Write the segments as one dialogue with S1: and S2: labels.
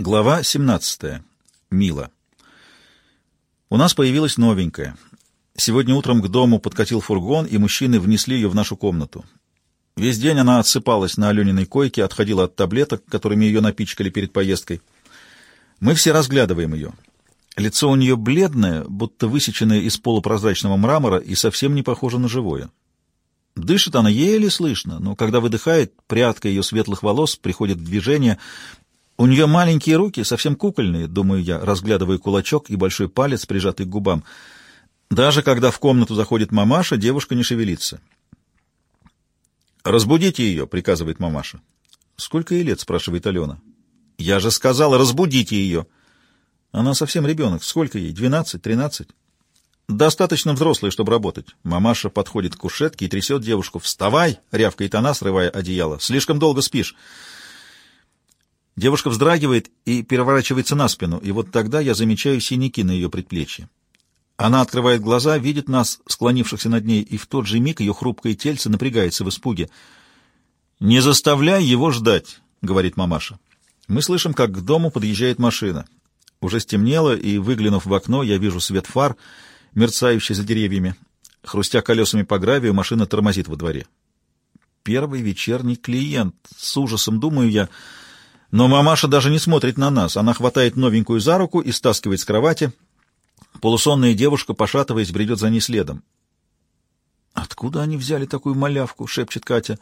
S1: Глава 17. Мила. У нас появилась новенькая. Сегодня утром к дому подкатил фургон, и мужчины внесли ее в нашу комнату. Весь день она отсыпалась на Алениной койке, отходила от таблеток, которыми ее напичкали перед поездкой. Мы все разглядываем ее. Лицо у нее бледное, будто высеченное из полупрозрачного мрамора, и совсем не похоже на живое. Дышит она еле слышно, но когда выдыхает, прядка ее светлых волос приходит в движение, у нее маленькие руки, совсем кукольные, думаю я, разглядывая кулачок и большой палец, прижатый к губам. Даже когда в комнату заходит мамаша, девушка не шевелится. «Разбудите ее», — приказывает мамаша. «Сколько ей лет?» — спрашивает Алена. «Я же сказала, разбудите ее». Она совсем ребенок. Сколько ей? Двенадцать? Тринадцать? Достаточно взрослая, чтобы работать. Мамаша подходит к кушетке и трясет девушку. «Вставай!» — рявкает она, срывая одеяло. «Слишком долго спишь». Девушка вздрагивает и переворачивается на спину, и вот тогда я замечаю синяки на ее предплечье. Она открывает глаза, видит нас, склонившихся над ней, и в тот же миг ее хрупкое тельце напрягается в испуге. «Не заставляй его ждать», — говорит мамаша. Мы слышим, как к дому подъезжает машина. Уже стемнело, и, выглянув в окно, я вижу свет фар, мерцающий за деревьями. Хрустя колесами по гравию, машина тормозит во дворе. Первый вечерний клиент. С ужасом думаю я — но мамаша даже не смотрит на нас. Она хватает новенькую за руку и стаскивает с кровати. Полусонная девушка, пошатываясь, бредет за ней следом. «Откуда они взяли такую малявку?» — шепчет Катя.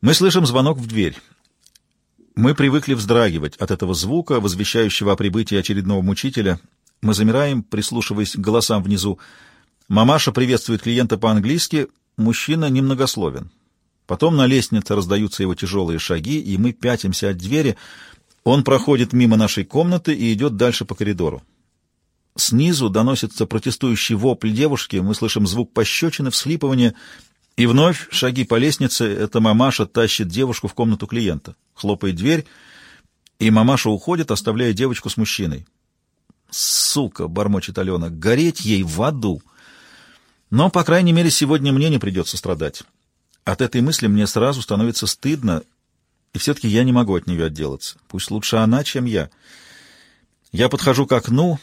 S1: Мы слышим звонок в дверь. Мы привыкли вздрагивать от этого звука, возвещающего о прибытии очередного мучителя. Мы замираем, прислушиваясь к голосам внизу. Мамаша приветствует клиента по-английски, мужчина немногословен. Потом на лестнице раздаются его тяжелые шаги, и мы пятимся от двери. Он проходит мимо нашей комнаты и идет дальше по коридору. Снизу доносится протестующий вопль девушки, мы слышим звук пощечины, всхлипывания, и вновь шаги по лестнице. Это мамаша тащит девушку в комнату клиента. Хлопает дверь, и мамаша уходит, оставляя девочку с мужчиной. «Сука!» — бормочет Алена. «Гореть ей в аду!» Но, по крайней мере, сегодня мне не придется страдать. От этой мысли мне сразу становится стыдно, и все-таки я не могу от нее отделаться. Пусть лучше она, чем я. Я подхожу к окну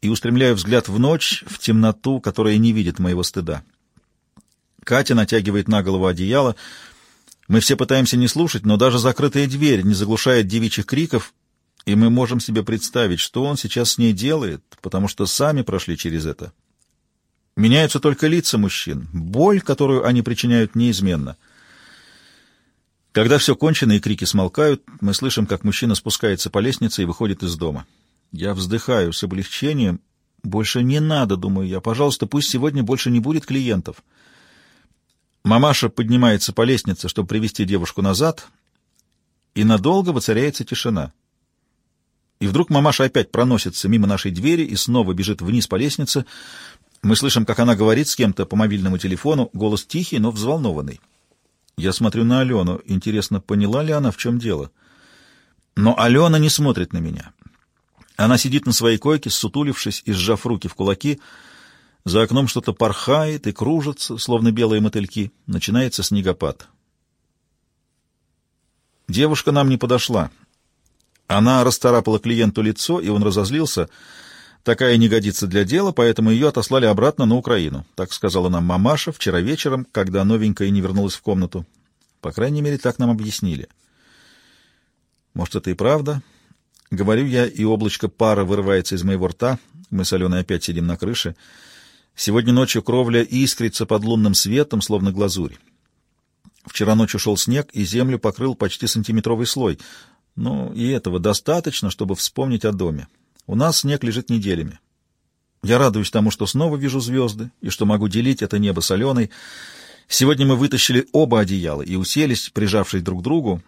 S1: и устремляю взгляд в ночь, в темноту, которая не видит моего стыда. Катя натягивает на голову одеяло. Мы все пытаемся не слушать, но даже закрытая дверь не заглушает девичьих криков, и мы можем себе представить, что он сейчас с ней делает, потому что сами прошли через это. Меняются только лица мужчин. Боль, которую они причиняют, неизменна. Когда все кончено и крики смолкают, мы слышим, как мужчина спускается по лестнице и выходит из дома. Я вздыхаю с облегчением. Больше не надо, думаю я. Пожалуйста, пусть сегодня больше не будет клиентов. Мамаша поднимается по лестнице, чтобы привести девушку назад, и надолго воцаряется тишина. И вдруг мамаша опять проносится мимо нашей двери и снова бежит вниз по лестнице, мы слышим, как она говорит с кем-то по мобильному телефону, голос тихий, но взволнованный. Я смотрю на Алену. Интересно, поняла ли она, в чем дело? Но Алена не смотрит на меня. Она сидит на своей койке, сутулившись и сжав руки в кулаки. За окном что-то порхает и кружится, словно белые мотыльки. Начинается снегопад. Девушка нам не подошла. Она расторапала клиенту лицо, и он разозлился — Такая не годится для дела, поэтому ее отослали обратно на Украину. Так сказала нам мамаша вчера вечером, когда новенькая не вернулась в комнату. По крайней мере, так нам объяснили. Может, это и правда? Говорю я, и облачко пара вырывается из моего рта. Мы с Аленой опять сидим на крыше. Сегодня ночью кровля искрится под лунным светом, словно глазурь. Вчера ночью шел снег, и землю покрыл почти сантиметровый слой. Но и этого достаточно, чтобы вспомнить о доме. У нас снег лежит неделями. Я радуюсь тому, что снова вижу звезды, и что могу делить это небо соленой. Сегодня мы вытащили оба одеяла и уселись, прижавшись друг к другу.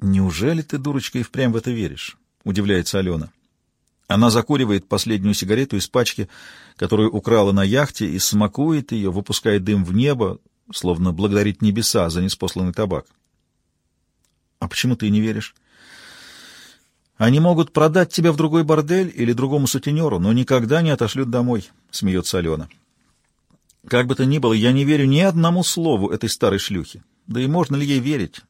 S1: «Неужели ты, дурочка, и впрямь в это веришь?» — удивляется Алена. Она закуривает последнюю сигарету из пачки, которую украла на яхте, и смакует ее, выпуская дым в небо, словно благодарит небеса за неспосланный табак. «А почему ты не веришь?» Они могут продать тебя в другой бордель или другому сутенеру, но никогда не отошлют домой, — смеется Алена. Как бы то ни было, я не верю ни одному слову этой старой шлюхи. Да и можно ли ей верить?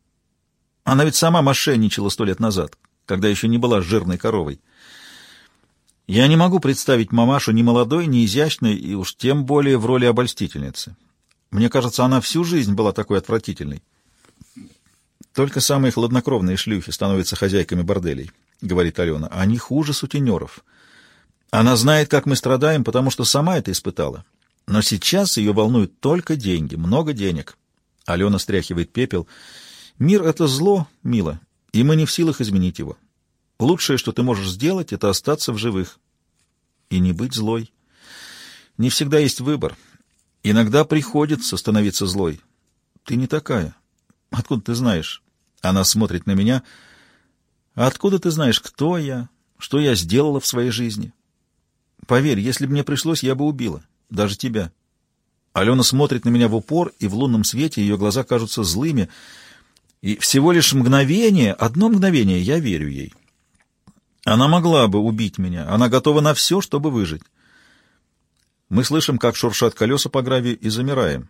S1: Она ведь сама мошенничала сто лет назад. когда еще не была жирной коровой. Я не могу представить мамашу ни молодой, ни изящной, и уж тем более в роли обольстительницы. Мне кажется, она всю жизнь была такой отвратительной. Только самые хладнокровные шлюхи становятся хозяйками борделей, — говорит Алена. Они хуже сутенеров. Она знает, как мы страдаем, потому что сама это испытала. Но сейчас ее волнуют только деньги, много денег. Алена стряхивает пепел. Мир — это зло, мило, и мы не в силах изменить его. Лучшее, что ты можешь сделать, — это остаться в живых. И не быть злой. Не всегда есть выбор. Иногда приходится становиться злой. Ты не такая. Откуда ты знаешь? Она смотрит на меня. Откуда ты знаешь, кто я, что я сделала в своей жизни? Поверь, если бы мне пришлось, я бы убила. Даже тебя. Алена смотрит на меня в упор, и в лунном свете ее глаза кажутся злыми. И всего лишь мгновение, одно мгновение, я верю ей. Она могла бы убить меня. Она готова на все, чтобы выжить. Мы слышим, как шуршат колеса по гравию, и замираем.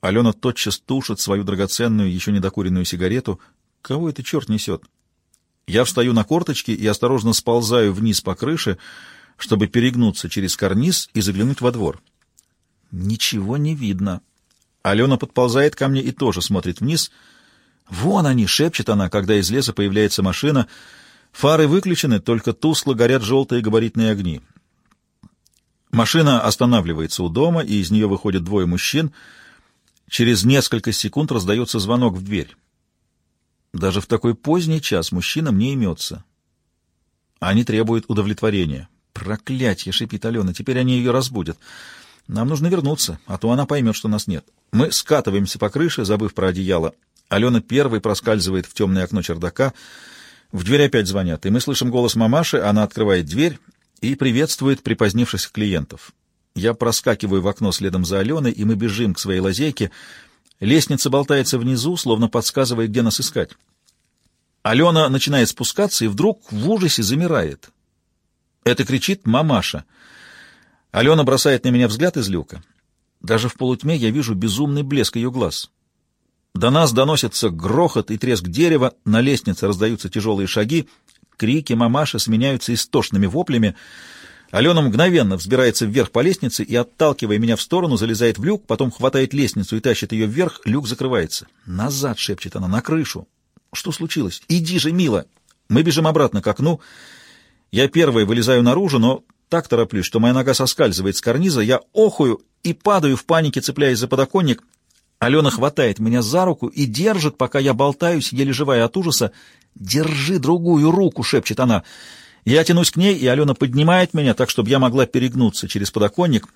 S1: Алена тотчас тушит свою драгоценную, еще недокуренную сигарету. Кого это черт несет? Я встаю на корточки и осторожно сползаю вниз по крыше, чтобы перегнуться через карниз и заглянуть во двор. Ничего не видно. Алена подползает ко мне и тоже смотрит вниз. «Вон они!» — шепчет она, когда из леса появляется машина. Фары выключены, только тускло горят желтые габаритные огни. Машина останавливается у дома, и из нее выходят двое мужчин — Через несколько секунд раздается звонок в дверь. Даже в такой поздний час мужчинам не имется. Они требуют удовлетворения. «Проклятье!» — шипит Алена. «Теперь они ее разбудят. Нам нужно вернуться, а то она поймет, что нас нет. Мы скатываемся по крыше, забыв про одеяло. Алена первой проскальзывает в темное окно чердака. В дверь опять звонят, и мы слышим голос мамаши. Она открывает дверь и приветствует припозднившихся клиентов. Я проскакиваю в окно следом за Аленой, и мы бежим к своей лазейке. Лестница болтается внизу, словно подсказывая, где нас искать. Алена начинает спускаться и вдруг в ужасе замирает. Это кричит мамаша. Алена бросает на меня взгляд из люка. Даже в полутьме я вижу безумный блеск ее глаз. До нас доносится грохот и треск дерева, на лестнице раздаются тяжелые шаги, крики мамаши сменяются истошными воплями — Алена мгновенно взбирается вверх по лестнице и, отталкивая меня в сторону, залезает в люк, потом хватает лестницу и тащит ее вверх, люк закрывается. «Назад!» — шепчет она, — «на крышу!» «Что случилось? Иди же, мило!» Мы бежим обратно к окну. Я первый вылезаю наружу, но так тороплюсь, что моя нога соскальзывает с карниза, я охую и падаю в панике, цепляясь за подоконник. Алена хватает меня за руку и держит, пока я болтаюсь, еле живая от ужаса. «Держи другую руку!» — шепчет она. Я тянусь к ней, и Алена поднимает меня так, чтобы я могла перегнуться через подоконник.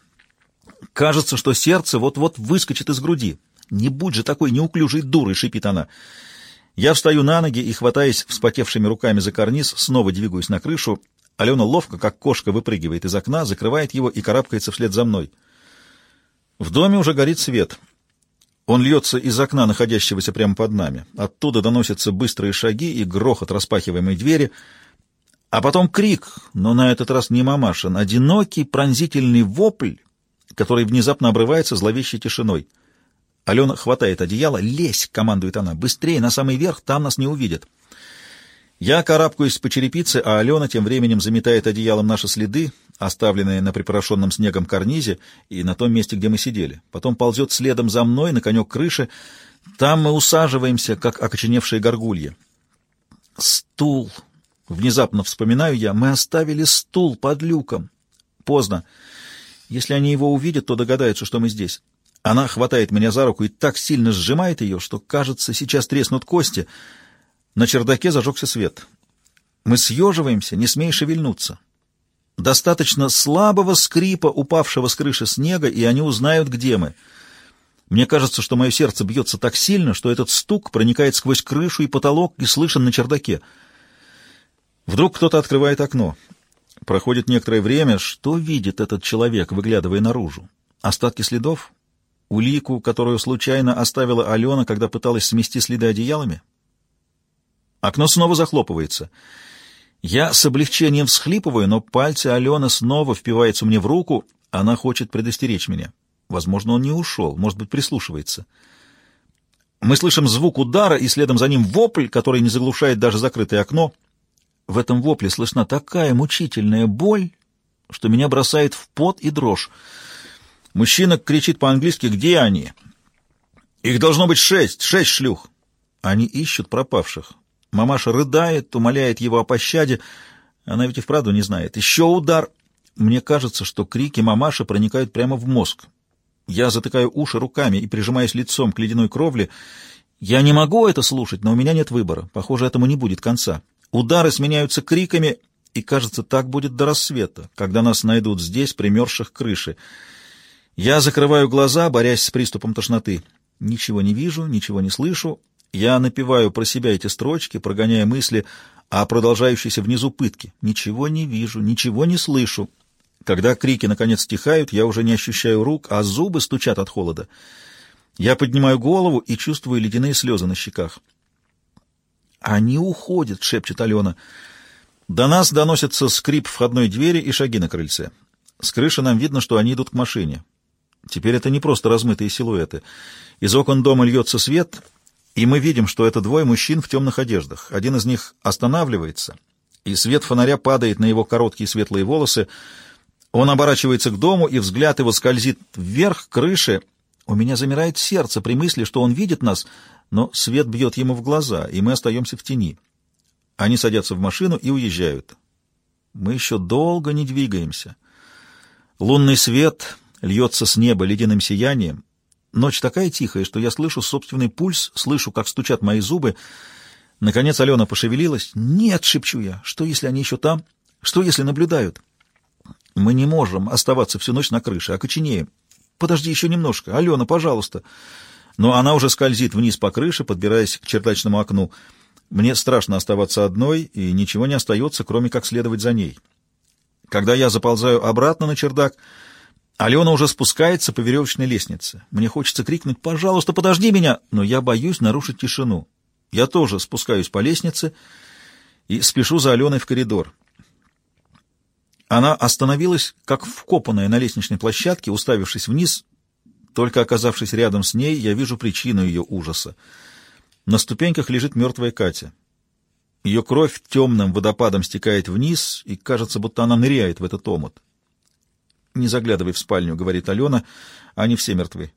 S1: Кажется, что сердце вот-вот выскочит из груди. «Не будь же такой неуклюжей дурой!» — шипит она. Я встаю на ноги и, хватаясь вспотевшими руками за карниз, снова двигаюсь на крышу. Алена ловко, как кошка, выпрыгивает из окна, закрывает его и карабкается вслед за мной. В доме уже горит свет. Он льется из окна, находящегося прямо под нами. Оттуда доносятся быстрые шаги и грохот распахиваемой двери — а потом крик, но на этот раз не мамашин, одинокий пронзительный вопль, который внезапно обрывается зловещей тишиной. Алена хватает одеяло. «Лезь!» — командует она. «Быстрее, на самый верх, там нас не увидят». Я карабкаюсь по черепице, а Алена тем временем заметает одеялом наши следы, оставленные на припорошенном снегом карнизе и на том месте, где мы сидели. Потом ползет следом за мной на конек крыши. Там мы усаживаемся, как окоченевшие горгульи. «Стул!» Внезапно вспоминаю я, мы оставили стул под люком. Поздно. Если они его увидят, то догадаются, что мы здесь. Она хватает меня за руку и так сильно сжимает ее, что, кажется, сейчас треснут кости. На чердаке зажегся свет. Мы съеживаемся, не смея шевельнуться. Достаточно слабого скрипа, упавшего с крыши снега, и они узнают, где мы. Мне кажется, что мое сердце бьется так сильно, что этот стук проникает сквозь крышу и потолок и слышен на чердаке. Вдруг кто-то открывает окно. Проходит некоторое время. Что видит этот человек, выглядывая наружу? Остатки следов? Улику, которую случайно оставила Алена, когда пыталась смести следы одеялами? Окно снова захлопывается. Я с облегчением всхлипываю, но пальцы Алены снова впиваются мне в руку. Она хочет предостеречь меня. Возможно, он не ушел, может быть, прислушивается. Мы слышим звук удара, и следом за ним вопль, который не заглушает даже закрытое окно — В этом вопле слышна такая мучительная боль, что меня бросает в пот и дрожь. Мужчина кричит по-английски «Где они?» «Их должно быть шесть, шесть шлюх!» Они ищут пропавших. Мамаша рыдает, умоляет его о пощаде. Она ведь и вправду не знает. Еще удар. Мне кажется, что крики мамаши проникают прямо в мозг. Я затыкаю уши руками и прижимаюсь лицом к ледяной кровле. Я не могу это слушать, но у меня нет выбора. Похоже, этому не будет конца. Удары сменяются криками, и, кажется, так будет до рассвета, когда нас найдут здесь, примерзших к крыше. Я закрываю глаза, борясь с приступом тошноты. Ничего не вижу, ничего не слышу. Я напеваю про себя эти строчки, прогоняя мысли о продолжающейся внизу пытке. Ничего не вижу, ничего не слышу. Когда крики наконец стихают, я уже не ощущаю рук, а зубы стучат от холода. Я поднимаю голову и чувствую ледяные слезы на щеках. «Они уходят», — шепчет Алена. До нас доносится скрип входной двери и шаги на крыльце. С крыши нам видно, что они идут к машине. Теперь это не просто размытые силуэты. Из окон дома льется свет, и мы видим, что это двое мужчин в темных одеждах. Один из них останавливается, и свет фонаря падает на его короткие светлые волосы. Он оборачивается к дому, и взгляд его скользит вверх, к крыше. У меня замирает сердце при мысли, что он видит нас, но свет бьет ему в глаза, и мы остаемся в тени. Они садятся в машину и уезжают. Мы еще долго не двигаемся. Лунный свет льется с неба ледяным сиянием. Ночь такая тихая, что я слышу собственный пульс, слышу, как стучат мои зубы. Наконец Алена пошевелилась. «Нет!» — шепчу я. «Что, если они еще там? Что, если наблюдают?» «Мы не можем оставаться всю ночь на крыше, окоченеем. Подожди еще немножко. Алена, пожалуйста!» Но она уже скользит вниз по крыше, подбираясь к чердачному окну. Мне страшно оставаться одной, и ничего не остается, кроме как следовать за ней. Когда я заползаю обратно на чердак, Алена уже спускается по веревочной лестнице. Мне хочется крикнуть «Пожалуйста, подожди меня!», но я боюсь нарушить тишину. Я тоже спускаюсь по лестнице и спешу за Аленой в коридор. Она остановилась, как вкопанная на лестничной площадке, уставившись вниз. Только оказавшись рядом с ней, я вижу причину ее ужаса. На ступеньках лежит мертвая Катя. Ее кровь темным водопадом стекает вниз, и кажется, будто она ныряет в этот омут. «Не заглядывай в спальню», — говорит Алена, — «они все мертвы».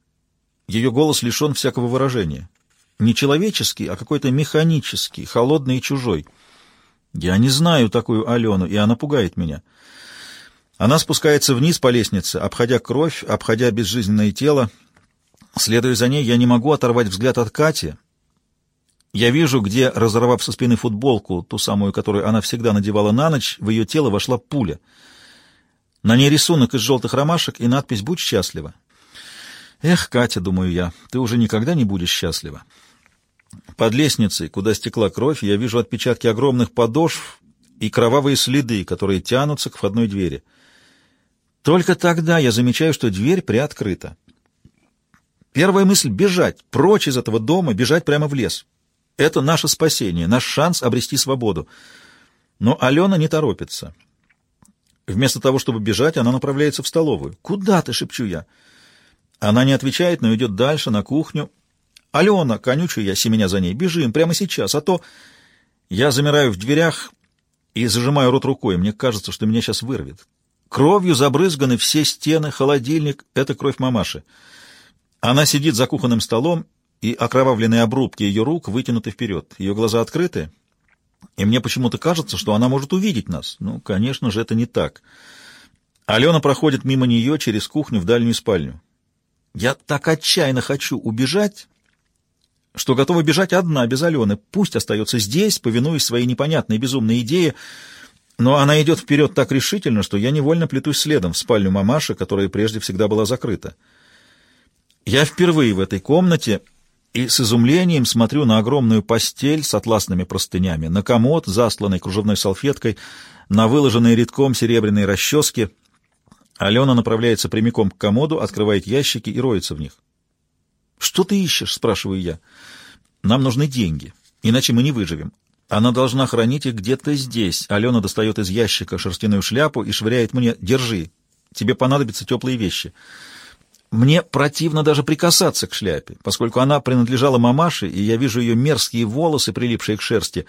S1: Ее голос лишен всякого выражения. Не человеческий, а какой-то механический, холодный и чужой. Я не знаю такую Алену, и она пугает меня. Она спускается вниз по лестнице, обходя кровь, обходя безжизненное тело. Следуя за ней, я не могу оторвать взгляд от Кати. Я вижу, где, разорвав со спины футболку, ту самую, которую она всегда надевала на ночь, в ее тело вошла пуля — на ней рисунок из желтых ромашек и надпись «Будь счастлива». Эх, Катя, думаю я, ты уже никогда не будешь счастлива. Под лестницей, куда стекла кровь, я вижу отпечатки огромных подошв и кровавые следы, которые тянутся к входной двери. Только тогда я замечаю, что дверь приоткрыта. Первая мысль — бежать, прочь из этого дома, бежать прямо в лес. Это наше спасение, наш шанс обрести свободу. Но Алена не торопится. Вместо того, чтобы бежать, она направляется в столовую. «Куда ты?» — шепчу я. Она не отвечает, но идет дальше, на кухню. «Алена!» — конючу я, семеня за ней. «Бежим, прямо сейчас, а то...» Я замираю в дверях и зажимаю рот рукой. Мне кажется, что меня сейчас вырвет. Кровью забрызганы все стены, холодильник — это кровь мамаши. Она сидит за кухонным столом, и окровавленные обрубки ее рук вытянуты вперед. Ее глаза открыты, и мне почему-то кажется, что она может увидеть нас. Ну, конечно же, это не так. Алена проходит мимо нее через кухню в дальнюю спальню. Я так отчаянно хочу убежать, что готова бежать одна, без Алены. Пусть остается здесь, повинуясь своей непонятной безумной идее, но она идет вперед так решительно, что я невольно плетусь следом в спальню мамаши, которая прежде всегда была закрыта. Я впервые в этой комнате и с изумлением смотрю на огромную постель с атласными простынями, на комод, засланный кружевной салфеткой, на выложенные редком серебряные расчески. Алена направляется прямиком к комоду, открывает ящики и роется в них. «Что ты ищешь?» — спрашиваю я. «Нам нужны деньги, иначе мы не выживем. Она должна хранить их где-то здесь». Алена достает из ящика шерстяную шляпу и швыряет мне «Держи, тебе понадобятся теплые вещи». Мне противно даже прикасаться к шляпе, поскольку она принадлежала мамаше, и я вижу ее мерзкие волосы, прилипшие к шерсти.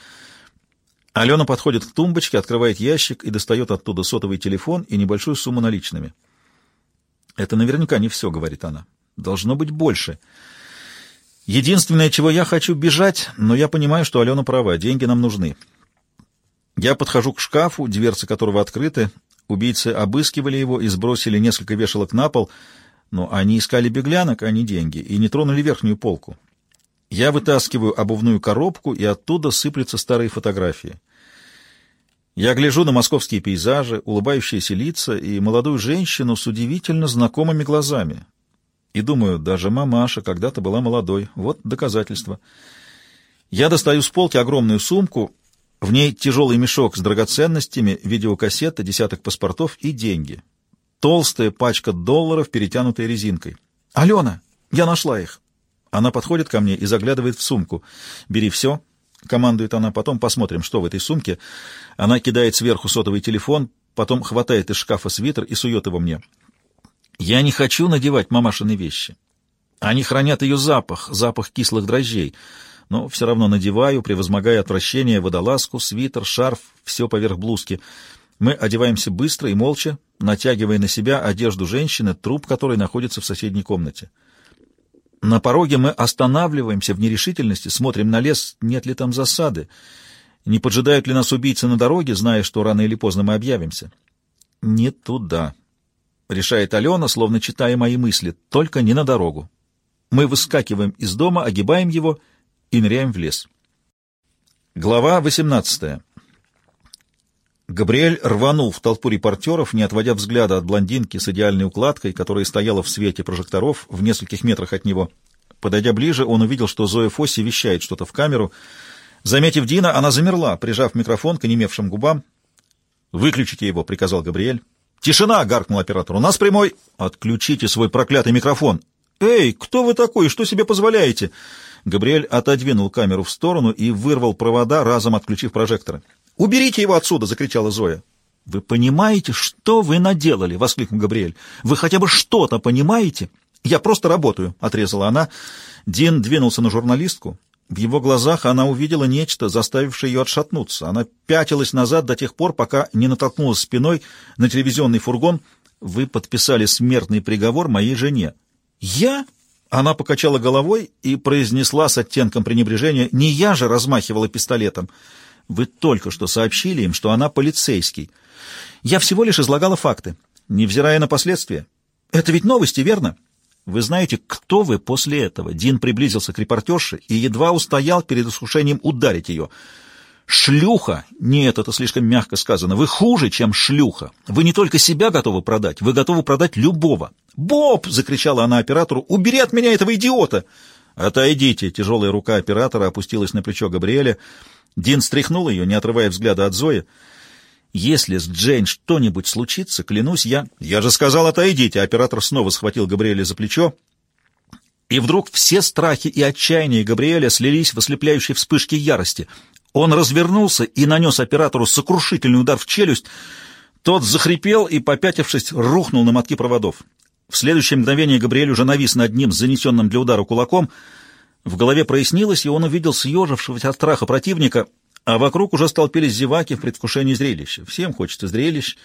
S1: Алена подходит к тумбочке, открывает ящик и достает оттуда сотовый телефон и небольшую сумму наличными. «Это наверняка не все», — говорит она. «Должно быть больше. Единственное, чего я хочу, бежать, но я понимаю, что Алена права, деньги нам нужны». Я подхожу к шкафу, дверцы которого открыты. Убийцы обыскивали его и сбросили несколько вешалок на пол, но они искали беглянок, а не деньги, и не тронули верхнюю полку. Я вытаскиваю обувную коробку, и оттуда сыплются старые фотографии. Я гляжу на московские пейзажи, улыбающиеся лица и молодую женщину с удивительно знакомыми глазами. И думаю, даже мамаша когда-то была молодой. Вот доказательство. Я достаю с полки огромную сумку, в ней тяжелый мешок с драгоценностями, видеокассета, десяток паспортов и деньги. Толстая пачка долларов, перетянутая резинкой. «Алена, я нашла их!» Она подходит ко мне и заглядывает в сумку. «Бери все», — командует она, — «потом посмотрим, что в этой сумке». Она кидает сверху сотовый телефон, потом хватает из шкафа свитер и сует его мне. «Я не хочу надевать мамашины вещи. Они хранят ее запах, запах кислых дрожжей, но все равно надеваю, превозмогая отвращение, водолазку, свитер, шарф, все поверх блузки. Мы одеваемся быстро и молча, натягивая на себя одежду женщины, труп которой находится в соседней комнате. На пороге мы останавливаемся в нерешительности, смотрим на лес, нет ли там засады, не поджидают ли нас убийцы на дороге, зная, что рано или поздно мы объявимся. «Не туда», — решает Алена, словно читая мои мысли, — «только не на дорогу». Мы выскакиваем из дома, огибаем его и ныряем в лес. Глава 18. Габриэль рванул в толпу репортеров, не отводя взгляда от блондинки с идеальной укладкой, которая стояла в свете прожекторов в нескольких метрах от него. Подойдя ближе, он увидел, что Зоя Фосси вещает что-то в камеру. Заметив Дина, она замерла, прижав микрофон к онемевшим губам. «Выключите его», — приказал Габриэль. «Тишина!» — гаркнул оператор. «У нас прямой...» «Отключите свой проклятый микрофон!» «Эй, кто вы такой? Что себе позволяете?» Габриэль отодвинул камеру в сторону и вырвал провода, разом отключив прожекторы. «Уберите его отсюда!» — закричала Зоя. «Вы понимаете, что вы наделали?» — воскликнул Габриэль. «Вы хотя бы что-то понимаете?» «Я просто работаю», — отрезала она. Дин двинулся на журналистку. В его глазах она увидела нечто, заставившее ее отшатнуться. Она пятилась назад до тех пор, пока не натолкнулась спиной на телевизионный фургон. «Вы подписали смертный приговор моей жене». «Я?» Она покачала головой и произнесла с оттенком пренебрежения, «Не я же размахивала пистолетом». Вы только что сообщили им, что она полицейский. Я всего лишь излагала факты, невзирая на последствия. Это ведь новости, верно? Вы знаете, кто вы после этого? Дин приблизился к репортерше и едва устоял перед искушением ударить ее. Шлюха! Нет, это слишком мягко сказано. Вы хуже, чем шлюха. Вы не только себя готовы продать, вы готовы продать любого. «Боб!» — закричала она оператору. «Убери от меня этого идиота!» «Отойдите!» — тяжелая рука оператора опустилась на плечо Габриэля. Дин стряхнул ее, не отрывая взгляда от Зои. «Если с Джейн что-нибудь случится, клянусь, я...» «Я же сказал, отойдите!» Оператор снова схватил Габриэля за плечо. И вдруг все страхи и отчаяние Габриэля слились в ослепляющей вспышке ярости. Он развернулся и нанес оператору сокрушительный удар в челюсть. Тот захрипел и, попятившись, рухнул на мотки проводов. В следующее мгновение Габриэль уже навис над ним занесенным для удара кулаком — в голове прояснилось, и он увидел съежившегося от страха противника, а вокруг уже столпились зеваки в предвкушении зрелища. Всем хочется зрелищ.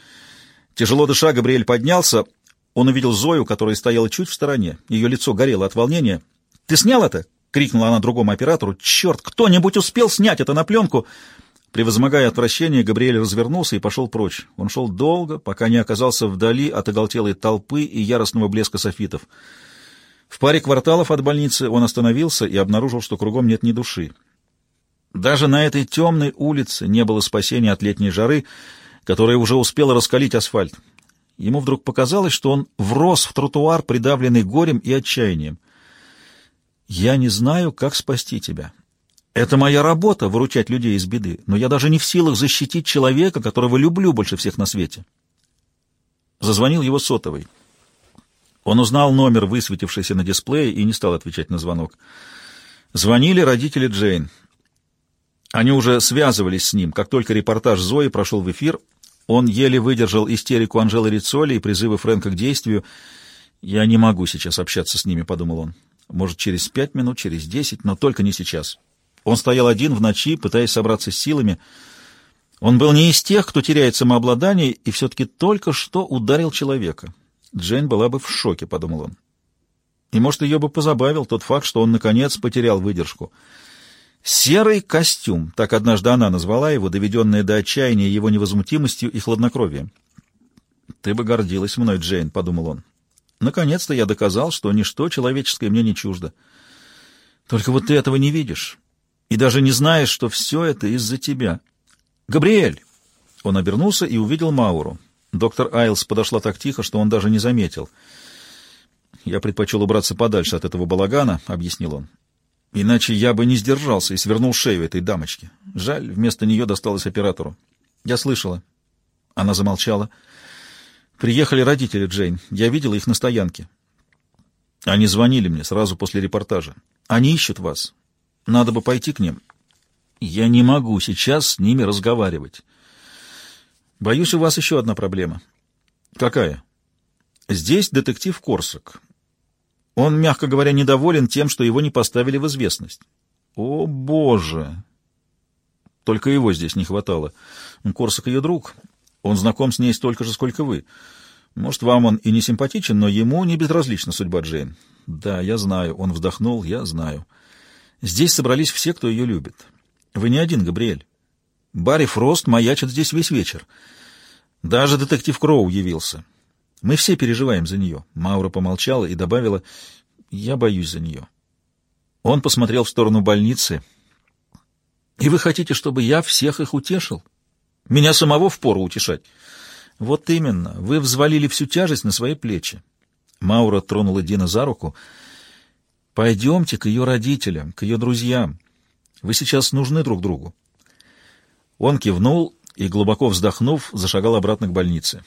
S1: Тяжело дыша, Габриэль поднялся. Он увидел Зою, которая стояла чуть в стороне. Ее лицо горело от волнения. «Ты снял это?» — крикнула она другому оператору. «Черт, кто-нибудь успел снять это на пленку?» Превозмогая отвращение, Габриэль развернулся и пошел прочь. Он шел долго, пока не оказался вдали от оголтелой толпы и яростного блеска софитов. В паре кварталов от больницы он остановился и обнаружил, что кругом нет ни души. Даже на этой темной улице не было спасения от летней жары, которая уже успела раскалить асфальт. Ему вдруг показалось, что он врос в тротуар, придавленный горем и отчаянием. «Я не знаю, как спасти тебя. Это моя работа — выручать людей из беды, но я даже не в силах защитить человека, которого люблю больше всех на свете». Зазвонил его сотовый. Он узнал номер, высветившийся на дисплее, и не стал отвечать на звонок. Звонили родители Джейн. Они уже связывались с ним. Как только репортаж Зои прошел в эфир, он еле выдержал истерику Анжелы Рицоли и призывы Фрэнка к действию. «Я не могу сейчас общаться с ними», — подумал он. «Может, через пять минут, через десять, но только не сейчас». Он стоял один в ночи, пытаясь собраться с силами. Он был не из тех, кто теряет самообладание, и все-таки только что ударил человека. Джейн была бы в шоке, — подумал он. И, может, ее бы позабавил тот факт, что он, наконец, потерял выдержку. «Серый костюм», — так однажды она назвала его, доведенная до отчаяния его невозмутимостью и хладнокровием. «Ты бы гордилась мной, Джейн», — подумал он. «Наконец-то я доказал, что ничто человеческое мне не чуждо. Только вот ты этого не видишь, и даже не знаешь, что все это из-за тебя». «Габриэль!» Он обернулся и увидел Мауру. Доктор Айлс подошла так тихо, что он даже не заметил. «Я предпочел убраться подальше от этого балагана», — объяснил он. «Иначе я бы не сдержался и свернул шею этой дамочки. Жаль, вместо нее досталось оператору». «Я слышала». Она замолчала. «Приехали родители Джейн. Я видела их на стоянке». «Они звонили мне сразу после репортажа. Они ищут вас. Надо бы пойти к ним». Я не могу сейчас с ними разговаривать. Боюсь, у вас еще одна проблема. Какая? Здесь детектив Корсак. Он, мягко говоря, недоволен тем, что его не поставили в известность. О, боже! Только его здесь не хватало. Корсак ее друг. Он знаком с ней столько же, сколько вы. Может, вам он и не симпатичен, но ему не безразлична судьба Джейн. Да, я знаю. Он вздохнул, я знаю. Здесь собрались все, кто ее любит. Вы не один, Габриэль. Барри Фрост маячит здесь весь вечер. Даже детектив Кроу явился. Мы все переживаем за нее. Маура помолчала и добавила, я боюсь за нее. Он посмотрел в сторону больницы. И вы хотите, чтобы я всех их утешил? Меня самого впору утешать. Вот именно, вы взвалили всю тяжесть на свои плечи. Маура тронула Дина за руку. Пойдемте к ее родителям, к ее друзьям. Вы сейчас нужны друг другу. Он кивнул и, глубоко вздохнув, зашагал обратно к больнице.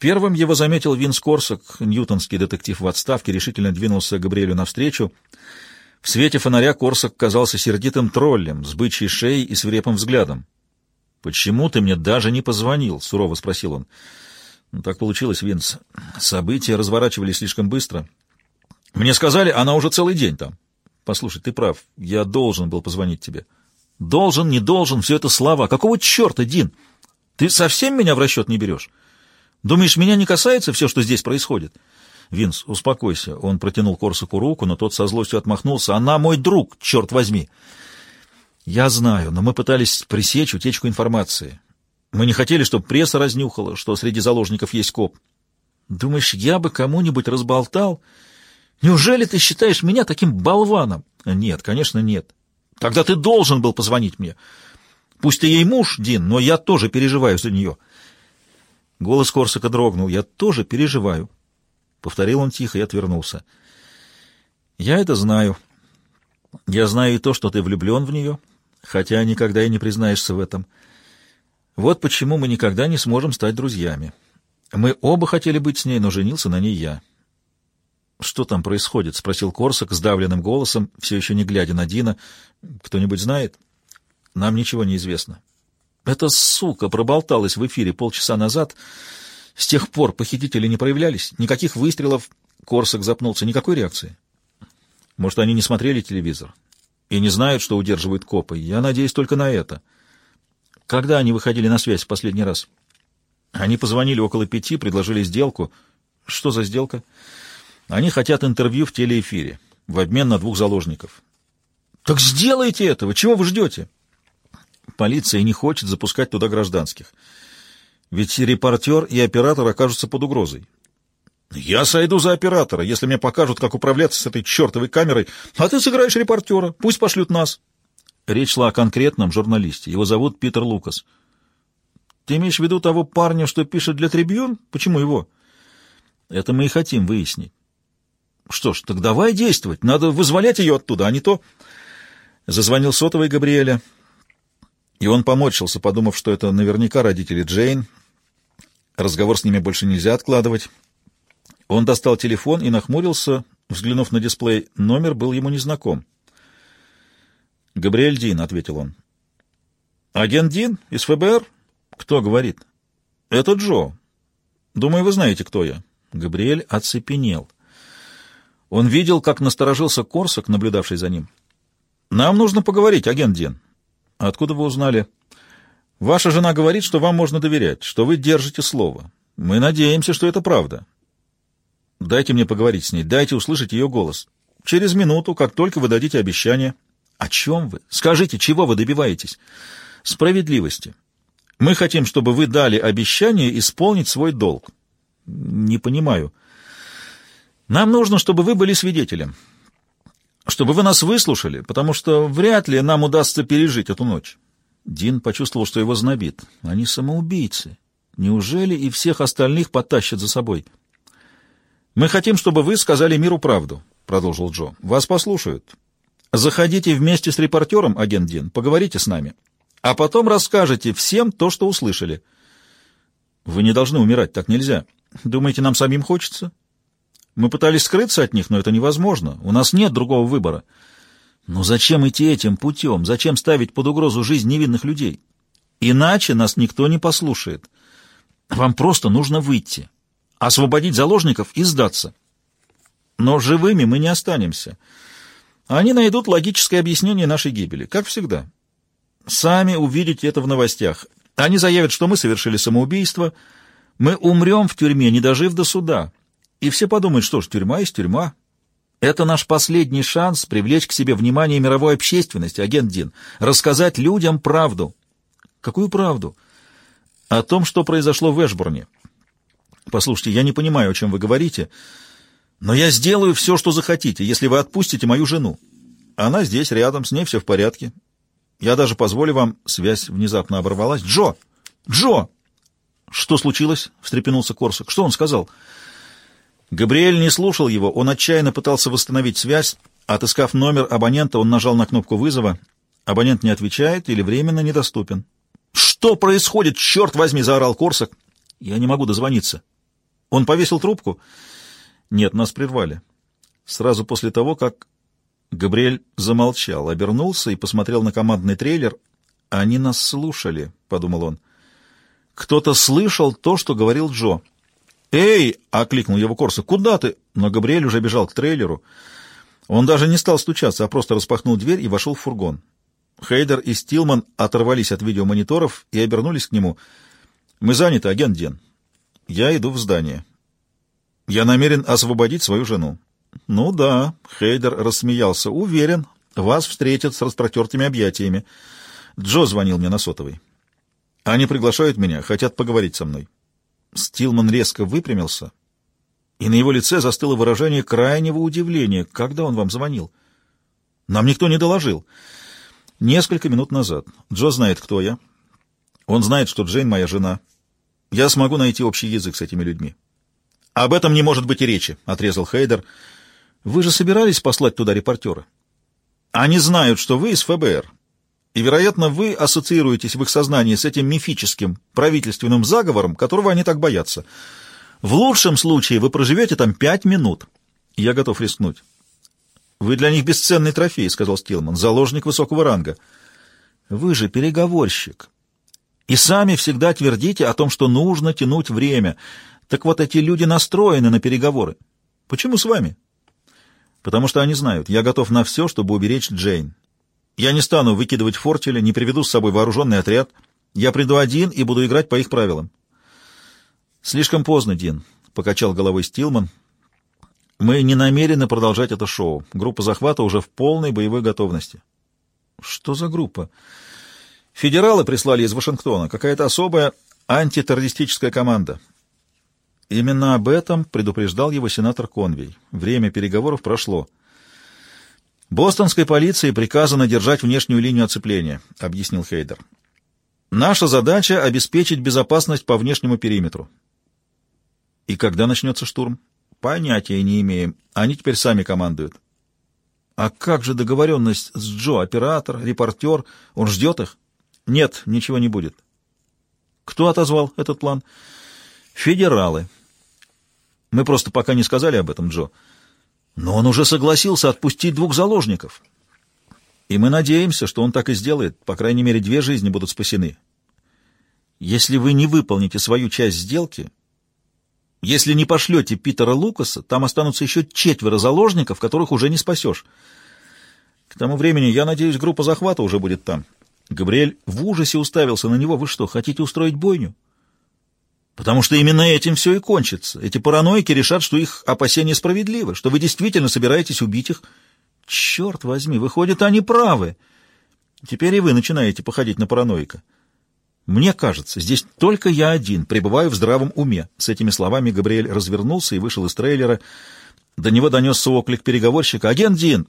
S1: Первым его заметил Винс Корсак, ньютонский детектив в отставке, решительно двинулся Габриэлю навстречу. В свете фонаря Корсак казался сердитым троллем, с бычьей шеей и свирепым взглядом. «Почему ты мне даже не позвонил?» — сурово спросил он. «Ну, «Так получилось, Винс. События разворачивались слишком быстро. Мне сказали, она уже целый день там. Послушай, ты прав. Я должен был позвонить тебе. Должен, не должен, все это слова. Какого черта, Дин? Ты совсем меня в расчет не берешь? Думаешь, меня не касается все, что здесь происходит? Винс, успокойся. Он протянул Корсаку руку, но тот со злостью отмахнулся. Она мой друг, черт возьми. Я знаю, но мы пытались пресечь утечку информации. Мы не хотели, чтобы пресса разнюхала, что среди заложников есть коп. Думаешь, я бы кому-нибудь разболтал... Неужели ты считаешь меня таким болваном? Нет, конечно, нет. Тогда ты должен был позвонить мне. Пусть ты ей муж, Дин, но я тоже переживаю за нее. Голос Корсака дрогнул. Я тоже переживаю. Повторил он тихо и отвернулся. Я это знаю. Я знаю и то, что ты влюблен в нее, хотя никогда и не признаешься в этом. Вот почему мы никогда не сможем стать друзьями. Мы оба хотели быть с ней, но женился на ней я. «Что там происходит?» — спросил Корсак сдавленным голосом, все еще не глядя на Дина. «Кто-нибудь знает?» «Нам ничего не известно». «Эта сука проболталась в эфире полчаса назад. С тех пор похитители не проявлялись. Никаких выстрелов». Корсак запнулся. «Никакой реакции?» «Может, они не смотрели телевизор и не знают, что удерживают копы? Я надеюсь только на это». «Когда они выходили на связь в последний раз?» «Они позвонили около пяти, предложили сделку». «Что за сделка?» Они хотят интервью в телеэфире в обмен на двух заложников. Так сделайте этого! Чего вы ждете? Полиция не хочет запускать туда гражданских. Ведь репортер и оператор окажутся под угрозой. Я сойду за оператора, если мне покажут, как управляться с этой чертовой камерой, а ты сыграешь репортера. Пусть пошлют нас. Речь шла о конкретном журналисте. Его зовут Питер Лукас. Ты имеешь в виду того парня, что пишет для Трибьюн? Почему его? Это мы и хотим выяснить. Что ж, так давай действовать. Надо вызволять ее оттуда, а не то... Зазвонил сотовый Габриэля, и он поморщился, подумав, что это наверняка родители Джейн. Разговор с ними больше нельзя откладывать. Он достал телефон и нахмурился, взглянув на дисплей. Номер был ему незнаком. «Габриэль Дин», — ответил он. «Агент Дин? Из ФБР? Кто говорит?» «Это Джо. Думаю, вы знаете, кто я». Габриэль оцепенел. Он видел, как насторожился Корсак, наблюдавший за ним. «Нам нужно поговорить, агент Дин». «Откуда вы узнали?» Ваша жена говорит, что вам можно доверять, что вы держите слово. Мы надеемся, что это правда. Дайте мне поговорить с ней, дайте услышать ее голос. Через минуту, как только вы дадите обещание. О чем вы? Скажите, чего вы добиваетесь? Справедливости. Мы хотим, чтобы вы дали обещание исполнить свой долг. Не понимаю. Нам нужно, чтобы вы были свидетелем. Чтобы вы нас выслушали, потому что вряд ли нам удастся пережить эту ночь. Дин почувствовал, что его знобит. Они самоубийцы. Неужели и всех остальных потащат за собой? Мы хотим, чтобы вы сказали миру правду, продолжил Джо. Вас послушают. Заходите вместе с репортером, агент Дин, поговорите с нами а потом расскажете всем то, что услышали. Вы не должны умирать, так нельзя. Думаете, нам самим хочется? Мы пытались скрыться от них, но это невозможно. У нас нет другого выбора. Но зачем идти этим путем? Зачем ставить под угрозу жизнь невинных людей? Иначе нас никто не послушает. Вам просто нужно выйти, освободить заложников и сдаться. Но живыми мы не останемся. Они найдут логическое объяснение нашей гибели, как всегда. Сами увидите это в новостях. Они заявят, что мы совершили самоубийство, мы умрем в тюрьме, не дожив до суда. И все подумают, что ж, тюрьма есть тюрьма. Это наш последний шанс привлечь к себе внимание мировой общественности, агент Дин, рассказать людям правду. Какую правду? О том, что произошло в Эшборне. Послушайте, я не понимаю, о чем вы говорите, но я сделаю все, что захотите, если вы отпустите мою жену. Она здесь, рядом, с ней все в порядке. Я даже позволю вам...» Связь внезапно оборвалась. «Джо! Джо!» «Что случилось?» — встрепенулся Корсак. «Что он сказал?» Габриэль не слушал его. Он отчаянно пытался восстановить связь. Отыскав номер абонента, он нажал на кнопку вызова. Абонент не отвечает или временно недоступен. «Что происходит? Черт возьми!» — заорал Корсак. «Я не могу дозвониться». «Он повесил трубку?» «Нет, нас прервали. Сразу после того, как Габриэль замолчал, обернулся и посмотрел на командный трейлер. «Они нас слушали», — подумал он. «Кто-то слышал то, что говорил Джо». «Эй!» — окликнул его Корса. «Куда ты?» Но Габриэль уже бежал к трейлеру. Он даже не стал стучаться, а просто распахнул дверь и вошел в фургон. Хейдер и Стилман оторвались от видеомониторов и обернулись к нему. «Мы заняты, агент Ден. Я иду в здание. Я намерен освободить свою жену. «Ну да», — Хейдер рассмеялся, — «уверен, вас встретят с распротертыми объятиями. Джо звонил мне на сотовый. Они приглашают меня, хотят поговорить со мной». Стилман резко выпрямился, и на его лице застыло выражение крайнего удивления. «Когда он вам звонил?» «Нам никто не доложил». «Несколько минут назад. Джо знает, кто я. Он знает, что Джейн моя жена. Я смогу найти общий язык с этими людьми». «Об этом не может быть и речи», — отрезал Хейдер. Вы же собирались послать туда репортера? Они знают, что вы из ФБР, и, вероятно, вы ассоциируетесь в их сознании с этим мифическим правительственным заговором, которого они так боятся. В лучшем случае вы проживете там пять минут. Я готов рискнуть. Вы для них бесценный трофей, — сказал Стилман, — заложник высокого ранга. Вы же переговорщик. И сами всегда твердите о том, что нужно тянуть время. Так вот эти люди настроены на переговоры. Почему с вами? потому что они знают, я готов на все, чтобы уберечь Джейн. Я не стану выкидывать фортели, не приведу с собой вооруженный отряд. Я приду один и буду играть по их правилам. Слишком поздно, Дин, — покачал головой Стилман. Мы не намерены продолжать это шоу. Группа захвата уже в полной боевой готовности. Что за группа? Федералы прислали из Вашингтона. Какая-то особая антитеррористическая команда. Именно об этом предупреждал его сенатор Конвей. Время переговоров прошло. «Бостонской полиции приказано держать внешнюю линию оцепления», — объяснил Хейдер. «Наша задача — обеспечить безопасность по внешнему периметру». «И когда начнется штурм?» «Понятия не имеем. Они теперь сами командуют». «А как же договоренность с Джо? Оператор, репортер? Он ждет их?» «Нет, ничего не будет». «Кто отозвал этот план?» Федералы. Мы просто пока не сказали об этом Джо. Но он уже согласился отпустить двух заложников. И мы надеемся, что он так и сделает. По крайней мере, две жизни будут спасены. Если вы не выполните свою часть сделки, если не пошлете Питера Лукаса, там останутся еще четверо заложников, которых уже не спасешь. К тому времени, я надеюсь, группа захвата уже будет там. Габриэль в ужасе уставился на него. «Вы что, хотите устроить бойню?» «Потому что именно этим все и кончится. Эти параноики решат, что их опасения справедливы, что вы действительно собираетесь убить их. Черт возьми, выходит, они правы. Теперь и вы начинаете походить на параноика. Мне кажется, здесь только я один, пребываю в здравом уме». С этими словами Габриэль развернулся и вышел из трейлера. До него донесся оклик переговорщика. «Агент Дин,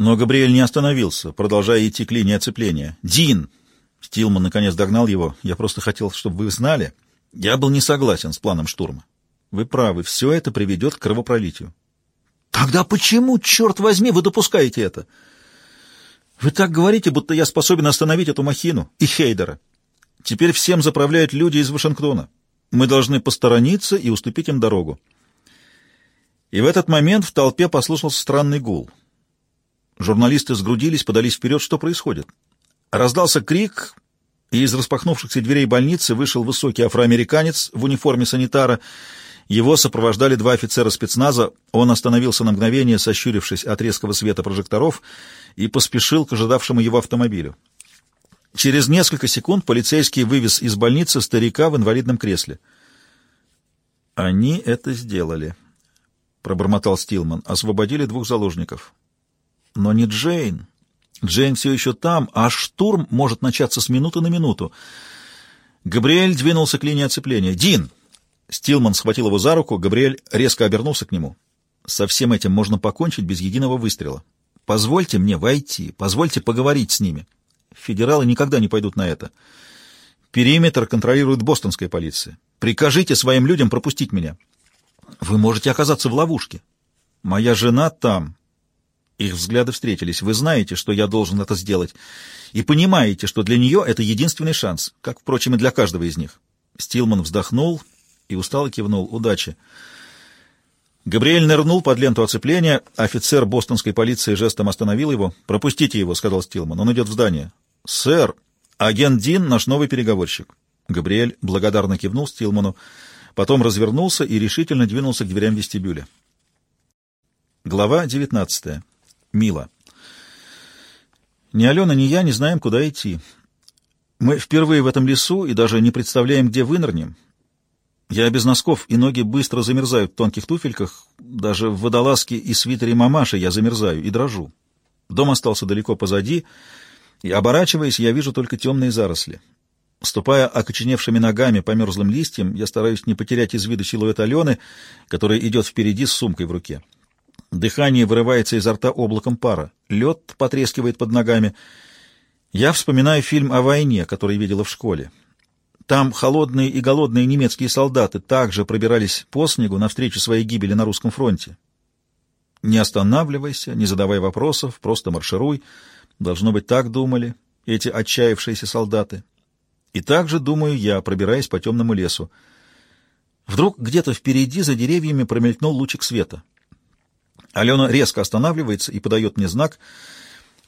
S1: но Габриэль не остановился, продолжая идти к линии оцепления. «Дин!» Стилман наконец догнал его. «Я просто хотел, чтобы вы знали. Я был не согласен с планом штурма. Вы правы, все это приведет к кровопролитию». «Тогда почему, черт возьми, вы допускаете это?» «Вы так говорите, будто я способен остановить эту махину и Хейдера. Теперь всем заправляют люди из Вашингтона. Мы должны посторониться и уступить им дорогу». И в этот момент в толпе послышался странный гул — Журналисты сгрудились, подались вперед. Что происходит? Раздался крик, и из распахнувшихся дверей больницы вышел высокий афроамериканец в униформе санитара. Его сопровождали два офицера спецназа. Он остановился на мгновение, сощурившись от резкого света прожекторов, и поспешил к ожидавшему его автомобилю. Через несколько секунд полицейский вывез из больницы старика в инвалидном кресле. «Они это сделали», — пробормотал Стилман. «Освободили двух заложников. Но не Джейн. Джейн все еще там, а штурм может начаться с минуты на минуту. Габриэль двинулся к линии оцепления. «Дин!» Стилман схватил его за руку, Габриэль резко обернулся к нему. «Со всем этим можно покончить без единого выстрела. Позвольте мне войти, позвольте поговорить с ними. Федералы никогда не пойдут на это. Периметр контролирует бостонская полиция. Прикажите своим людям пропустить меня. Вы можете оказаться в ловушке. Моя жена там, их взгляды встретились. «Вы знаете, что я должен это сделать, и понимаете, что для нее это единственный шанс, как, впрочем, и для каждого из них». Стилман вздохнул и устало кивнул. «Удачи». Габриэль нырнул под ленту оцепления. Офицер бостонской полиции жестом остановил его. «Пропустите его», — сказал Стилман. «Он идет в здание». «Сэр, агент Дин — наш новый переговорщик». Габриэль благодарно кивнул Стилману, потом развернулся и решительно двинулся к дверям вестибюля. Глава девятнадцатая. Мила. Ни Алена, ни я не знаем, куда идти. Мы впервые в этом лесу и даже не представляем, где вынырнем. Я без носков, и ноги быстро замерзают в тонких туфельках. Даже в водолазке и свитере мамаши я замерзаю и дрожу. Дом остался далеко позади, и, оборачиваясь, я вижу только темные заросли. Ступая окоченевшими ногами по мерзлым листьям, я стараюсь не потерять из виду силуэт Алены, которая идет впереди с сумкой в руке. Дыхание вырывается изо рта облаком пара. Лед потрескивает под ногами. Я вспоминаю фильм о войне, который видела в школе. Там холодные и голодные немецкие солдаты также пробирались по снегу навстречу своей гибели на русском фронте. Не останавливайся, не задавай вопросов, просто маршируй. Должно быть, так думали эти отчаявшиеся солдаты. И так же думаю я, пробираясь по темному лесу. Вдруг где-то впереди за деревьями промелькнул лучик света. Алена резко останавливается и подает мне знак.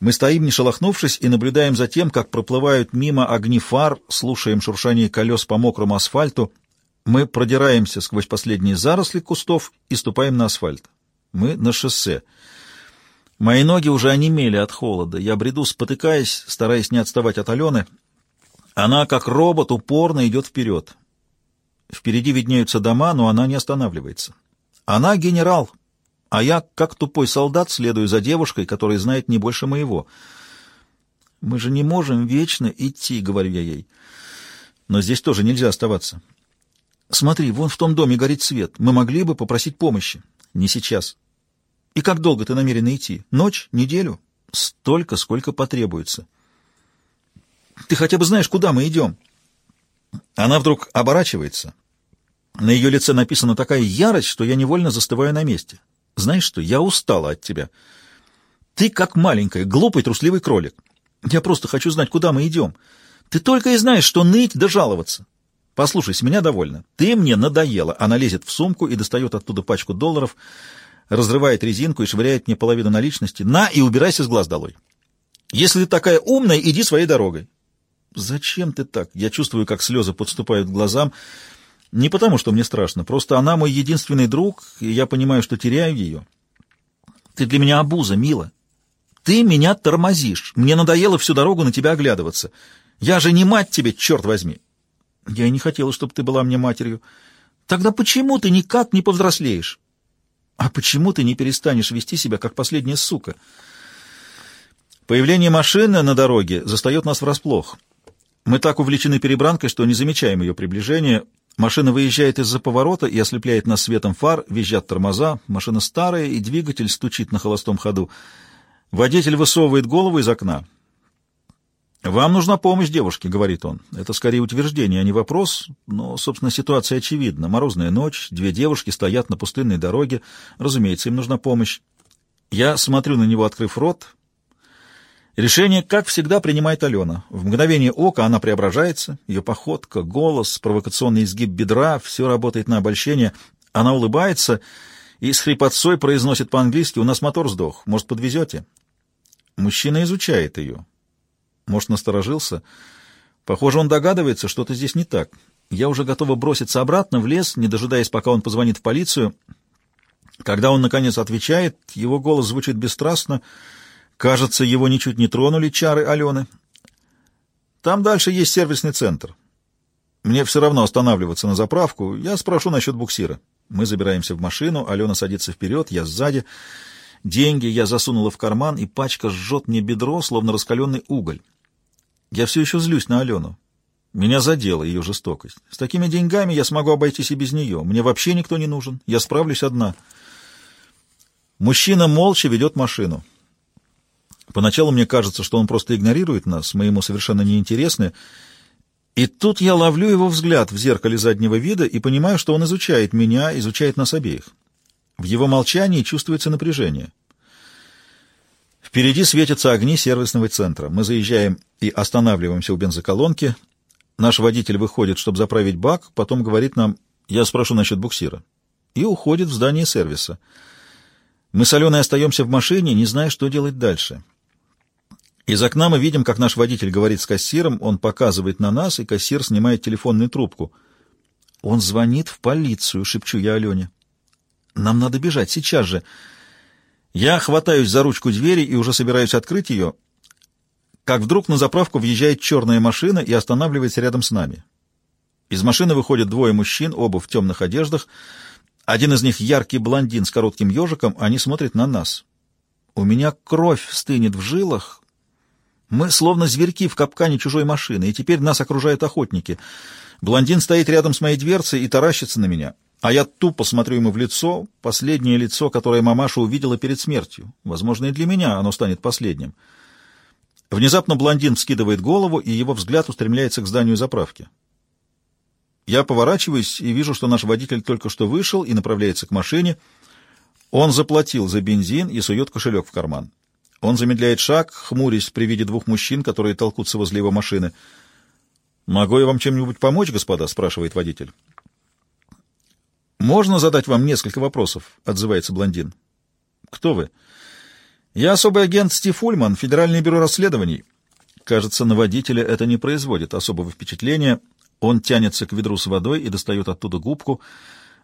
S1: Мы стоим, не шелохнувшись, и наблюдаем за тем, как проплывают мимо огни фар, слушаем шуршание колес по мокрому асфальту. Мы продираемся сквозь последние заросли кустов и ступаем на асфальт. Мы на шоссе. Мои ноги уже онемели от холода. Я бреду, спотыкаясь, стараясь не отставать от Алены. Она, как робот, упорно идет вперед. Впереди виднеются дома, но она не останавливается. Она генерал, а я, как тупой солдат, следую за девушкой, которая знает не больше моего. Мы же не можем вечно идти, — говорю я ей. Но здесь тоже нельзя оставаться. Смотри, вон в том доме горит свет. Мы могли бы попросить помощи. Не сейчас. И как долго ты намерена идти? Ночь? Неделю? Столько, сколько потребуется. Ты хотя бы знаешь, куда мы идем? Она вдруг оборачивается. На ее лице написана такая ярость, что я невольно застываю на месте. Знаешь что, я устала от тебя. Ты как маленькая, глупый, трусливый кролик. Я просто хочу знать, куда мы идем. Ты только и знаешь, что ныть да жаловаться. Послушай, с меня довольно. Ты мне надоела. Она лезет в сумку и достает оттуда пачку долларов, разрывает резинку и швыряет мне половину наличности. На и убирайся с глаз долой. Если ты такая умная, иди своей дорогой. Зачем ты так? Я чувствую, как слезы подступают к глазам. Не потому, что мне страшно, просто она мой единственный друг, и я понимаю, что теряю ее. Ты для меня обуза, мила. Ты меня тормозишь. Мне надоело всю дорогу на тебя оглядываться. Я же не мать тебе, черт возьми. Я не хотела, чтобы ты была мне матерью. Тогда почему ты никак не повзрослеешь? А почему ты не перестанешь вести себя, как последняя сука? Появление машины на дороге застает нас врасплох. Мы так увлечены перебранкой, что не замечаем ее приближения. Машина выезжает из-за поворота и ослепляет нас светом фар, визжат тормоза. Машина старая, и двигатель стучит на холостом ходу. Водитель высовывает голову из окна. «Вам нужна помощь, девушки», — говорит он. Это скорее утверждение, а не вопрос, но, собственно, ситуация очевидна. Морозная ночь, две девушки стоят на пустынной дороге. Разумеется, им нужна помощь. Я смотрю на него, открыв рот. Решение, как всегда, принимает Алена. В мгновение ока она преображается. Ее походка, голос, провокационный изгиб бедра — все работает на обольщение. Она улыбается и с хрипотцой произносит по-английски «У нас мотор сдох. Может, подвезете?» Мужчина изучает ее. Может, насторожился? Похоже, он догадывается, что-то здесь не так. Я уже готова броситься обратно в лес, не дожидаясь, пока он позвонит в полицию. Когда он, наконец, отвечает, его голос звучит бесстрастно. Кажется, его ничуть не тронули чары Алены. Там дальше есть сервисный центр. Мне все равно останавливаться на заправку. Я спрошу насчет буксира. Мы забираемся в машину, Алена садится вперед, я сзади. Деньги я засунула в карман, и пачка жжет мне бедро, словно раскаленный уголь. Я все еще злюсь на Алену. Меня задела ее жестокость. С такими деньгами я смогу обойтись и без нее. Мне вообще никто не нужен. Я справлюсь одна. Мужчина молча ведет машину. Поначалу мне кажется, что он просто игнорирует нас, мы ему совершенно неинтересны. И тут я ловлю его взгляд в зеркале заднего вида и понимаю, что он изучает меня, изучает нас обеих. В его молчании чувствуется напряжение. Впереди светятся огни сервисного центра. Мы заезжаем и останавливаемся у бензоколонки. Наш водитель выходит, чтобы заправить бак, потом говорит нам «Я спрошу насчет буксира» и уходит в здание сервиса. Мы с Аленой остаемся в машине, не зная, что делать дальше. Из окна мы видим, как наш водитель говорит с кассиром, он показывает на нас, и кассир снимает телефонную трубку. «Он звонит в полицию», — шепчу я Алене. Нам надо бежать, сейчас же. Я хватаюсь за ручку двери и уже собираюсь открыть ее, как вдруг на заправку въезжает черная машина и останавливается рядом с нами. Из машины выходят двое мужчин, оба в темных одеждах. Один из них яркий блондин с коротким ежиком, они смотрят на нас. У меня кровь стынет в жилах. Мы словно зверьки в капкане чужой машины, и теперь нас окружают охотники. Блондин стоит рядом с моей дверцей и таращится на меня. А я тупо смотрю ему в лицо, последнее лицо, которое мамаша увидела перед смертью. Возможно, и для меня оно станет последним. Внезапно блондин вскидывает голову, и его взгляд устремляется к зданию заправки. Я поворачиваюсь и вижу, что наш водитель только что вышел и направляется к машине. Он заплатил за бензин и сует кошелек в карман. Он замедляет шаг, хмурясь при виде двух мужчин, которые толкутся возле его машины. «Могу я вам чем-нибудь помочь, господа?» — спрашивает водитель. «Можно задать вам несколько вопросов?» — отзывается блондин. «Кто вы?» «Я особый агент Стив Ульман, Федеральное бюро расследований». Кажется, на водителя это не производит особого впечатления. Он тянется к ведру с водой и достает оттуда губку,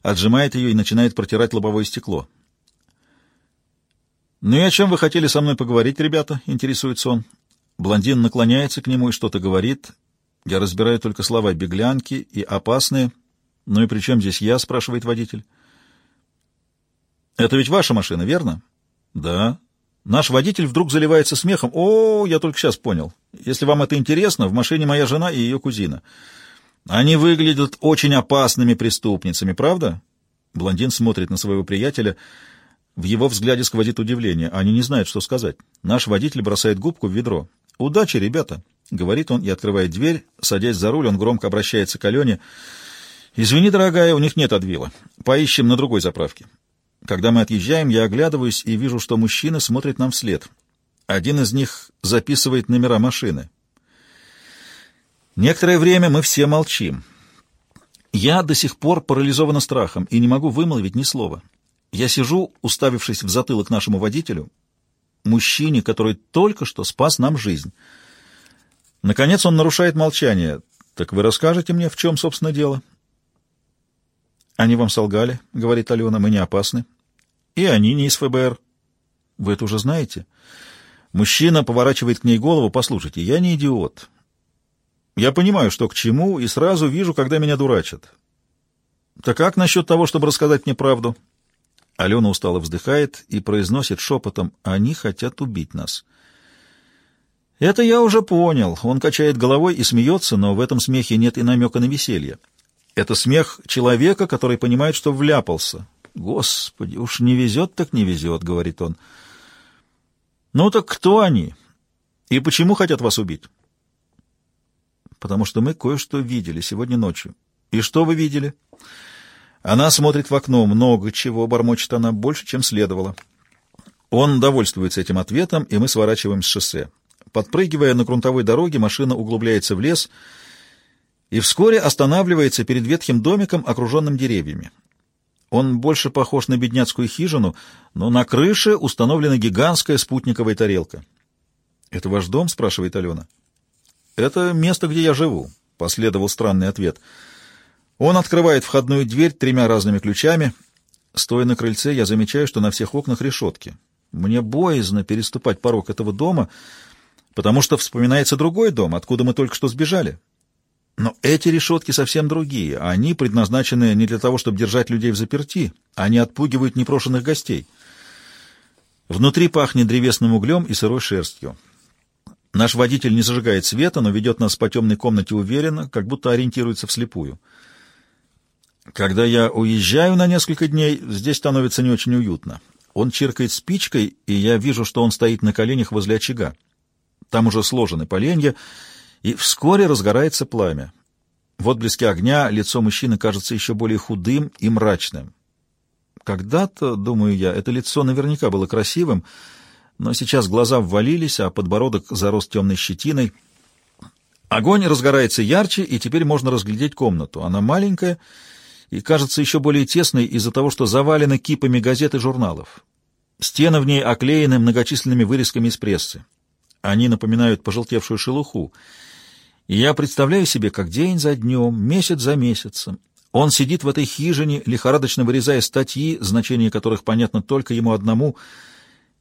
S1: отжимает ее и начинает протирать лобовое стекло. «Ну и о чем вы хотели со мной поговорить, ребята?» — интересуется он. Блондин наклоняется к нему и что-то говорит. Я разбираю только слова «беглянки» и «опасные». «Ну и при чем здесь я?» — спрашивает водитель. «Это ведь ваша машина, верно?» «Да». Наш водитель вдруг заливается смехом. «О, я только сейчас понял. Если вам это интересно, в машине моя жена и ее кузина. Они выглядят очень опасными преступницами, правда?» Блондин смотрит на своего приятеля. В его взгляде сквозит удивление. Они не знают, что сказать. Наш водитель бросает губку в ведро. «Удачи, ребята!» — говорит он и открывает дверь. Садясь за руль, он громко обращается к Алене. «Извини, дорогая, у них нет отвила. Поищем на другой заправке». Когда мы отъезжаем, я оглядываюсь и вижу, что мужчины смотрят нам вслед. Один из них записывает номера машины. Некоторое время мы все молчим. Я до сих пор парализована страхом и не могу вымолвить ни слова. Я сижу, уставившись в затылок нашему водителю, мужчине, который только что спас нам жизнь. Наконец он нарушает молчание. «Так вы расскажете мне, в чем, собственно, дело?» «Они вам солгали», — говорит Алена, — «мы не опасны». «И они не из ФБР». «Вы это уже знаете?» Мужчина поворачивает к ней голову. «Послушайте, я не идиот. Я понимаю, что к чему, и сразу вижу, когда меня дурачат. Так как насчет того, чтобы рассказать мне правду?» Алена устало вздыхает и произносит шепотом «Они хотят убить нас». «Это я уже понял». Он качает головой и смеется, но в этом смехе нет и намека на веселье. Это смех человека, который понимает, что вляпался. «Господи, уж не везет, так не везет», — говорит он. «Ну так кто они? И почему хотят вас убить?» «Потому что мы кое-что видели сегодня ночью». «И что вы видели?» Она смотрит в окно. Много чего, бормочет она, больше, чем следовало. Он довольствуется этим ответом, и мы сворачиваем с шоссе. Подпрыгивая на грунтовой дороге, машина углубляется в лес и вскоре останавливается перед ветхим домиком, окруженным деревьями. Он больше похож на бедняцкую хижину, но на крыше установлена гигантская спутниковая тарелка. «Это ваш дом?» — спрашивает Алена. «Это место, где я живу», — последовал странный ответ. Он открывает входную дверь тремя разными ключами. Стоя на крыльце, я замечаю, что на всех окнах решетки. Мне боязно переступать порог этого дома, потому что вспоминается другой дом, откуда мы только что сбежали. Но эти решетки совсем другие. Они предназначены не для того, чтобы держать людей в заперти. Они отпугивают непрошенных гостей. Внутри пахнет древесным углем и сырой шерстью. Наш водитель не зажигает света, но ведет нас по темной комнате уверенно, как будто ориентируется вслепую. Когда я уезжаю на несколько дней, здесь становится не очень уютно. Он чиркает спичкой, и я вижу, что он стоит на коленях возле очага. Там уже сложены поленья, и вскоре разгорается пламя. В отблеске огня лицо мужчины кажется еще более худым и мрачным. Когда-то, думаю я, это лицо наверняка было красивым, но сейчас глаза ввалились, а подбородок зарос темной щетиной. Огонь разгорается ярче, и теперь можно разглядеть комнату. Она маленькая кажется еще более тесной из-за того, что завалена кипами газет и журналов. Стены в ней оклеены многочисленными вырезками из прессы. Они напоминают пожелтевшую шелуху. И я представляю себе, как день за днем, месяц за месяцем, он сидит в этой хижине, лихорадочно вырезая статьи, значение которых понятно только ему одному.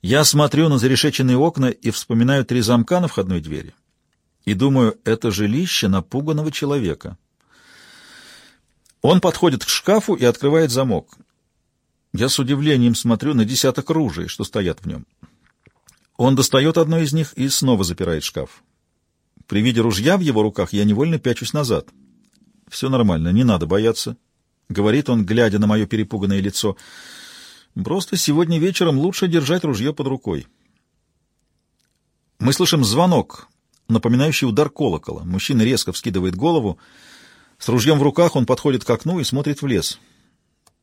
S1: Я смотрю на зарешеченные окна и вспоминаю три замка на входной двери. И думаю, это жилище напуганного человека. Он подходит к шкафу и открывает замок. Я с удивлением смотрю на десяток ружей, что стоят в нем. Он достает одно из них и снова запирает шкаф. При виде ружья в его руках я невольно пячусь назад. «Все нормально, не надо бояться», — говорит он, глядя на мое перепуганное лицо. «Просто сегодня вечером лучше держать ружье под рукой». Мы слышим звонок, напоминающий удар колокола. Мужчина резко вскидывает голову. С ружьем в руках он подходит к окну и смотрит в лес.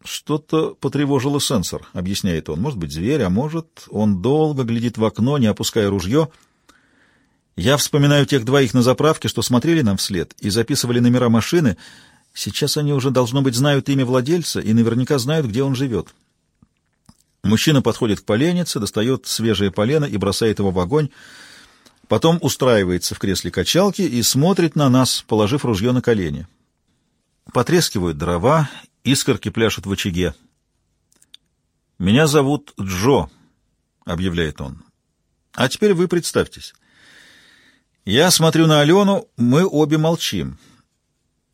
S1: «Что-то потревожило сенсор», — объясняет он. «Может быть, зверь, а может...» Он долго глядит в окно, не опуская ружье. Я вспоминаю тех двоих на заправке, что смотрели нам вслед и записывали номера машины. Сейчас они уже, должно быть, знают имя владельца и наверняка знают, где он живет. Мужчина подходит к поленнице, достает свежее полено и бросает его в огонь. Потом устраивается в кресле качалки и смотрит на нас, положив ружье на колени. Потрескивают дрова, Искорки пляшут в очаге. «Меня зовут Джо», — объявляет он. «А теперь вы представьтесь». Я смотрю на Алену, мы обе молчим.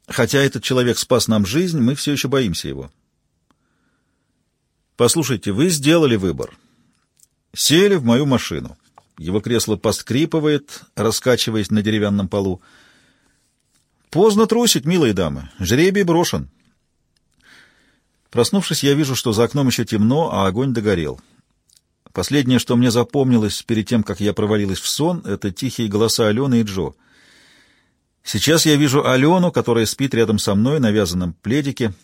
S1: Хотя этот человек спас нам жизнь, мы все еще боимся его. Послушайте, вы сделали выбор. Сели в мою машину. Его кресло поскрипывает, раскачиваясь на деревянном полу. Поздно трусить, милые дамы. Жребий брошен. Проснувшись, я вижу, что за окном еще темно, а огонь догорел. Последнее, что мне запомнилось перед тем, как я провалилась в сон, это тихие голоса Алены и Джо. Сейчас я вижу Алену, которая спит рядом со мной на вязаном пледике.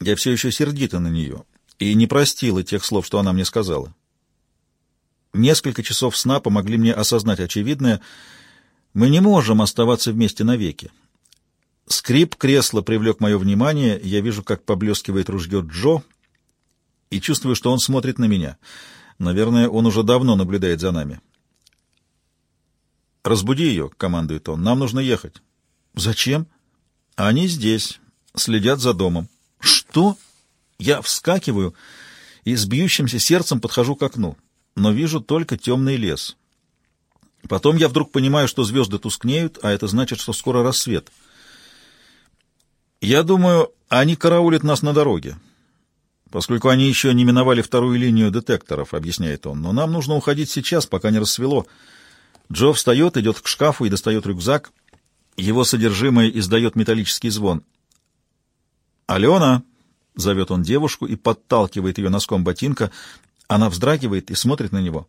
S1: Я все еще сердита на нее и не простила тех слов, что она мне сказала. Несколько часов сна помогли мне осознать очевидное. Мы не можем оставаться вместе навеки. Скрип кресла привлек мое внимание, я вижу, как поблескивает ружье Джо, и чувствую, что он смотрит на меня. Наверное, он уже давно наблюдает за нами. «Разбуди ее», — командует он, — «нам нужно ехать». «Зачем?» «Они здесь, следят за домом». «Что?» Я вскакиваю и с бьющимся сердцем подхожу к окну, но вижу только темный лес. Потом я вдруг понимаю, что звезды тускнеют, а это значит, что скоро рассвет. Я думаю, они караулят нас на дороге, поскольку они еще не миновали вторую линию детекторов, объясняет он. Но нам нужно уходить сейчас, пока не рассвело. Джо встает, идет к шкафу и достает рюкзак. Его содержимое издает металлический звон. «Алена!» — зовет он девушку и подталкивает ее носком ботинка. Она вздрагивает и смотрит на него.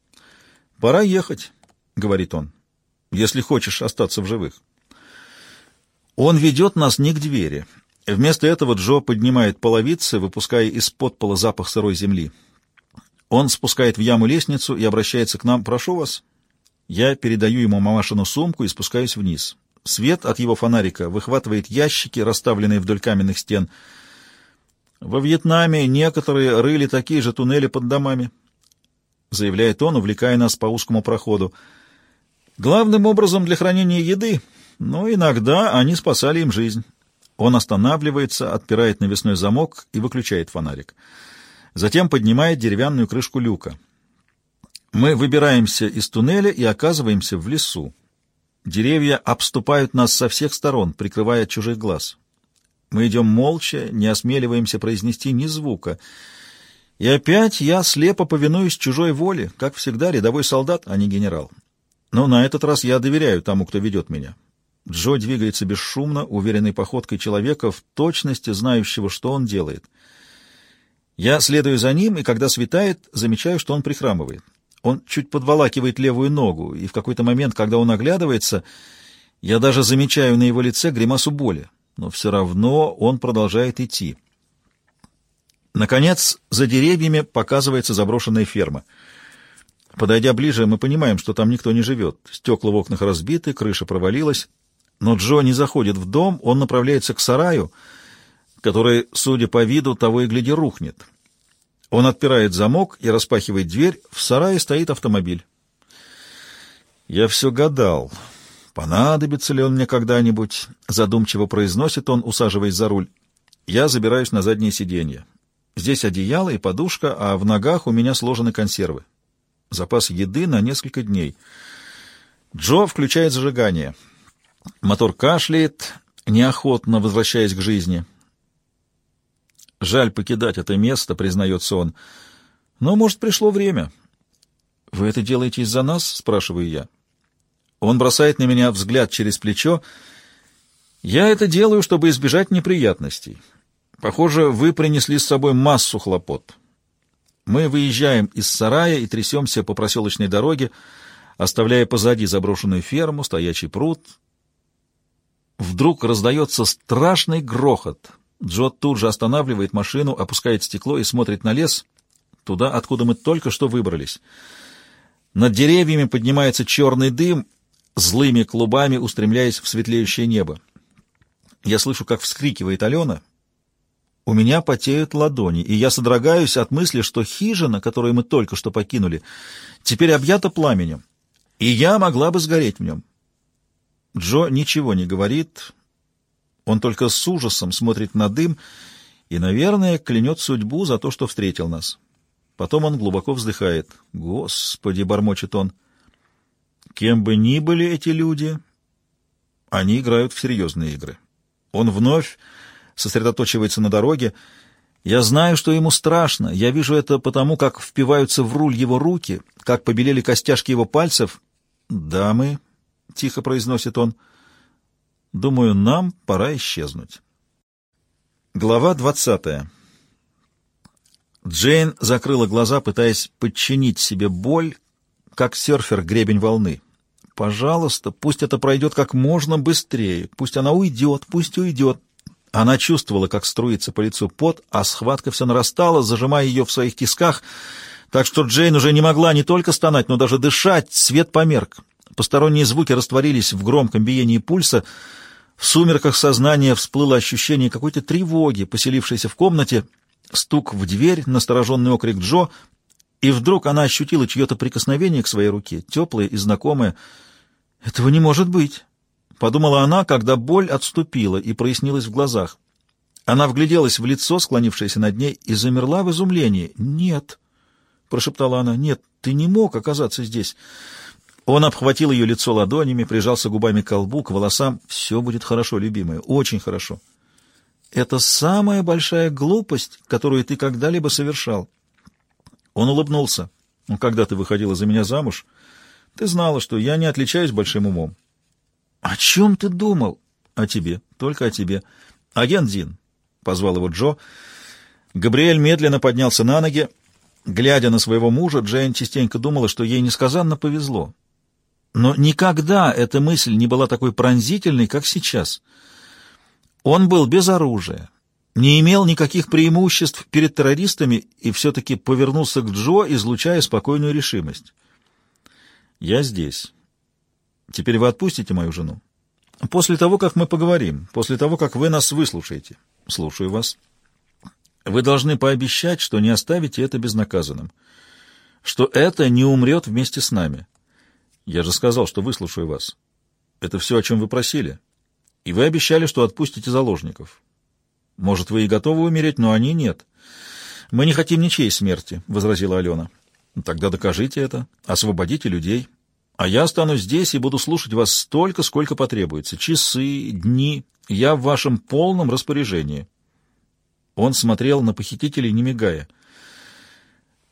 S1: «Пора ехать», — говорит он, — «если хочешь остаться в живых». Он ведет нас не к двери. Вместо этого Джо поднимает половицы, выпуская из-под пола запах сырой земли. Он спускает в яму лестницу и обращается к нам. «Прошу вас». Я передаю ему мамашину сумку и спускаюсь вниз. Свет от его фонарика выхватывает ящики, расставленные вдоль каменных стен. Во Вьетнаме некоторые рыли такие же туннели под домами, — заявляет он, увлекая нас по узкому проходу. Главным образом для хранения еды, но иногда они спасали им жизнь. Он останавливается, отпирает навесной замок и выключает фонарик. Затем поднимает деревянную крышку люка. Мы выбираемся из туннеля и оказываемся в лесу. Деревья обступают нас со всех сторон, прикрывая от чужих глаз. Мы идем молча, не осмеливаемся произнести ни звука. И опять я слепо повинуюсь чужой воле, как всегда рядовой солдат, а не генерал. Но на этот раз я доверяю тому, кто ведет меня. Джо двигается бесшумно, уверенной походкой человека, в точности знающего, что он делает. Я следую за ним, и когда светает, замечаю, что он прихрамывает. Он чуть подволакивает левую ногу, и в какой-то момент, когда он оглядывается, я даже замечаю на его лице гримасу боли, но все равно он продолжает идти. Наконец, за деревьями показывается заброшенная ферма. Подойдя ближе, мы понимаем, что там никто не живет. Стекла в окнах разбиты, крыша провалилась. Но Джо не заходит в дом, он направляется к сараю, который, судя по виду, того и гляди, рухнет. Он отпирает замок и распахивает дверь. В сарае стоит автомобиль. «Я все гадал, понадобится ли он мне когда-нибудь», — задумчиво произносит он, усаживаясь за руль. Я забираюсь на заднее сиденье. Здесь одеяло и подушка, а в ногах у меня сложены консервы. Запас еды на несколько дней. Джо включает зажигание. Мотор кашляет, неохотно возвращаясь к жизни. Жаль покидать это место, признается он. Но, может, пришло время. Вы это делаете из-за нас? Спрашиваю я. Он бросает на меня взгляд через плечо. Я это делаю, чтобы избежать неприятностей. Похоже, вы принесли с собой массу хлопот. Мы выезжаем из сарая и трясемся по проселочной дороге, оставляя позади заброшенную ферму, стоячий пруд. Вдруг раздается страшный грохот — Джо тут же останавливает машину, опускает стекло и смотрит на лес, туда, откуда мы только что выбрались. Над деревьями поднимается черный дым, злыми клубами устремляясь в светлеющее небо. Я слышу, как вскрикивает Алена. У меня потеют ладони, и я содрогаюсь от мысли, что хижина, которую мы только что покинули, теперь объята пламенем, и я могла бы сгореть в нем. Джо ничего не говорит, он только с ужасом смотрит на дым и, наверное, клянет судьбу за то, что встретил нас. Потом он глубоко вздыхает. «Господи!» — бормочет он. «Кем бы ни были эти люди, они играют в серьезные игры». Он вновь сосредоточивается на дороге. Я знаю, что ему страшно. Я вижу это потому, как впиваются в руль его руки, как побелели костяшки его пальцев. «Дамы», — тихо произносит он, — Думаю, нам пора исчезнуть. Глава двадцатая. Джейн закрыла глаза, пытаясь подчинить себе боль, как серфер гребень волны. Пожалуйста, пусть это пройдет как можно быстрее, пусть она уйдет, пусть уйдет. Она чувствовала, как струится по лицу пот, а схватка все нарастала, зажимая ее в своих тисках, так что Джейн уже не могла не только стонать, но даже дышать, свет померк. Посторонние звуки растворились в громком биении пульса. В сумерках сознания всплыло ощущение какой-то тревоги, поселившейся в комнате, стук в дверь, настороженный окрик Джо, и вдруг она ощутила чье-то прикосновение к своей руке, теплое и знакомое. «Этого не может быть!» — подумала она, когда боль отступила и прояснилась в глазах. Она вгляделась в лицо, склонившееся над ней, и замерла в изумлении. «Нет!» — прошептала она. «Нет, ты не мог оказаться здесь!» Он обхватил ее лицо ладонями, прижался губами к колбу, к волосам. «Все будет хорошо, любимая, очень хорошо. Это самая большая глупость, которую ты когда-либо совершал». Он улыбнулся. «Ну, когда ты выходила за меня замуж, ты знала, что я не отличаюсь большим умом». «О чем ты думал?» «О тебе, только о тебе. Агент Дин», — позвал его Джо. Габриэль медленно поднялся на ноги. Глядя на своего мужа, Джейн частенько думала, что ей несказанно повезло. Но никогда эта мысль не была такой пронзительной, как сейчас. Он был без оружия, не имел никаких преимуществ перед террористами и все-таки повернулся к Джо, излучая спокойную решимость. «Я здесь. Теперь вы отпустите мою жену?» «После того, как мы поговорим, после того, как вы нас выслушаете». «Слушаю вас». «Вы должны пообещать, что не оставите это безнаказанным, что это не умрет вместе с нами». Я же сказал, что выслушаю вас. Это все, о чем вы просили. И вы обещали, что отпустите заложников. Может, вы и готовы умереть, но они нет. Мы не хотим ничьей смерти, — возразила Алена. Тогда докажите это, освободите людей. А я останусь здесь и буду слушать вас столько, сколько потребуется. Часы, дни. Я в вашем полном распоряжении. Он смотрел на похитителей, не мигая.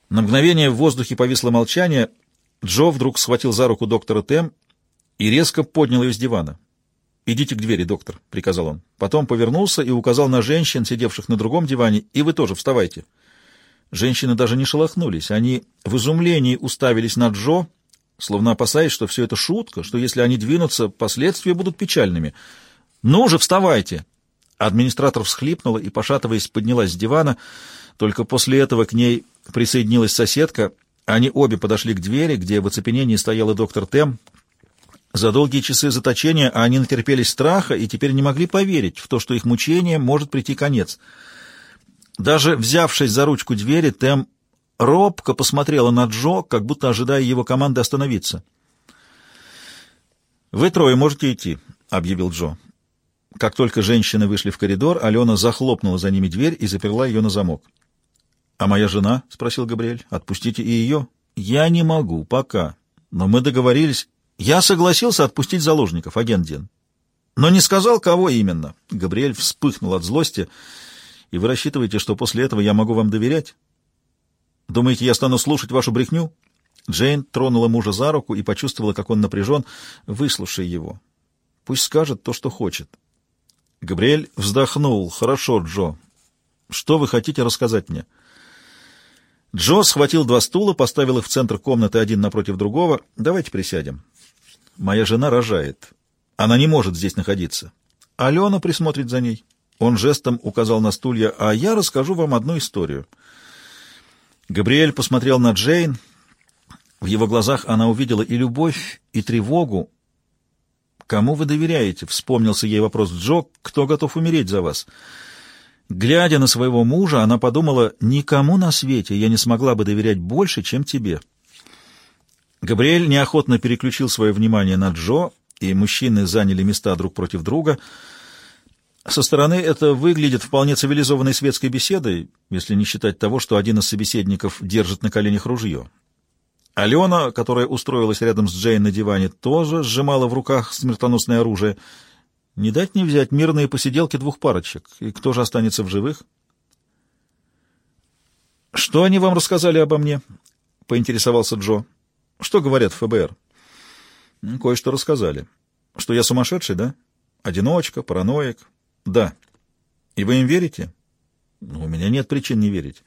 S1: На мгновение в воздухе повисло молчание — Джо вдруг схватил за руку доктора Тем и резко поднял ее с дивана. «Идите к двери, доктор», — приказал он. Потом повернулся и указал на женщин, сидевших на другом диване, «и вы тоже вставайте». Женщины даже не шелохнулись. Они в изумлении уставились на Джо, словно опасаясь, что все это шутка, что если они двинутся, последствия будут печальными. «Ну же, вставайте!» Администратор всхлипнула и, пошатываясь, поднялась с дивана. Только после этого к ней присоединилась соседка — они обе подошли к двери, где в оцепенении стоял и доктор Тем. За долгие часы заточения они натерпелись страха и теперь не могли поверить в то, что их мучениям может прийти конец. Даже взявшись за ручку двери, Тем робко посмотрела на Джо, как будто ожидая его команды остановиться. «Вы трое можете идти», — объявил Джо. Как только женщины вышли в коридор, Алена захлопнула за ними дверь и заперла ее на замок. «А моя жена?» — спросил Габриэль. «Отпустите и ее». «Я не могу, пока. Но мы договорились. Я согласился отпустить заложников, агент Дин. Но не сказал, кого именно». Габриэль вспыхнул от злости. «И вы рассчитываете, что после этого я могу вам доверять? Думаете, я стану слушать вашу брехню?» Джейн тронула мужа за руку и почувствовала, как он напряжен. «Выслушай его. Пусть скажет то, что хочет». Габриэль вздохнул. «Хорошо, Джо. Что вы хотите рассказать мне?» Джо схватил два стула, поставил их в центр комнаты один напротив другого. «Давайте присядем. Моя жена рожает. Она не может здесь находиться. Алена присмотрит за ней». Он жестом указал на стулья, «А я расскажу вам одну историю». Габриэль посмотрел на Джейн. В его глазах она увидела и любовь, и тревогу. «Кому вы доверяете?» — вспомнился ей вопрос Джо. «Кто готов умереть за вас?» Глядя на своего мужа, она подумала, «Никому на свете я не смогла бы доверять больше, чем тебе». Габриэль неохотно переключил свое внимание на Джо, и мужчины заняли места друг против друга. Со стороны это выглядит вполне цивилизованной светской беседой, если не считать того, что один из собеседников держит на коленях ружье. Алена, которая устроилась рядом с Джейн на диване, тоже сжимала в руках смертоносное оружие — не дать не взять мирные посиделки двух парочек. И кто же останется в живых? «Что они вам рассказали обо мне?» — поинтересовался Джо. «Что говорят в ФБР?» «Кое-что рассказали. Что я сумасшедший, да? Одиночка, параноик?» «Да. И вы им верите?» «У меня нет причин не верить».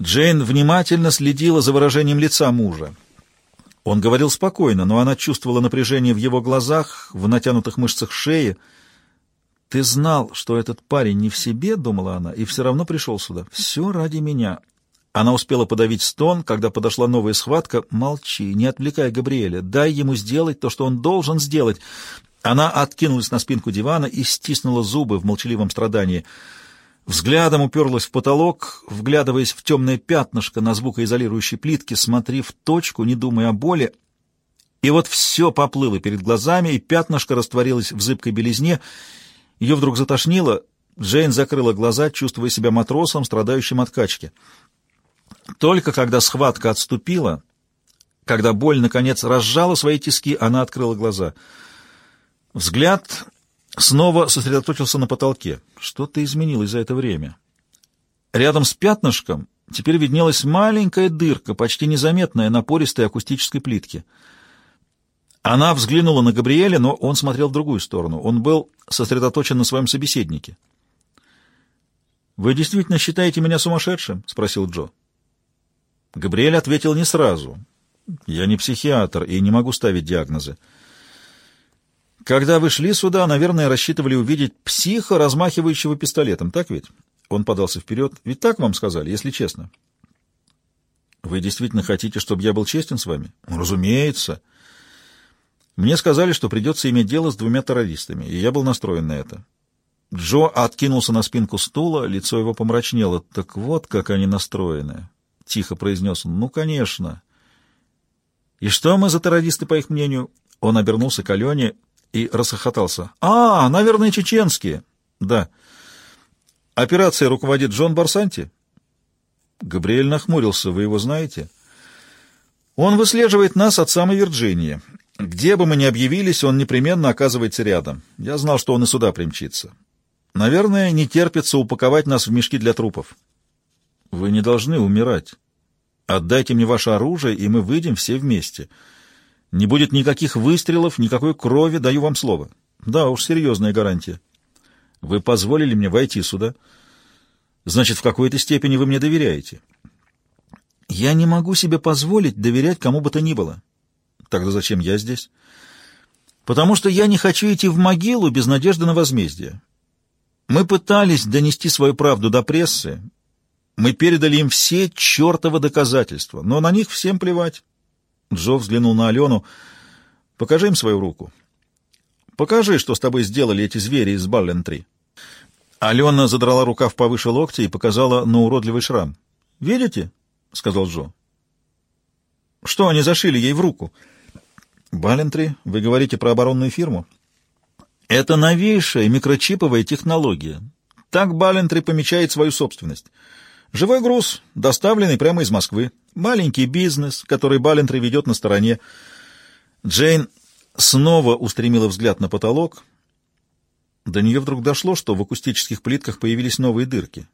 S1: Джейн внимательно следила за выражением лица мужа. Он говорил спокойно, но она чувствовала напряжение в его глазах, в натянутых мышцах шеи. «Ты знал, что этот парень не в себе», — думала она, — «и все равно пришел сюда. Все ради меня». Она успела подавить стон, когда подошла новая схватка. «Молчи, не отвлекай Габриэля, дай ему сделать то, что он должен сделать». Она откинулась на спинку дивана и стиснула зубы в молчаливом страдании — Взглядом уперлась в потолок, вглядываясь в темное пятнышко на звукоизолирующей плитке, смотри в точку, не думая о боли. И вот все поплыло перед глазами, и пятнышко растворилось в зыбкой белизне. Ее вдруг затошнило. Джейн закрыла глаза, чувствуя себя матросом, страдающим от качки. Только когда схватка отступила, Когда боль, наконец, разжала свои тиски, она открыла глаза. Взгляд снова сосредоточился на потолке. Что-то изменилось за это время. Рядом с пятнышком теперь виднелась маленькая дырка, почти незаметная на пористой акустической плитке. Она взглянула на Габриэля, но он смотрел в другую сторону. Он был сосредоточен на своем собеседнике. «Вы действительно считаете меня сумасшедшим?» — спросил Джо. Габриэль ответил не сразу. «Я не психиатр и не могу ставить диагнозы. Когда вы шли сюда, наверное, рассчитывали увидеть психа, размахивающего пистолетом, так ведь?» Он подался вперед. «Ведь так вам сказали, если честно?» «Вы действительно хотите, чтобы я был честен с вами?» «Разумеется». Мне сказали, что придется иметь дело с двумя террористами, и я был настроен на это. Джо откинулся на спинку стула, лицо его помрачнело. «Так вот, как они настроены!» — тихо произнес он. «Ну, конечно!» «И что мы за террористы, по их мнению?» Он обернулся к Алене и расхохотался. «А, наверное, чеченские!» «Да». «Операцией руководит Джон Барсанти?» Габриэль нахмурился. «Вы его знаете?» «Он выслеживает нас от самой Вирджинии. Где бы мы ни объявились, он непременно оказывается рядом. Я знал, что он и сюда примчится. Наверное, не терпится упаковать нас в мешки для трупов. Вы не должны умирать. Отдайте мне ваше оружие, и мы выйдем все вместе. Не будет никаких выстрелов, никакой крови, даю вам слово. Да уж, серьезная гарантия. Вы позволили мне войти сюда. Значит, в какой-то степени вы мне доверяете. Я не могу себе позволить доверять кому бы то ни было. Тогда зачем я здесь? Потому что я не хочу идти в могилу без надежды на возмездие. Мы пытались донести свою правду до прессы. Мы передали им все чертовы доказательства, но на них всем плевать. Джо взглянул на Алену. «Покажи им свою руку. Покажи, что с тобой сделали эти звери из Баллентри». Алена задрала рукав повыше локтя и показала на уродливый шрам. «Видите?» — сказал Джо. «Что они зашили ей в руку?» «Баллентри, вы говорите про оборонную фирму?» Это новейшая микрочиповая технология. Так Балентри помечает свою собственность. Живой груз, доставленный прямо из Москвы. Маленький бизнес, который Балентри ведет на стороне. Джейн снова устремила взгляд на потолок. До нее вдруг дошло, что в акустических плитках появились новые дырки.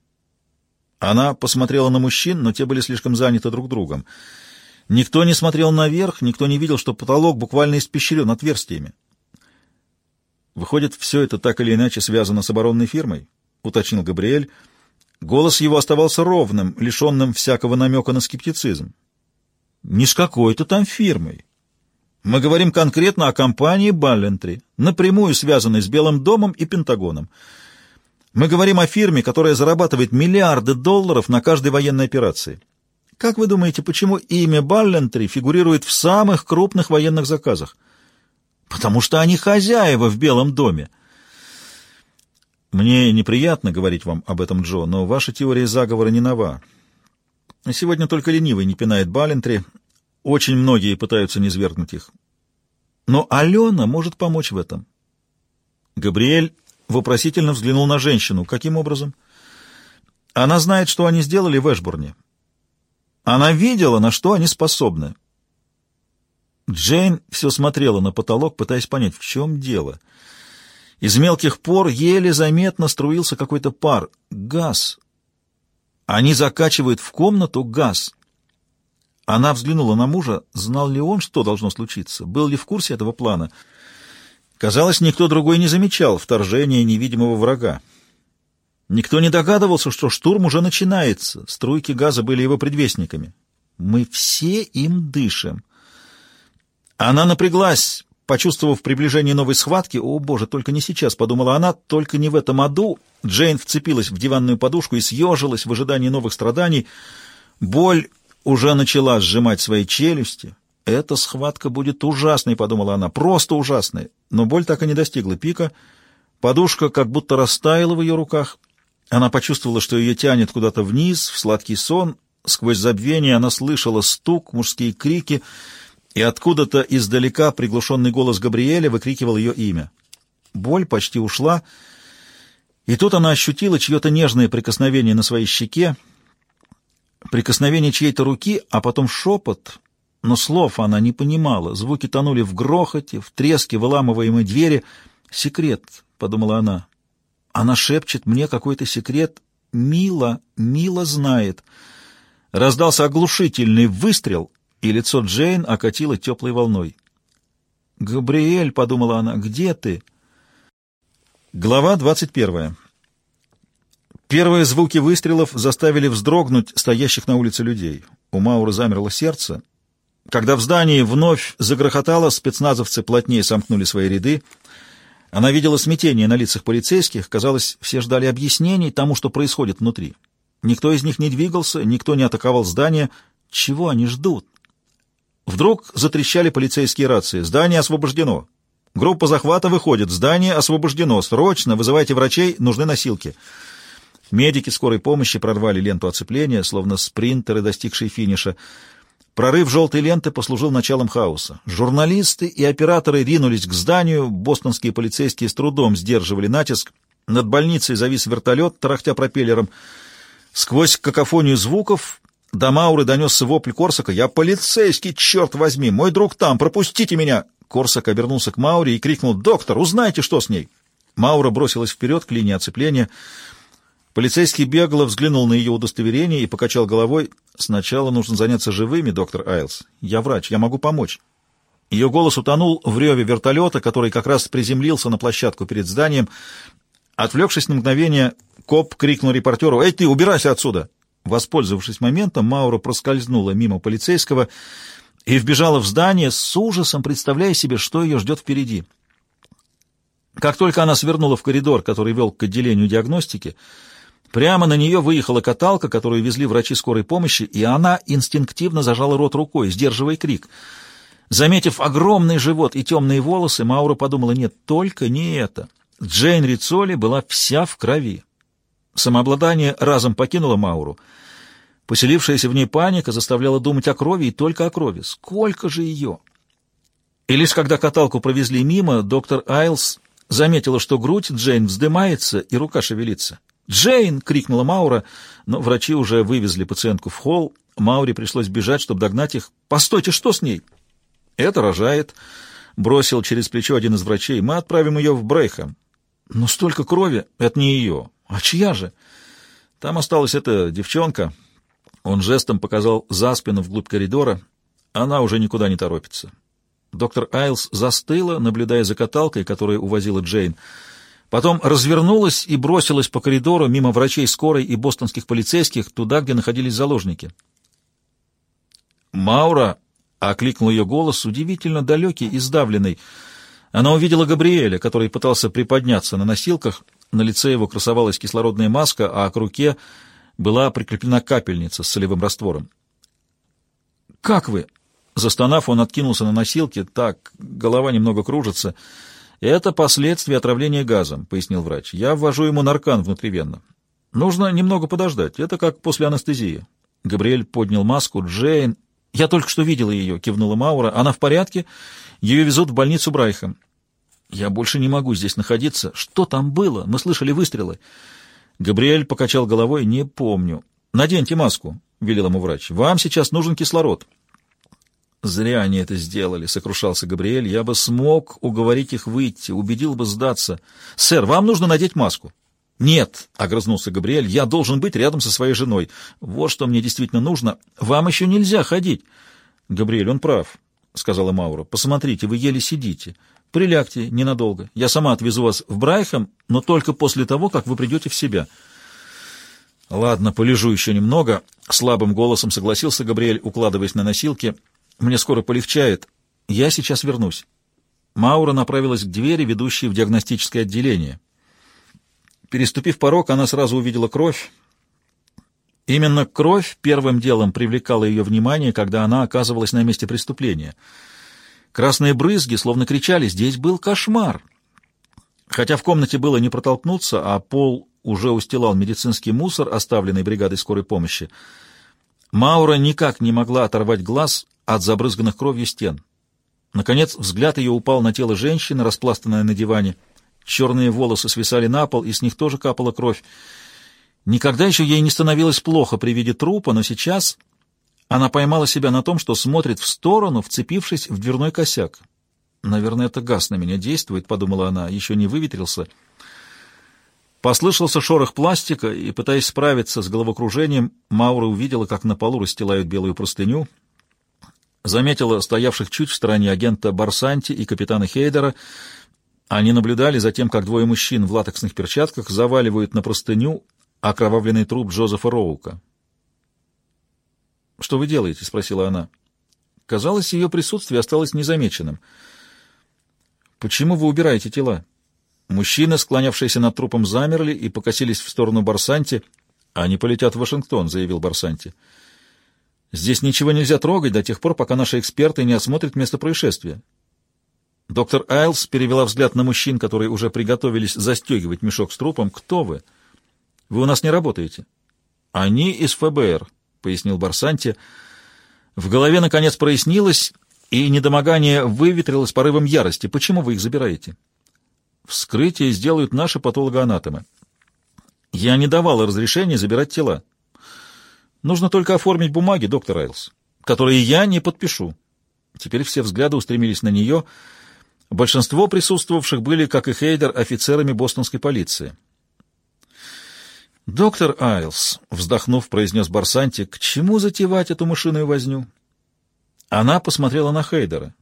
S1: Она посмотрела на мужчин, но те были слишком заняты друг другом. Никто не смотрел наверх, никто не видел, что потолок буквально испещрен отверстиями. Выходит, все это так или иначе связано с оборонной фирмой? — уточнил Габриэль. Голос его оставался ровным, лишенным всякого намека на скептицизм. Не с какой-то там фирмой. Мы говорим конкретно о компании Баллентри, напрямую связанной с Белым домом и Пентагоном. Мы говорим о фирме, которая зарабатывает миллиарды долларов на каждой военной операции. Как вы думаете, почему имя Баллентри фигурирует в самых крупных военных заказах? потому что они хозяева в Белом доме. Мне неприятно говорить вам об этом, Джо, но ваша теория заговора не нова. Сегодня только ленивый не пинает Балентри, очень многие пытаются низвергнуть их. Но Алена может помочь в этом. Габриэль вопросительно взглянул на женщину. Каким образом? Она знает, что они сделали в Эшбурне. Она видела, на что они способны. Джейн все смотрела на потолок, пытаясь понять, в чем дело. Из мелких пор еле заметно струился какой-то пар. Газ. Они закачивают в комнату газ. Она взглянула на мужа. Знал ли он, что должно случиться? Был ли в курсе этого плана? Казалось, никто другой не замечал вторжения невидимого врага. Никто не догадывался, что штурм уже начинается. Струйки газа были его предвестниками. Мы все им дышим. Она напряглась, почувствовав приближение новой схватки. «О, боже, только не сейчас», — подумала она, — «только не в этом аду». Джейн вцепилась в диванную подушку и съежилась в ожидании новых страданий. Боль уже начала сжимать свои челюсти. «Эта схватка будет ужасной», — подумала она, — «просто ужасной». Но боль так и не достигла пика. Подушка как будто растаяла в ее руках. Она почувствовала, что ее тянет куда-то вниз, в сладкий сон. Сквозь забвение она слышала стук, мужские крики — и откуда-то издалека приглушенный голос Габриэля выкрикивал ее имя. Боль почти ушла, и тут она ощутила чье-то нежное прикосновение на своей щеке, прикосновение чьей-то руки, а потом шепот, но слов она не понимала. Звуки тонули в грохоте, в треске выламываемой двери. «Секрет», — подумала она. «Она шепчет мне какой-то секрет. Мила, Мила знает». Раздался оглушительный выстрел, и лицо Джейн окатило теплой волной. «Габриэль», — подумала она, — «где ты?» Глава двадцать первая. Первые звуки выстрелов заставили вздрогнуть стоящих на улице людей. У Мауры замерло сердце. Когда в здании вновь загрохотало, спецназовцы плотнее сомкнули свои ряды. Она видела смятение на лицах полицейских. Казалось, все ждали объяснений тому, что происходит внутри. Никто из них не двигался, никто не атаковал здание. Чего они ждут? Вдруг затрещали полицейские рации. «Здание освобождено!» «Группа захвата выходит. Здание освобождено. Срочно! Вызывайте врачей. Нужны носилки!» Медики скорой помощи прорвали ленту оцепления, словно спринтеры, достигшие финиша. Прорыв желтой ленты послужил началом хаоса. Журналисты и операторы ринулись к зданию, бостонские полицейские с трудом сдерживали натиск. Над больницей завис вертолет, тарахтя пропеллером. Сквозь какофонию звуков до Мауры донесся вопль Корсака. «Я полицейский, черт возьми! Мой друг там! Пропустите меня!» Корсак обернулся к Мауре и крикнул «Доктор, узнайте, что с ней!» Маура бросилась вперед к линии оцепления. Полицейский бегло взглянул на ее удостоверение и покачал головой. «Сначала нужно заняться живыми, доктор Айлс. Я врач, я могу помочь». Ее голос утонул в реве вертолета, который как раз приземлился на площадку перед зданием. Отвлекшись на мгновение, коп крикнул репортеру «Эй, ты, убирайся отсюда!» Воспользовавшись моментом, Маура проскользнула мимо полицейского и вбежала в здание с ужасом, представляя себе, что ее ждет впереди. Как только она свернула в коридор, который вел к отделению диагностики, прямо на нее выехала каталка, которую везли врачи скорой помощи, и она инстинктивно зажала рот рукой, сдерживая крик. Заметив огромный живот и темные волосы, Маура подумала, нет, только не это. Джейн Рицоли была вся в крови. Самообладание разом покинуло Мауру. Поселившаяся в ней паника заставляла думать о крови и только о крови. Сколько же ее! И лишь когда каталку провезли мимо, доктор Айлс заметила, что грудь Джейн вздымается и рука шевелится. «Джейн!» — крикнула Маура, но врачи уже вывезли пациентку в холл. Мауре пришлось бежать, чтобы догнать их. «Постойте, что с ней?» «Это рожает», — бросил через плечо один из врачей. «Мы отправим ее в Брейхэм». «Но столько крови! Это не ее. А чья же?» «Там осталась эта девчонка». Он жестом показал за спину вглубь коридора. Она уже никуда не торопится. Доктор Айлс застыла, наблюдая за каталкой, которая увозила Джейн. Потом развернулась и бросилась по коридору мимо врачей скорой и бостонских полицейских, туда, где находились заложники. «Маура!» — окликнул ее голос, удивительно далекий и сдавленный. Она увидела Габриэля, который пытался приподняться на носилках. На лице его красовалась кислородная маска, а к руке была прикреплена капельница с солевым раствором. «Как вы?» Застонав, он откинулся на носилки. «Так, голова немного кружится». «Это последствия отравления газом», — пояснил врач. «Я ввожу ему наркан внутривенно. Нужно немного подождать. Это как после анестезии». Габриэль поднял маску. «Джейн...» «Я только что видела ее», — кивнула Маура. «Она в порядке. Ее везут в больницу Брайхем». «Я больше не могу здесь находиться. Что там было? Мы слышали выстрелы». Габриэль покачал головой. «Не помню». «Наденьте маску», — велел ему врач. «Вам сейчас нужен кислород». «Зря они это сделали», — сокрушался Габриэль. «Я бы смог уговорить их выйти, убедил бы сдаться. Сэр, вам нужно надеть маску». «Нет», — огрызнулся Габриэль, — «я должен быть рядом со своей женой. Вот что мне действительно нужно. Вам еще нельзя ходить». «Габриэль, он прав», — сказала Маура. «Посмотрите, вы еле сидите. Прилягте ненадолго. Я сама отвезу вас в Брайхам, но только после того, как вы придете в себя». «Ладно, полежу еще немного», — слабым голосом согласился Габриэль, укладываясь на носилки. Мне скоро полегчает. Я сейчас вернусь. Маура направилась к двери, ведущей в диагностическое отделение. Переступив порог, она сразу увидела кровь. Именно кровь первым делом привлекала ее внимание, когда она оказывалась на месте преступления. Красные брызги словно кричали «Здесь был кошмар!». Хотя в комнате было не протолкнуться, а пол уже устилал медицинский мусор, оставленный бригадой скорой помощи, Маура никак не могла оторвать глаз от забрызганных кровью стен. Наконец взгляд ее упал на тело женщины, распластанное на диване. Черные волосы свисали на пол, и с них тоже капала кровь. Никогда еще ей не становилось плохо при виде трупа, но сейчас Она поймала себя на том, что смотрит в сторону, вцепившись в дверной косяк. «Наверное, это газ на меня действует», — подумала она, — «еще не выветрился». Послышался шорох пластика, и, пытаясь справиться с головокружением, Маура увидела, как на полу расстилают белую простыню, заметила стоявших чуть в стороне агента Барсанти и капитана Хейдера. Они наблюдали за тем, как двое мужчин в латексных перчатках заваливают на простыню окровавленный труп Джозефа Роука. «Что вы делаете?» — спросила она. Казалось, ее присутствие осталось незамеченным. «Почему вы убираете тела?» Мужчины, склонявшиеся над трупом, замерли и покосились в сторону Барсанти. «Они полетят в Вашингтон», — заявил Барсанти. «Здесь ничего нельзя трогать до тех пор, пока наши эксперты не осмотрят место происшествия». Доктор Айлс перевела взгляд на мужчин, которые уже приготовились застегивать мешок с трупом. «Кто вы? Вы у нас не работаете?» «Они из ФБР», — пояснил Барсанти. В голове, наконец, прояснилось, и недомогание выветрилось порывом ярости. «Почему вы их забираете?» Вскрытие сделают наши патологоанатомы. Я не давал разрешения забирать тела. Нужно только оформить бумаги, доктор Айлс, которые я не подпишу. Теперь все взгляды устремились на нее. Большинство присутствовавших были, как и Хейдер, офицерами бостонской полиции. «Доктор Айлс», — вздохнув, произнес Барсанти, — «к чему затевать эту мышиную возню?» Она посмотрела на Хейдера.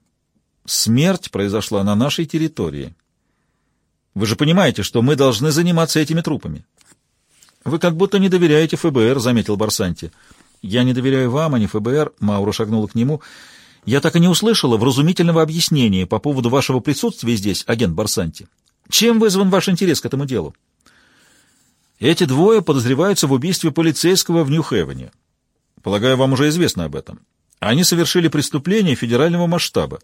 S1: «Смерть произошла на нашей территории». Вы же понимаете, что мы должны заниматься этими трупами. Вы как будто не доверяете ФБР, заметил Барсанти. Я не доверяю вам, а не ФБР, Маура шагнула к нему. Я так и не услышала вразумительного объяснения по поводу вашего присутствия здесь, агент Барсанти. Чем вызван ваш интерес к этому делу? Эти двое подозреваются в убийстве полицейского в Нью-Хевене. Полагаю, вам уже известно об этом. Они совершили преступление федерального масштаба.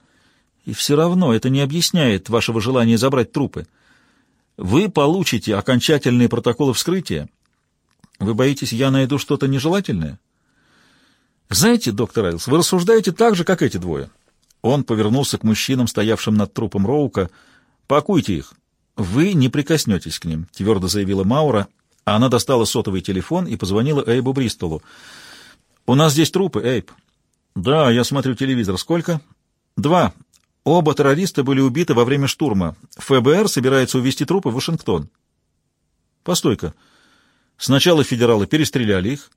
S1: И все равно это не объясняет вашего желания забрать трупы. Вы получите окончательные протоколы вскрытия. Вы боитесь, я найду что-то нежелательное? Знаете, доктор Айлс, вы рассуждаете так же, как эти двое. Он повернулся к мужчинам, стоявшим над трупом Роука. «Пакуйте их. Вы не прикоснетесь к ним», — твердо заявила Маура. Она достала сотовый телефон и позвонила Эйбу Бристолу. «У нас здесь трупы, Эйб». «Да, я смотрю телевизор. Сколько?» «Два. Оба террориста были убиты во время штурма. ФБР собирается увезти трупы в Вашингтон. Постойка. Сначала федералы перестреляли их,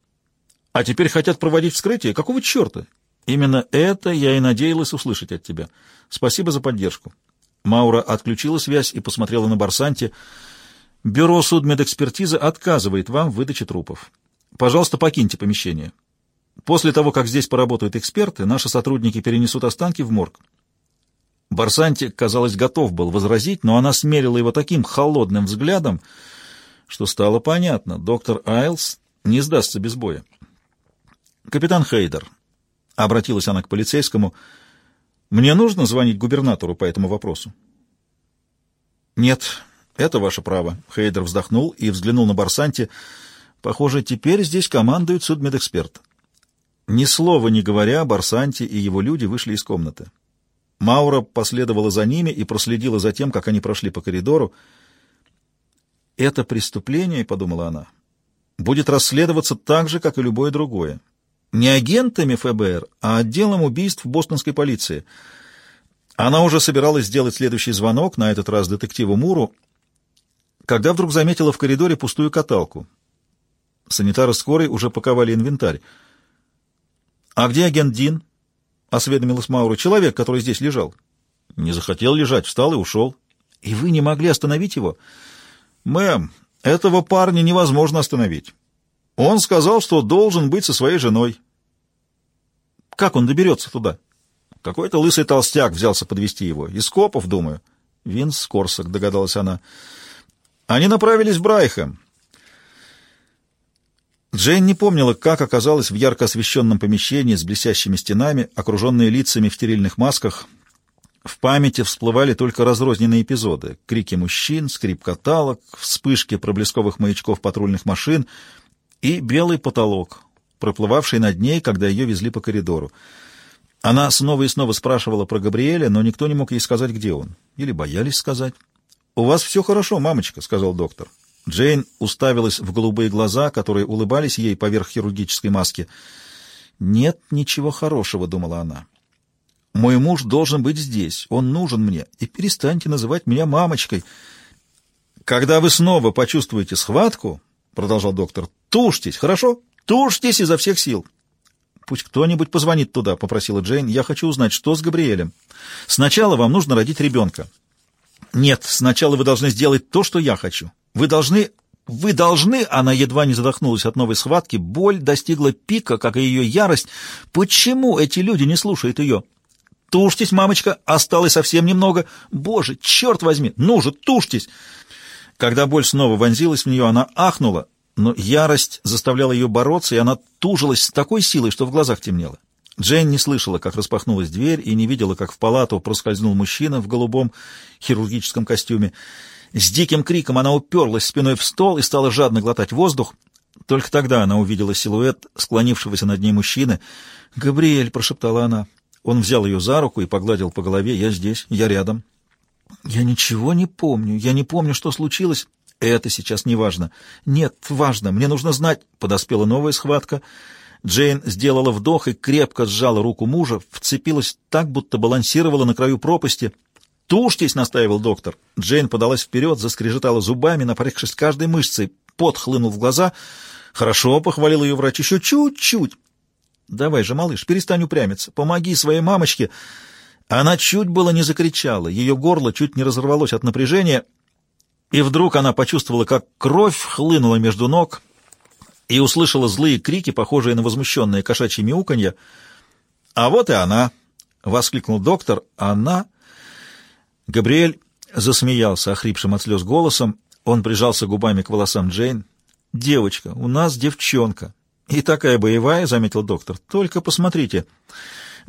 S1: а теперь хотят проводить вскрытие? Какого черта? Именно это я и надеялась услышать от тебя. Спасибо за поддержку. Маура отключила связь и посмотрела на Барсанти. Бюро судмедэкспертизы отказывает вам в выдаче трупов. Пожалуйста, покиньте помещение. После того, как здесь поработают эксперты, наши сотрудники перенесут останки в морг. Барсанти, казалось, готов был возразить, но она смерила его таким холодным взглядом, что стало понятно, доктор Айлс не сдастся без боя. «Капитан Хейдер», — обратилась она к полицейскому, — «мне нужно звонить губернатору по этому вопросу?» «Нет, это ваше право», — Хейдер вздохнул и взглянул на Барсанти. «Похоже, теперь здесь командует судмедэксперт». Ни слова не говоря, Барсанти и его люди вышли из комнаты. Маура последовала за ними и проследила за тем, как они прошли по коридору. «Это преступление, — подумала она, — будет расследоваться так же, как и любое другое. Не агентами ФБР, а отделом убийств бостонской полиции». Она уже собиралась сделать следующий звонок, на этот раз детективу Муру, когда вдруг заметила в коридоре пустую каталку. Санитары скорой уже паковали инвентарь. «А где агент Дин?» — осведомилась Маура. — Человек, который здесь лежал. — Не захотел лежать, встал и ушел. — И вы не могли остановить его? — Мэм, этого парня невозможно остановить. Он сказал, что должен быть со своей женой. — Как он доберется туда? — Какой-то лысый толстяк взялся подвести его. Из копов, думаю. — Винс Корсак, — догадалась она. Они направились в Брайхэм. Джейн не помнила, как оказалась в ярко освещенном помещении с блестящими стенами, окруженные лицами в стерильных масках. В памяти всплывали только разрозненные эпизоды — крики мужчин, скрип каталог, вспышки проблесковых маячков патрульных машин и белый потолок, проплывавший над ней, когда ее везли по коридору. Она снова и снова спрашивала про Габриэля, но никто не мог ей сказать, где он. Или боялись сказать. «У вас все хорошо, мамочка», — сказал доктор. Джейн уставилась в голубые глаза, которые улыбались ей поверх хирургической маски. «Нет ничего хорошего», — думала она. «Мой муж должен быть здесь, он нужен мне, и перестаньте называть меня мамочкой». «Когда вы снова почувствуете схватку, — продолжал доктор, — тушьтесь, хорошо? Тушьтесь изо всех сил». «Пусть кто-нибудь позвонит туда», — попросила Джейн. «Я хочу узнать, что с Габриэлем. Сначала вам нужно родить ребенка». «Нет, сначала вы должны сделать то, что я хочу. Вы должны вы должны...» Она едва не задохнулась от новой схватки. Боль достигла пика, как и ее ярость. «Почему эти люди не слушают ее?» «Тушьтесь, мамочка, осталось совсем немного. Боже, черт возьми, ну же, тушьтесь!» Когда боль снова вонзилась в нее, она ахнула, но ярость заставляла ее бороться, и она тужилась с такой силой, что в глазах темнело. Джейн не слышала, как распахнулась дверь, и не видела, как в палату проскользнул мужчина в голубом хирургическом костюме. С диким криком она уперлась спиной в стол и стала жадно глотать воздух. Только тогда она увидела силуэт склонившегося над ней мужчины. «Габриэль», — прошептала она. Он взял ее за руку и погладил по голове. «Я здесь, я рядом». «Я ничего не помню. Я не помню, что случилось. Это сейчас не важно». «Нет, важно. Мне нужно знать». Подоспела новая схватка. Джейн сделала вдох и крепко сжала руку мужа, вцепилась так, будто балансировала на краю пропасти — «Тушьтесь!» — настаивал доктор. Джейн подалась вперед, заскрежетала зубами, напрягшись каждой мышцей. Пот в глаза. «Хорошо», — похвалил ее врач, — «еще чуть-чуть». «Давай же, малыш, перестань упрямиться. Помоги своей мамочке». Она чуть было не закричала, ее горло чуть не разорвалось от напряжения, и вдруг она почувствовала, как кровь хлынула между ног, и услышала злые крики, похожие на возмущенные кошачьи мяуканье. «А вот и она!» — воскликнул доктор. «Она...» Габриэль засмеялся охрипшим от слез голосом. Он прижался губами к волосам Джейн. «Девочка, у нас девчонка». «И такая боевая», — заметил доктор. «Только посмотрите».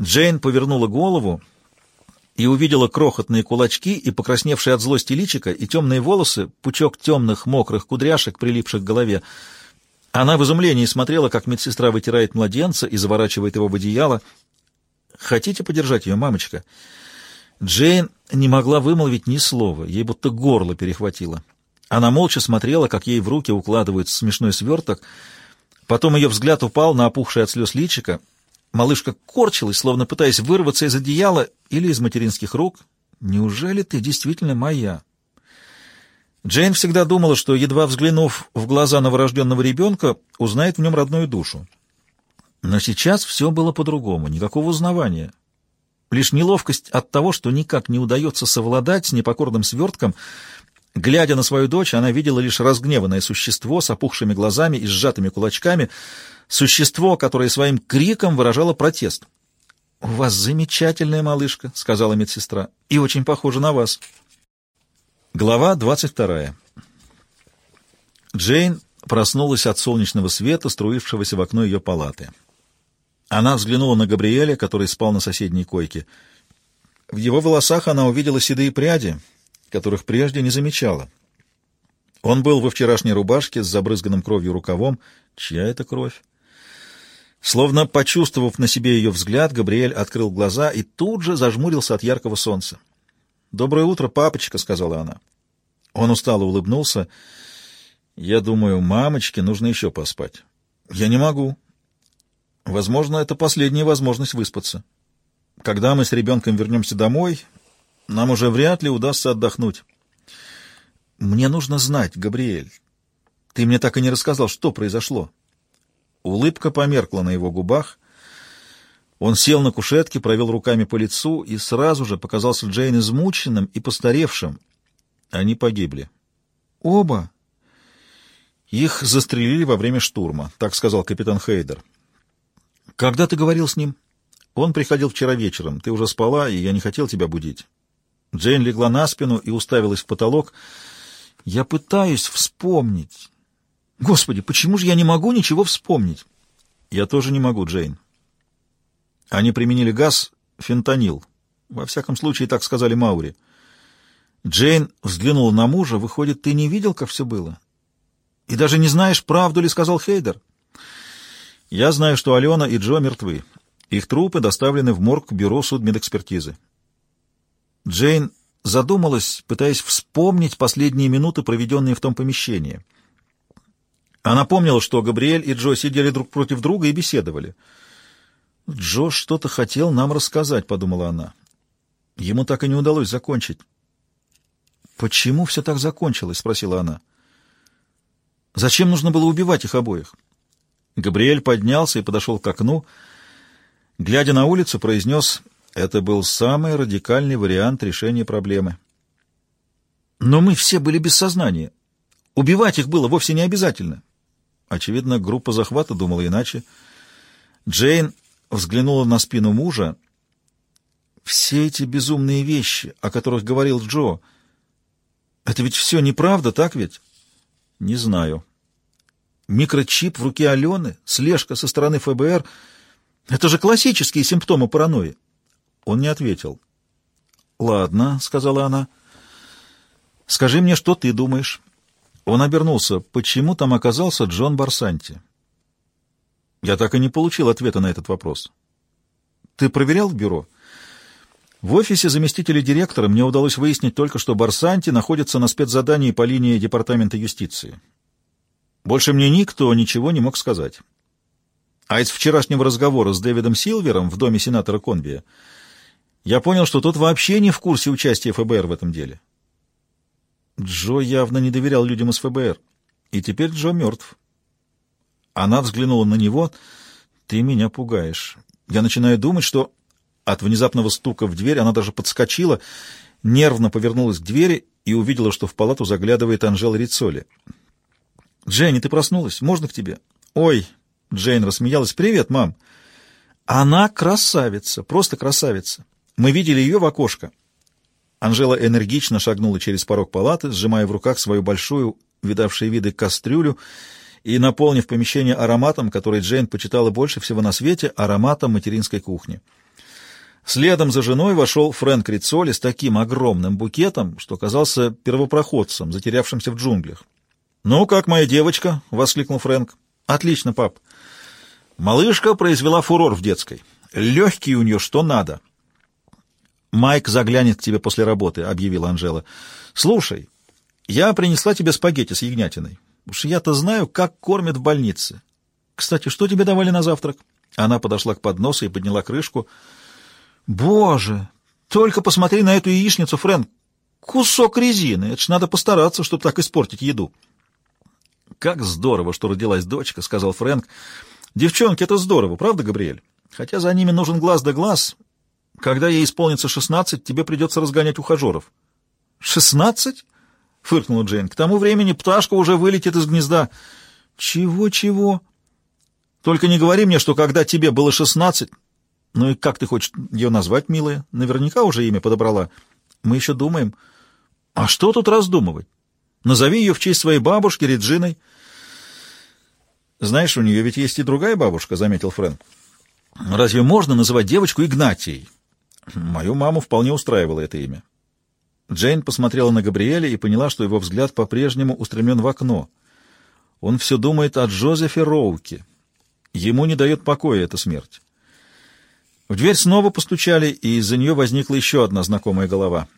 S1: Джейн повернула голову и увидела крохотные кулачки и покрасневшие от злости личика, и темные волосы, пучок темных мокрых кудряшек, прилипших к голове. Она в изумлении смотрела, как медсестра вытирает младенца и заворачивает его в одеяло. «Хотите подержать ее, мамочка?» Джейн не могла вымолвить ни слова, ей будто горло перехватило. Она молча смотрела, как ей в руки укладывают смешной сверток. Потом ее взгляд упал на опухшее от слез личико. Малышка корчилась, словно пытаясь вырваться из одеяла или из материнских рук. «Неужели ты действительно моя?» Джейн всегда думала, что, едва взглянув в глаза новорожденного ребенка, узнает в нем родную душу. Но сейчас все было по-другому, никакого узнавания. Лишь неловкость от того, что никак не удается совладать с непокорным свертком. Глядя на свою дочь, она видела лишь разгневанное существо с опухшими глазами и сжатыми кулачками, существо, которое своим криком выражало протест. «У вас замечательная малышка», — сказала медсестра, — «и очень похожа на вас». Глава двадцать вторая. Джейн проснулась от солнечного света, струившегося в окно ее палаты. Она взглянула на Габриэля, который спал на соседней койке. В его волосах она увидела седые пряди, которых прежде не замечала. Он был во вчерашней рубашке с забрызганным кровью рукавом. Чья это кровь? Словно почувствовав на себе ее взгляд, Габриэль открыл глаза и тут же зажмурился от яркого солнца. «Доброе утро, папочка», — сказала она. Он устало улыбнулся. «Я думаю, мамочке нужно еще поспать». «Я не могу», Возможно, это последняя возможность выспаться. Когда мы с ребенком вернемся домой, нам уже вряд ли удастся отдохнуть. Мне нужно знать, Габриэль. Ты мне так и не рассказал, что произошло. Улыбка померкла на его губах. Он сел на кушетке, провел руками по лицу и сразу же показался Джейн измученным и постаревшим. Они погибли. Оба. Их застрелили во время штурма, так сказал капитан Хейдер. «Когда ты говорил с ним?» «Он приходил вчера вечером. Ты уже спала, и я не хотел тебя будить». Джейн легла на спину и уставилась в потолок. «Я пытаюсь вспомнить. Господи, почему же я не могу ничего вспомнить?» «Я тоже не могу, Джейн». Они применили газ фентанил. Во всяком случае, так сказали Маури. Джейн взглянула на мужа. «Выходит, ты не видел, как все было? И даже не знаешь, правду ли сказал Хейдер?» Я знаю, что Алена и Джо мертвы. Их трупы доставлены в морг бюро судмедэкспертизы. Джейн задумалась, пытаясь вспомнить последние минуты, проведенные в том помещении. Она помнила, что Габриэль и Джо сидели друг против друга и беседовали. «Джо что-то хотел нам рассказать», — подумала она. Ему так и не удалось закончить. «Почему все так закончилось?» — спросила она. «Зачем нужно было убивать их обоих?» Габриэль поднялся и подошел к окну. Глядя на улицу, произнес, «Это был самый радикальный вариант решения проблемы». «Но мы все были без сознания. Убивать их было вовсе не обязательно». Очевидно, группа захвата думала иначе. Джейн взглянула на спину мужа. «Все эти безумные вещи, о которых говорил Джо, это ведь все неправда, так ведь?» «Не знаю», Микрочип в руке Алены, слежка со стороны ФБР — это же классические симптомы паранойи. Он не ответил. «Ладно», — сказала она. «Скажи мне, что ты думаешь?» Он обернулся. «Почему там оказался Джон Барсанти?» Я так и не получил ответа на этот вопрос. «Ты проверял в бюро?» В офисе заместителя директора мне удалось выяснить только, что Барсанти находится на спецзадании по линии Департамента юстиции. Больше мне никто ничего не мог сказать. А из вчерашнего разговора с Дэвидом Силвером в доме сенатора Конвия я понял, что тот вообще не в курсе участия ФБР в этом деле. Джо явно не доверял людям из ФБР, и теперь Джо мертв. Она взглянула на него. «Ты меня пугаешь. Я начинаю думать, что...» От внезапного стука в дверь она даже подскочила, нервно повернулась к двери и увидела, что в палату заглядывает Анжела Рицоли. «Дженни, ты проснулась? Можно к тебе?» «Ой!» — Джейн рассмеялась. «Привет, мам!» «Она красавица, просто красавица. Мы видели ее в окошко». Анжела энергично шагнула через порог палаты, сжимая в руках свою большую, видавшую виды кастрюлю, и наполнив помещение ароматом, который Джейн почитала больше всего на свете, ароматом материнской кухни. Следом за женой вошел Фрэнк Рицоли с таким огромным букетом, что казался первопроходцем, затерявшимся в джунглях. «Ну, как моя девочка?» — воскликнул Фрэнк. «Отлично, пап». Малышка произвела фурор в детской. Легкие у нее что надо. «Майк заглянет к тебе после работы», — объявила Анжела. «Слушай, я принесла тебе спагетти с ягнятиной. Уж я-то знаю, как кормят в больнице. Кстати, что тебе давали на завтрак?» Она подошла к подносу и подняла крышку. «Боже! Только посмотри на эту яичницу, Фрэнк! Кусок резины! Это ж надо постараться, чтобы так испортить еду!» «Как здорово, что родилась дочка», — сказал Фрэнк. «Девчонки, это здорово, правда, Габриэль? Хотя за ними нужен глаз да глаз. Когда ей исполнится шестнадцать, тебе придется разгонять ухажеров». «Шестнадцать?» — фыркнула Джейн. «К тому времени пташка уже вылетит из гнезда». «Чего-чего?» «Только не говори мне, что когда тебе было шестнадцать...» «Ну и как ты хочешь ее назвать, милая? Наверняка уже имя подобрала. Мы еще думаем». «А что тут раздумывать? Назови ее в честь своей бабушки Реджиной». «Знаешь, у нее ведь есть и другая бабушка», — заметил Фрэнк. «Разве можно называть девочку Игнатией?» Мою маму вполне устраивало это имя. Джейн посмотрела на Габриэля и поняла, что его взгляд по-прежнему устремлен в окно. Он все думает о Джозефе Роуке. Ему не дает покоя эта смерть. В дверь снова постучали, и из-за нее возникла еще одна знакомая голова.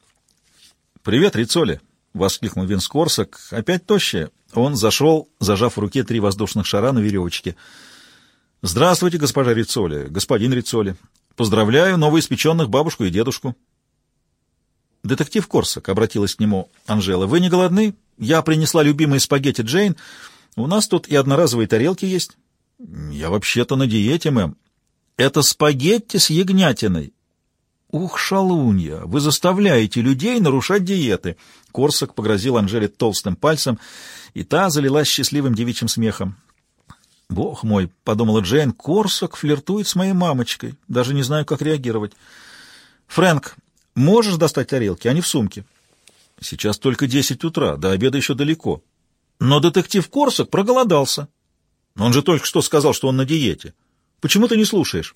S1: «Привет, Рицоли!» — воскликнул Винскорсак. «Опять тощая?» Он зашел, зажав в руке три воздушных шара на веревочке. «Здравствуйте, госпожа Рицоли, господин Рицоли. Поздравляю новоиспеченных бабушку и дедушку». «Детектив Корсак», — обратилась к нему Анжела, — «вы не голодны? Я принесла любимые спагетти Джейн. У нас тут и одноразовые тарелки есть». «Я вообще-то на диете, мэм». «Это спагетти с ягнятиной. «Ух, шалунья! Вы заставляете людей нарушать диеты!» Корсак погрозил Анжеле толстым пальцем, и та залилась счастливым девичьим смехом. «Бог мой!» — подумала Джейн. «Корсак флиртует с моей мамочкой. Даже не знаю, как реагировать. Фрэнк, можешь достать тарелки? Они в сумке». «Сейчас только десять утра. До обеда еще далеко». «Но детектив Корсак проголодался. Он же только что сказал, что он на диете. Почему ты не слушаешь?»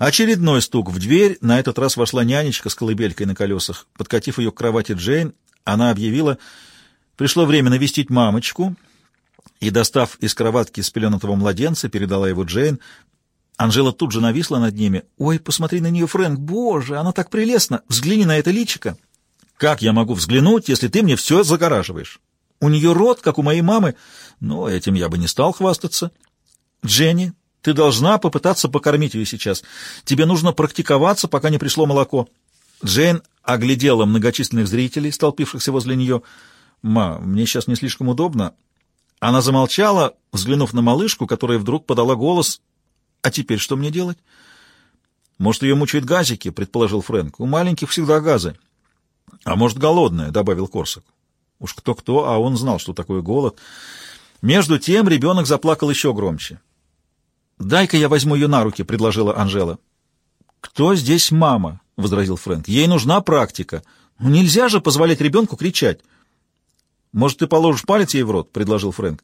S1: Очередной стук в дверь. На этот раз вошла нянечка с колыбелькой на колесах. Подкатив ее к кровати Джейн, она объявила, пришло время навестить мамочку, и, достав из кроватки спеленутого младенца, передала его Джейн. Анжела тут же нависла над ними. «Ой, посмотри на нее, Фрэнк! Боже, она так прелестна! Взгляни на это личико!» «Как я могу взглянуть, если ты мне все загораживаешь? У нее рот, как у моей мамы, но этим я бы не стал хвастаться. Дженни, Ты должна попытаться покормить ее сейчас. Тебе нужно практиковаться, пока не пришло молоко. Джейн оглядела многочисленных зрителей, столпившихся возле нее. «Ма, мне сейчас не слишком удобно». Она замолчала, взглянув на малышку, которая вдруг подала голос. «А теперь что мне делать?» «Может, ее мучают газики», — предположил Фрэнк. «У маленьких всегда газы». «А может, голодная», — добавил Корсак. Уж кто-кто, а он знал, что такое голод. Между тем ребенок заплакал еще громче. «Дай-ка я возьму ее на руки», — предложила Анжела. «Кто здесь мама?» — возразил Фрэнк. «Ей нужна практика. Ну, нельзя же позволять ребенку кричать». «Может, ты положишь палец ей в рот?» — предложил Фрэнк.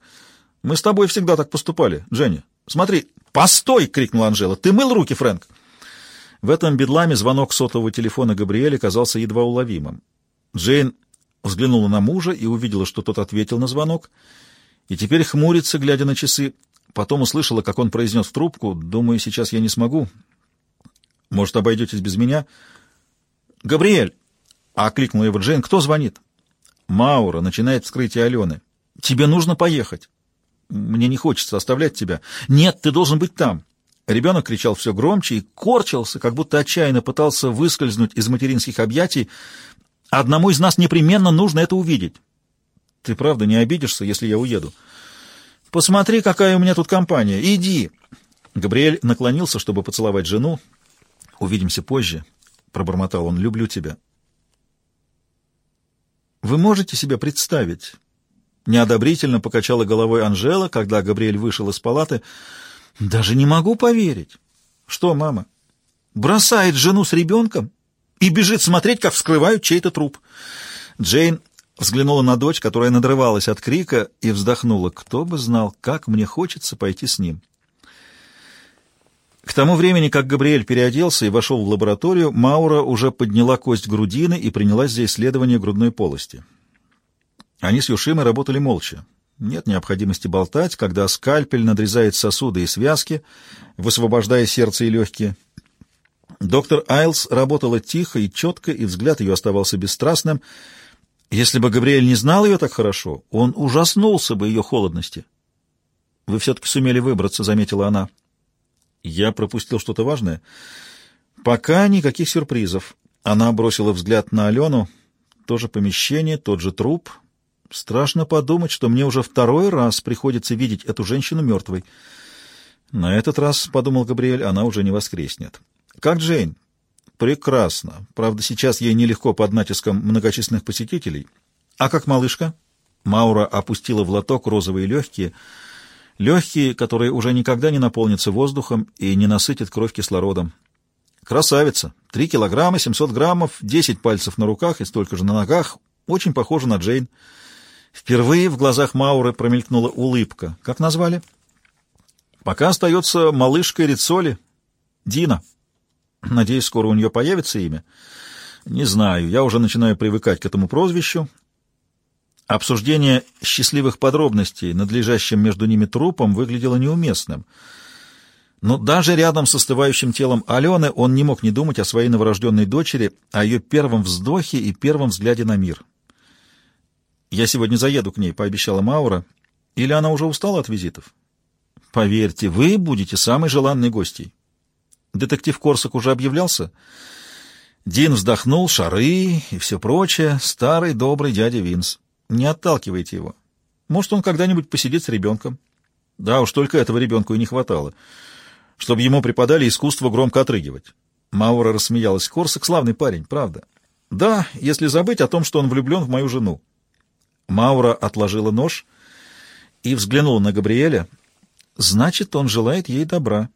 S1: «Мы с тобой всегда так поступали, Дженни. Смотри». «Постой!» — крикнула Анжела. «Ты мыл руки, Фрэнк?» В этом бедламе звонок сотового телефона Габриэля казался едва уловимым. Джейн взглянула на мужа и увидела, что тот ответил на звонок, и теперь хмурится, глядя на часы. Потом услышала, как он произнес в трубку, «Думаю, сейчас я не смогу. Может, обойдетесь без меня?» «Габриэль!» — окликнула его Джейн. «Кто звонит?» «Маура. Начинает вскрытие Алены. Тебе нужно поехать. Мне не хочется оставлять тебя. Нет, ты должен быть там». Ребенок кричал все громче и корчился, как будто отчаянно пытался выскользнуть из материнских объятий, Одному из нас непременно нужно это увидеть. Ты правда не обидишься, если я уеду? Посмотри, какая у меня тут компания. Иди. Габриэль наклонился, чтобы поцеловать жену. Увидимся позже, пробормотал он. Люблю тебя. Вы можете себе представить? Неодобрительно покачала головой Анжела, когда Габриэль вышел из палаты. Даже не могу поверить. Что, мама? Бросает жену с ребенком? и бежит смотреть, как вскрывают чей-то труп. Джейн взглянула на дочь, которая надрывалась от крика, и вздохнула. Кто бы знал, как мне хочется пойти с ним. К тому времени, как Габриэль переоделся и вошел в лабораторию, Маура уже подняла кость грудины и принялась за исследование грудной полости. Они с Юшимой работали молча. Нет необходимости болтать, когда скальпель надрезает сосуды и связки, высвобождая сердце и легкие. Доктор Айлс работала тихо и четко, и взгляд ее оставался бесстрастным. Если бы Габриэль не знал ее так хорошо, он ужаснулся бы ее холодности. — Вы все-таки сумели выбраться, — заметила она. — Я пропустил что-то важное. — Пока никаких сюрпризов. Она бросила взгляд на Алену. То же помещение, тот же труп. Страшно подумать, что мне уже второй раз приходится видеть эту женщину мертвой. На этот раз, — подумал Габриэль, — она уже не воскреснет. Как Джейн? Прекрасно. Правда, сейчас ей нелегко под натиском многочисленных посетителей. А как малышка? Маура опустила в лоток розовые легкие, легкие, которые уже никогда не наполнятся воздухом и не насытят кровь кислородом. Красавица. Три килограмма, семьсот граммов, десять пальцев на руках и столько же на ногах. Очень похожа на Джейн. Впервые в глазах Мауры промелькнула улыбка. Как назвали? Пока остается малышка Рицоли. Дина. Надеюсь, скоро у нее появится имя. Не знаю, я уже начинаю привыкать к этому прозвищу. Обсуждение счастливых подробностей, надлежащим между ними трупом, выглядело неуместным. Но даже рядом с остывающим телом Алены он не мог не думать о своей новорожденной дочери, о ее первом вздохе и первом взгляде на мир. «Я сегодня заеду к ней», — пообещала Маура. «Или она уже устала от визитов?» «Поверьте, вы будете самой желанной гостьей. Детектив Корсак уже объявлялся? Дин вздохнул, шары и все прочее. Старый добрый дядя Винс. Не отталкивайте его. Может, он когда-нибудь посидит с ребенком. Да уж только этого ребенку и не хватало. Чтобы ему преподали искусство громко отрыгивать. Маура рассмеялась. Корсак славный парень, правда? Да, если забыть о том, что он влюблен в мою жену. Маура отложила нож и взглянула на Габриэля. Значит, он желает ей добра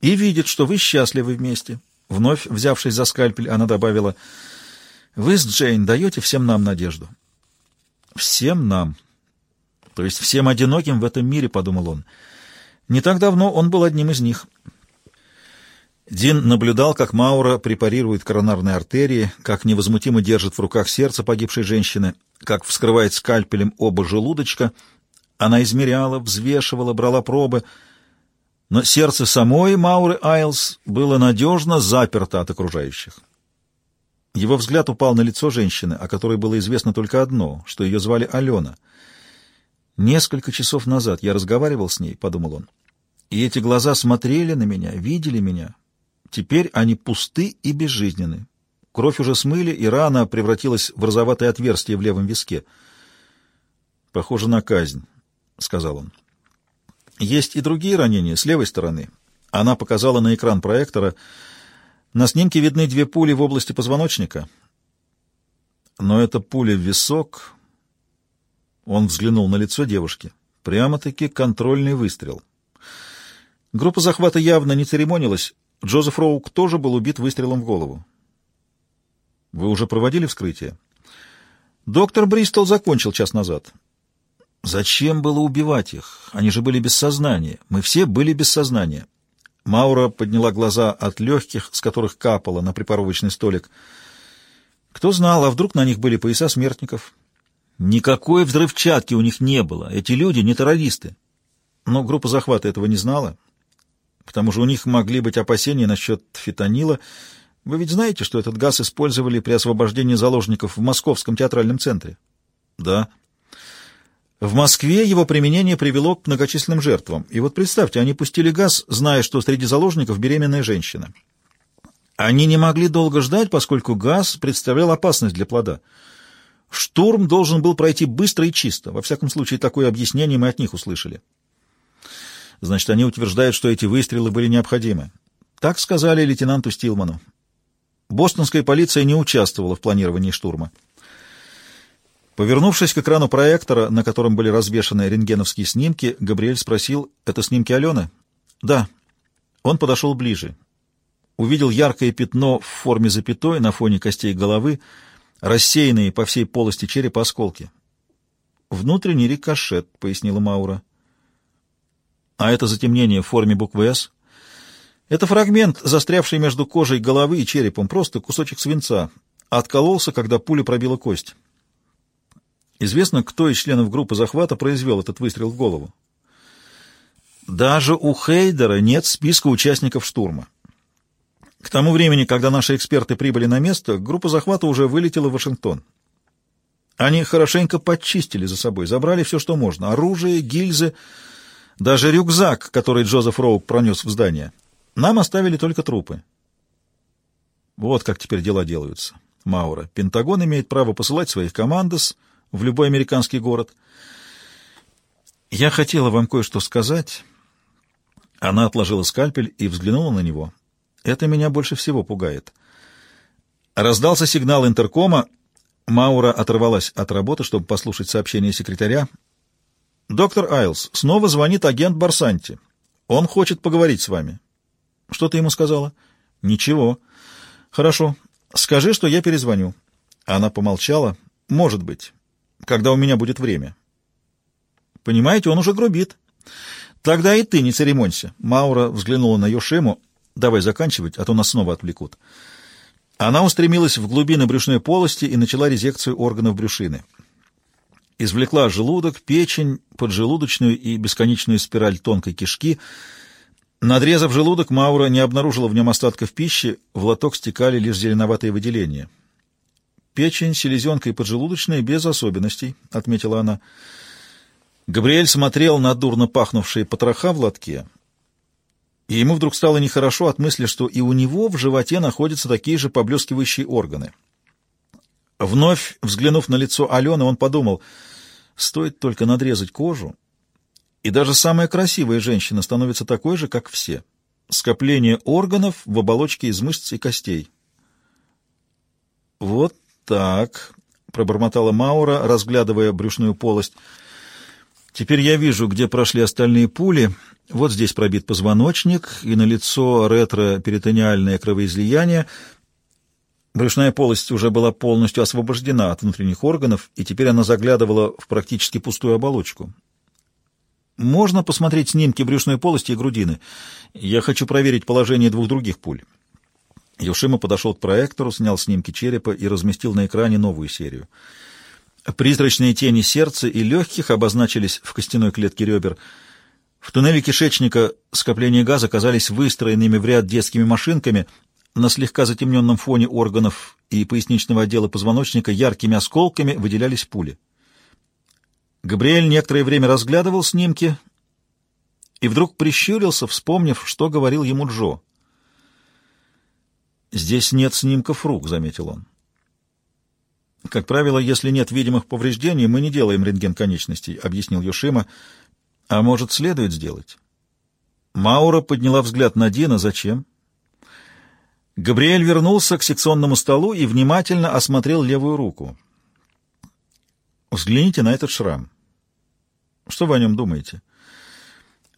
S1: и видит, что вы счастливы вместе. Вновь взявшись за скальпель, она добавила, «Вы с Джейн даете всем нам надежду». «Всем нам». То есть всем одиноким в этом мире, — подумал он. Не так давно он был одним из них. Дин наблюдал, как Маура препарирует коронарные артерии, как невозмутимо держит в руках сердце погибшей женщины, как вскрывает скальпелем оба желудочка. Она измеряла, взвешивала, брала пробы — но сердце самой Мауры Айлс было надежно заперто от окружающих. Его взгляд упал на лицо женщины, о которой было известно только одно, что ее звали Алена. «Несколько часов назад я разговаривал с ней», — подумал он. И эти глаза смотрели на меня, видели меня. Теперь они пусты и безжизненны. Кровь уже смыли, и рана превратилась в розоватое отверстие в левом виске. «Похоже на казнь», — сказал он. «Есть и другие ранения с левой стороны». Она показала на экран проектора. На снимке видны две пули в области позвоночника. Но это пуля в висок. Он взглянул на лицо девушки. Прямо-таки контрольный выстрел. Группа захвата явно не церемонилась. Джозеф Роук тоже был убит выстрелом в голову. Вы уже проводили вскрытие? Доктор Бристол закончил час назад. Зачем было убивать их? Они же были без сознания. Мы все были без сознания. Маура подняла глаза от легких, с которых капало на припоровочный столик. Кто знал, а вдруг на них были пояса смертников? Никакой взрывчатки у них не было. Эти люди не террористы. Но группа захвата этого не знала. К тому же у них могли быть опасения насчет фитонила. Вы ведь знаете, что этот газ использовали при освобождении заложников в Московском театральном центре? Да. В Москве его применение привело к многочисленным жертвам. И вот представьте, они пустили газ, зная, что среди заложников беременная женщина. Они не могли долго ждать, поскольку газ представлял опасность для плода. Штурм должен был пройти быстро и чисто. Во всяком случае, такое объяснение мы от них услышали. Значит, они утверждают, что эти выстрелы были необходимы. Так сказали лейтенанту Стилману. Бостонская полиция не участвовала в планировании штурма. Повернувшись к экрану проектора, на котором были развешаны рентгеновские снимки, Габриэль спросил, «Это снимки Алены?» «Да». Он подошел ближе. Увидел яркое пятно в форме запятой на фоне костей головы, рассеянные по всей полости черепа осколки. «Внутренний рикошет», — пояснила Маура. А это затемнение в форме буквы «С»? Это фрагмент, застрявший между кожей головы и черепом, просто кусочек свинца. Откололся, когда пуля пробила кость. Известно, кто из членов группы захвата произвел этот выстрел в голову. Даже у Хейдера нет списка участников штурма. К тому времени, когда наши эксперты прибыли на место, группа захвата уже вылетела в Вашингтон. Они хорошенько подчистили за собой, забрали все, что можно — оружие, гильзы — даже рюкзак, который Джозеф Роук пронес в здание. Нам оставили только трупы. Вот как теперь дела делаются. Маура. Пентагон имеет право посылать своих командос в любой американский город. Я хотела вам кое-что сказать. Она отложила скальпель и взглянула на него. Это меня больше всего пугает. Раздался сигнал интеркома. Маура оторвалась от работы, чтобы послушать сообщение секретаря. «Доктор Айлс, снова звонит агент Барсанти. Он хочет поговорить с вами». «Что ты ему сказала?» «Ничего». «Хорошо. Скажи, что я перезвоню». Она помолчала. «Может быть. Когда у меня будет время». «Понимаете, он уже грубит». «Тогда и ты не церемонься». Маура взглянула на Йошему. «Давай заканчивать, а то нас снова отвлекут». Она устремилась в глубины брюшной полости и начала резекцию органов брюшины извлекла желудок, печень, поджелудочную и бесконечную спираль тонкой кишки. Надрезав желудок, Маура не обнаружила в нем остатков пищи, в лоток стекали лишь зеленоватые выделения. «Печень, селезенка и поджелудочная без особенностей», — отметила она. Габриэль смотрел на дурно пахнувшие потроха в лотке, и ему вдруг стало нехорошо от мысли, что и у него в животе находятся такие же поблескивающие органы. Вновь взглянув на лицо Алены, он подумал — Стоит только надрезать кожу, и даже самая красивая женщина становится такой же, как все. Скопление органов в оболочке из мышц и костей. «Вот так», — пробормотала Маура, разглядывая брюшную полость. «Теперь я вижу, где прошли остальные пули. Вот здесь пробит позвоночник, и на лицо ретро-перитониальное кровоизлияние — Брюшная полость уже была полностью освобождена от внутренних органов, и теперь она заглядывала в практически пустую оболочку. Можно посмотреть снимки брюшной полости и грудины. Я хочу проверить положение двух других пуль. Юшима подошел к проектору, снял снимки черепа и разместил на экране новую серию. Призрачные тени сердца и легких обозначились в костяной клетке ребер. В туннеле кишечника скопления газа казались выстроенными в ряд детскими машинками, на слегка затемненном фоне органов и поясничного отдела позвоночника яркими осколками выделялись пули. Габриэль некоторое время разглядывал снимки и вдруг прищурился, вспомнив, что говорил ему Джо. «Здесь нет снимков рук», — заметил он. «Как правило, если нет видимых повреждений, мы не делаем рентген конечностей», — объяснил Йошима. «А может, следует сделать?» Маура подняла взгляд на Дина. «Зачем?» Габриэль вернулся к секционному столу и внимательно осмотрел левую руку. «Взгляните на этот шрам. Что вы о нем думаете?»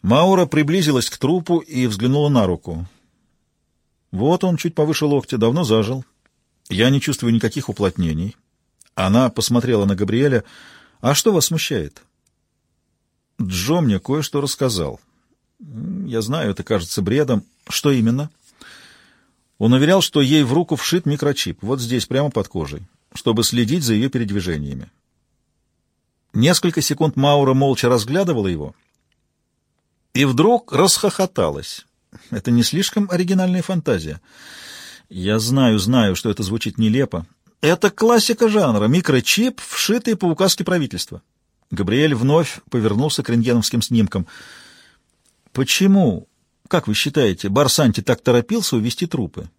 S1: Маура приблизилась к трупу и взглянула на руку. Вот он, чуть повыше локтя, давно зажил. Я не чувствую никаких уплотнений. Она посмотрела на Габриэля. «А что вас смущает?» «Джо мне кое-что рассказал. Я знаю, это кажется бредом. Что именно?» Он уверял, что ей в руку вшит микрочип, вот здесь, прямо под кожей, чтобы следить за ее передвижениями. Несколько секунд Маура молча разглядывала его и вдруг расхохоталась. Это не слишком оригинальная фантазия. Я знаю, знаю, что это звучит нелепо. Это классика жанра, микрочип, вшитый по указке правительства. Габриэль вновь повернулся к рентгеновским снимкам. Почему, как вы считаете, Барсанти так торопился увезти трупы?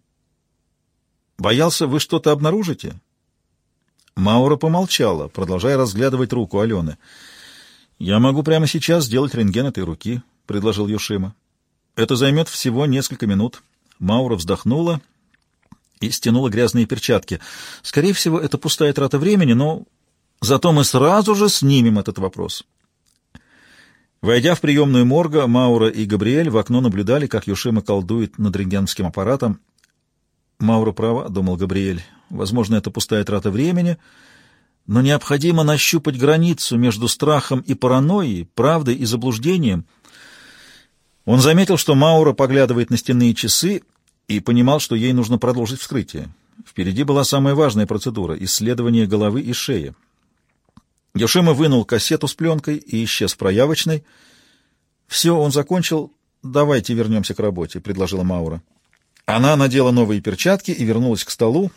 S1: Боялся, вы что-то обнаружите? Маура помолчала, продолжая разглядывать руку Алены. «Я могу прямо сейчас сделать рентген этой руки», — предложил Юшима. Это займет всего несколько минут. Маура вздохнула и стянула грязные перчатки. Скорее всего, это пустая трата времени, но зато мы сразу же снимем этот вопрос. Войдя в приемную морга, Маура и Габриэль в окно наблюдали, как Юшима колдует над рентгенским аппаратом. «Маура права», — думал Габриэль. «Возможно, это пустая трата времени, но необходимо нащупать границу между страхом и паранойей, правдой и заблуждением». Он заметил, что Маура поглядывает на стенные часы и понимал, что ей нужно продолжить вскрытие. Впереди была самая важная процедура — исследование головы и шеи. Йошима вынул кассету с пленкой и исчез в проявочной. «Все, он закончил. Давайте вернемся к работе», — предложила Маура. Она надела новые перчатки и вернулась к столу.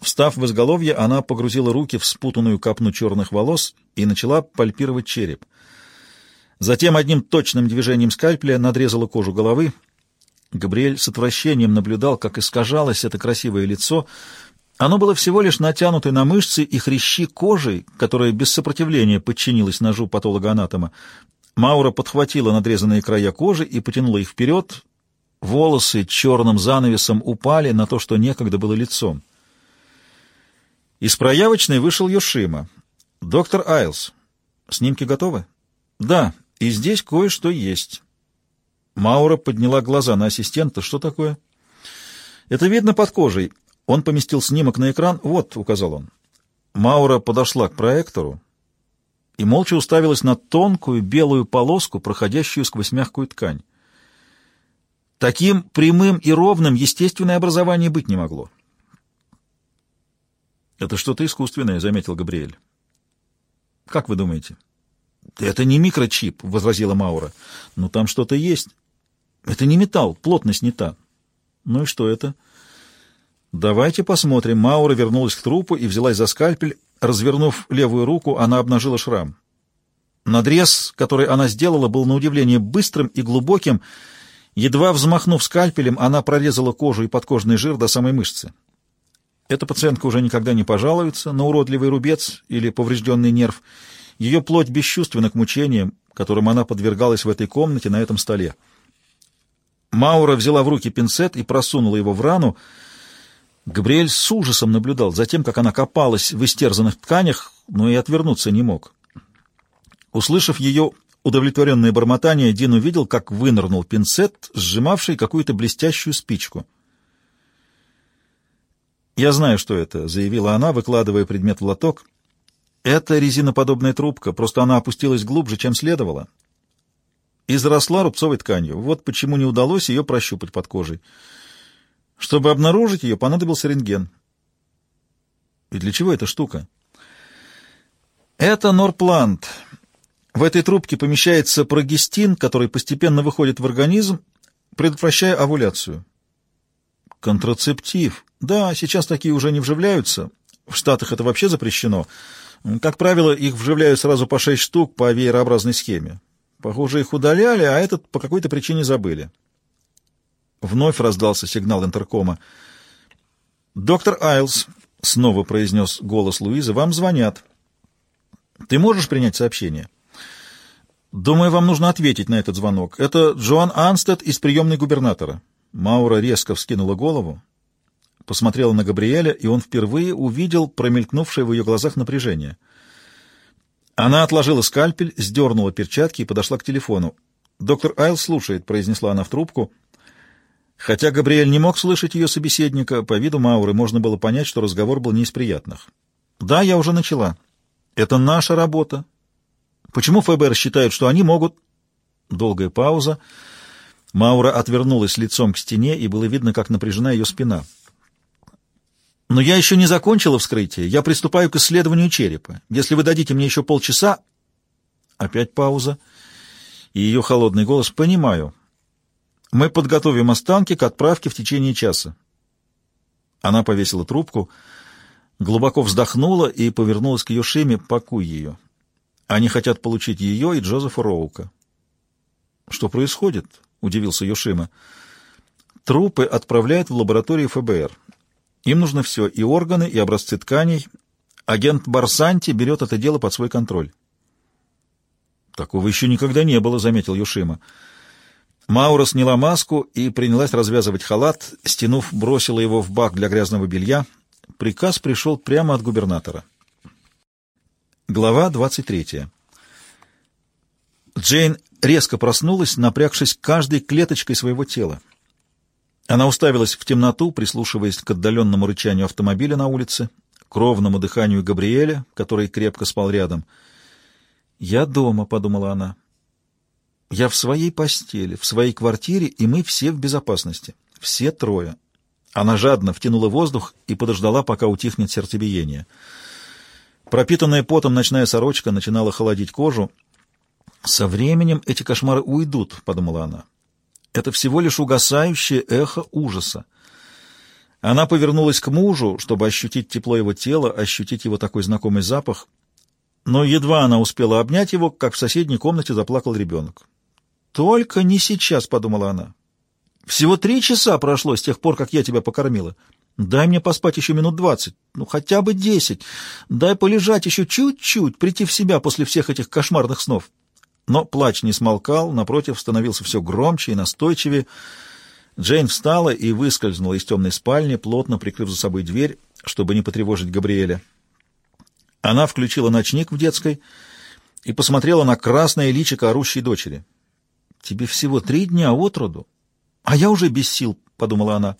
S1: Встав в изголовье, она погрузила руки в спутанную капну черных волос и начала пальпировать череп. Затем одним точным движением скальпеля надрезала кожу головы. Габриэль с отвращением наблюдал, как искажалось это красивое лицо. Оно было всего лишь натянутой на мышцы и хрящи кожей, которая без сопротивления подчинилась ножу патологоанатома. Маура подхватила надрезанные края кожи и потянула их вперед. Волосы черным занавесом упали на то, что некогда было лицом. Из проявочной вышел Йошима. «Доктор Айлс, снимки готовы?» «Да, и здесь кое-что есть. Маура подняла глаза на ассистента. Что такое? Это видно под кожей. Он поместил снимок на экран. Вот, указал он. Маура подошла к проектору и молча уставилась на тонкую белую полоску, проходящую сквозь мягкую ткань. Таким прямым и ровным естественное образование быть не могло. «Это что-то искусственное», — заметил Габриэль. «Как вы думаете?» «Это не микрочип», — возразила Маура. «Но там что-то есть. Это не металл, плотность не та». «Ну и что это?» «Давайте посмотрим». Маура вернулась к трупу и взялась за скальпель. Развернув левую руку, она обнажила шрам. Надрез, который она сделала, был на удивление быстрым и глубоким. Едва взмахнув скальпелем, она прорезала кожу и подкожный жир до самой мышцы. Эта пациентка уже никогда не пожалуется на уродливый рубец или поврежденный нерв, ее плоть бесчувственна к мучениям, которым она подвергалась в этой комнате на этом столе. Маура взяла в руки пинцет и просунула его в рану. Габриэль с ужасом наблюдал за тем, как она копалась в истерзанных тканях, но и отвернуться не мог. Услышав ее удовлетворенное бормотание, Дин увидел, как вынырнул пинцет, сжимавший какую-то блестящую спичку. «Я знаю, что это», — заявила она, выкладывая предмет в лоток. Это резиноподобная трубка, просто она опустилась глубже, чем следовало. И заросла рубцовой тканью. Вот почему не удалось ее прощупать под кожей. Чтобы обнаружить ее, понадобился рентген. И для чего эта штука? Это норплант. В этой трубке помещается прогестин, который постепенно выходит в организм, предотвращая овуляцию. Контрацептив. Да, сейчас такие уже не вживляются. В Штатах это вообще запрещено. Как правило, их вживляют сразу по шесть штук по веерообразной схеме. Похоже, их удаляли, а этот по какой-то причине забыли. Вновь раздался сигнал интеркома. «Доктор Айлс», — снова произнес голос Луизы, — «вам звонят. Ты можешь принять сообщение?» «Думаю, вам нужно ответить на этот звонок. Это Джоан Анстед из приемной губернатора». Маура резко вскинула голову, посмотрела на Габриэля, и он впервые увидел промелькнувшее в ее глазах напряжение. Она отложила скальпель, сдернула перчатки и подошла к телефону. «Доктор Айл слушает», — произнесла она в трубку. Хотя Габриэль не мог слышать ее собеседника, по виду Мауры можно было понять, что разговор был не из приятных. «Да, я уже начала. Это наша работа. Почему ФБР считают, что они могут...» Долгая пауза. Маура отвернулась лицом к стене, и было видно, как напряжена ее спина. «Но я еще не закончила вскрытие. Я приступаю к исследованию черепа. Если вы дадите мне еще полчаса...» Опять пауза, и ее холодный голос «Понимаю. Мы подготовим останки к отправке в течение часа». Она повесила трубку, глубоко вздохнула и повернулась к Йошиме «Пакуй ее». Они хотят получить ее и Джозефа Роука. «Что происходит?» — удивился Йошима. «Трупы отправляют в лабораторию ФБР. Им нужно все, и органы, и образцы тканей. Агент Барсанти берет это дело под свой контроль». «Такого еще никогда не было», — заметил Йошима. Маура сняла маску и принялась развязывать халат, стянув, бросила его в бак для грязного белья. Приказ пришел прямо от губернатора. Глава 23. Джейн резко проснулась, напрягшись каждой клеточкой своего тела. Она уставилась в темноту, прислушиваясь к отдаленному рычанию автомобиля на улице, к ровному дыханию Габриэля, который крепко спал рядом. «Я дома», — подумала она. «Я в своей постели, в своей квартире, и мы все в безопасности. Все трое». Она жадно втянула воздух и подождала, пока утихнет сердцебиение. Пропитанная потом ночная сорочка начинала холодить кожу, «Со временем эти кошмары уйдут», — подумала она. «Это всего лишь угасающее эхо ужаса». Она повернулась к мужу, чтобы ощутить тепло его тела, ощутить его такой знакомый запах. Но едва она успела обнять его, как в соседней комнате заплакал ребенок. «Только не сейчас», — подумала она. «Всего три часа прошло с тех пор, как я тебя покормила. Дай мне поспать еще минут двадцать, ну хотя бы десять. Дай полежать еще чуть-чуть, прийти в себя после всех этих кошмарных снов». Но плач не смолкал, напротив, становился все громче и настойчивее. Джейн встала и выскользнула из темной спальни, плотно прикрыв за собой дверь, чтобы не потревожить Габриэля. Она включила ночник в детской и посмотрела на красное личико орущей дочери. «Тебе всего три дня от роду, а я уже без сил», — подумала она.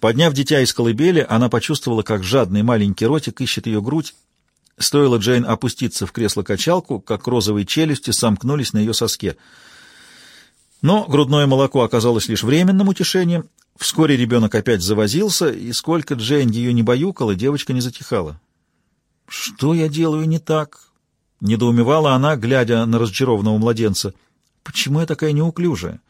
S1: Подняв дитя из колыбели, она почувствовала, как жадный маленький ротик ищет ее грудь, Стоило Джейн опуститься в кресло-качалку, как розовые челюсти сомкнулись на ее соске. Но грудное молоко оказалось лишь временным утешением. Вскоре ребенок опять завозился, и сколько Джейн ее не баюкала, девочка не затихала. «Что я делаю не так?» — недоумевала она, глядя на разочарованного младенца. «Почему я такая неуклюжая?»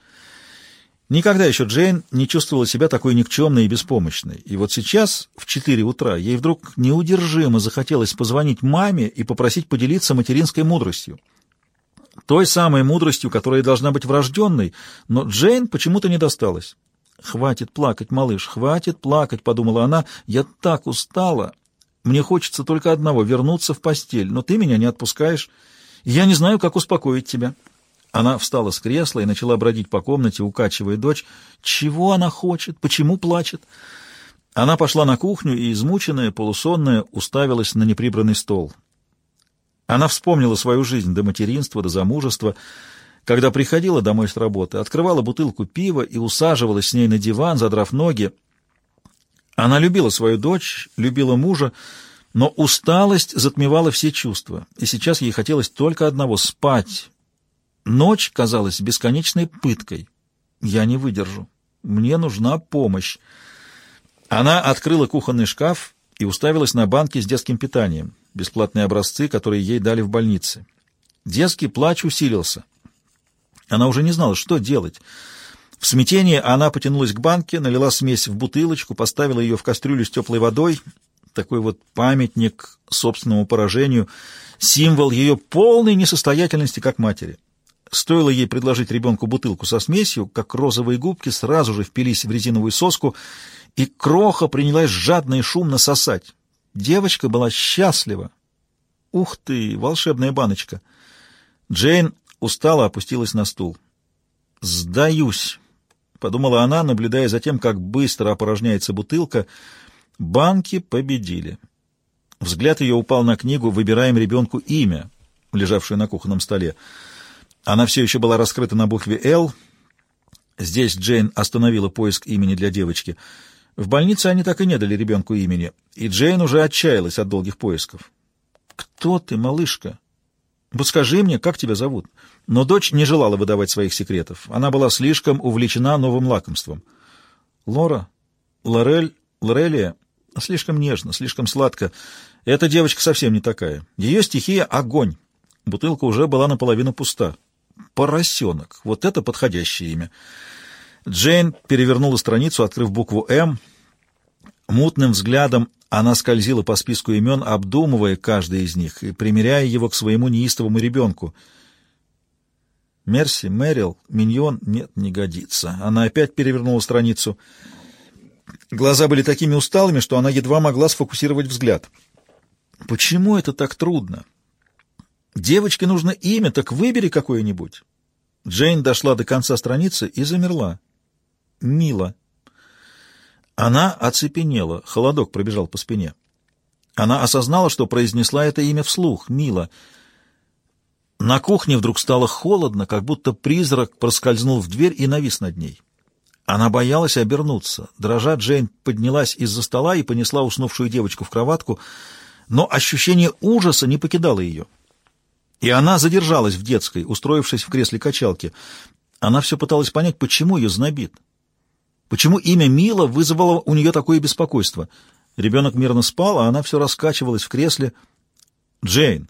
S1: Никогда еще Джейн не чувствовала себя такой никчемной и беспомощной. И вот сейчас, в четыре утра, ей вдруг неудержимо захотелось позвонить маме и попросить поделиться материнской мудростью. Той самой мудростью, которая должна быть врожденной, но Джейн почему-то не досталась. «Хватит плакать, малыш, хватит плакать», — подумала она. «Я так устала. Мне хочется только одного — вернуться в постель, но ты меня не отпускаешь. Я не знаю, как успокоить тебя». Она встала с кресла и начала бродить по комнате, укачивая дочь. Чего она хочет? Почему плачет? Она пошла на кухню и, измученная, полусонная, уставилась на неприбранный стол. Она вспомнила свою жизнь до материнства, до замужества, когда приходила домой с работы, открывала бутылку пива и усаживалась с ней на диван, задрав ноги. Она любила свою дочь, любила мужа, но усталость затмевала все чувства, и сейчас ей хотелось только одного — спать, Ночь казалась бесконечной пыткой. Я не выдержу. Мне нужна помощь. Она открыла кухонный шкаф и уставилась на банки с детским питанием, бесплатные образцы, которые ей дали в больнице. Детский плач усилился. Она уже не знала, что делать. В смятении она потянулась к банке, налила смесь в бутылочку, поставила ее в кастрюлю с теплой водой. Такой вот памятник собственному поражению, символ ее полной несостоятельности как матери. Стоило ей предложить ребенку бутылку со смесью, как розовые губки сразу же впились в резиновую соску, и кроха принялась жадно и шумно сосать. Девочка была счастлива. Ух ты, волшебная баночка! Джейн устало опустилась на стул. «Сдаюсь», — подумала она, наблюдая за тем, как быстро опорожняется бутылка. Банки победили. Взгляд ее упал на книгу «Выбираем ребенку имя», лежавшую на кухонном столе. Она все еще была раскрыта на букве «Л». Здесь Джейн остановила поиск имени для девочки. В больнице они так и не дали ребенку имени, и Джейн уже отчаялась от долгих поисков. «Кто ты, малышка? Вот скажи мне, как тебя зовут?» Но дочь не желала выдавать своих секретов. Она была слишком увлечена новым лакомством. «Лора? Лорель? Лорелия?» Слишком нежно, слишком сладко. Эта девочка совсем не такая. Ее стихия — огонь. Бутылка уже была наполовину пуста. Поросенок. Вот это подходящее имя. Джейн перевернула страницу, открыв букву «М». Мутным взглядом она скользила по списку имен, обдумывая каждое из них и примеряя его к своему неистовому ребенку. Мерси, Мэрил, Миньон — нет, не годится. Она опять перевернула страницу. Глаза были такими усталыми, что она едва могла сфокусировать взгляд. Почему это так трудно? Девочке нужно имя, так выбери какое-нибудь. Джейн дошла до конца страницы и замерла. Мила. Она оцепенела, холодок пробежал по спине. Она осознала, что произнесла это имя вслух, Мила. На кухне вдруг стало холодно, как будто призрак проскользнул в дверь и навис над ней. Она боялась обернуться. Дрожа, Джейн поднялась из-за стола и понесла уснувшую девочку в кроватку, но ощущение ужаса не покидало ее. И она задержалась в детской, устроившись в кресле качалки. Она все пыталась понять, почему ее знобит. Почему имя Мила вызвало у нее такое беспокойство? Ребенок мирно спал, а она все раскачивалась в кресле. «Джейн!»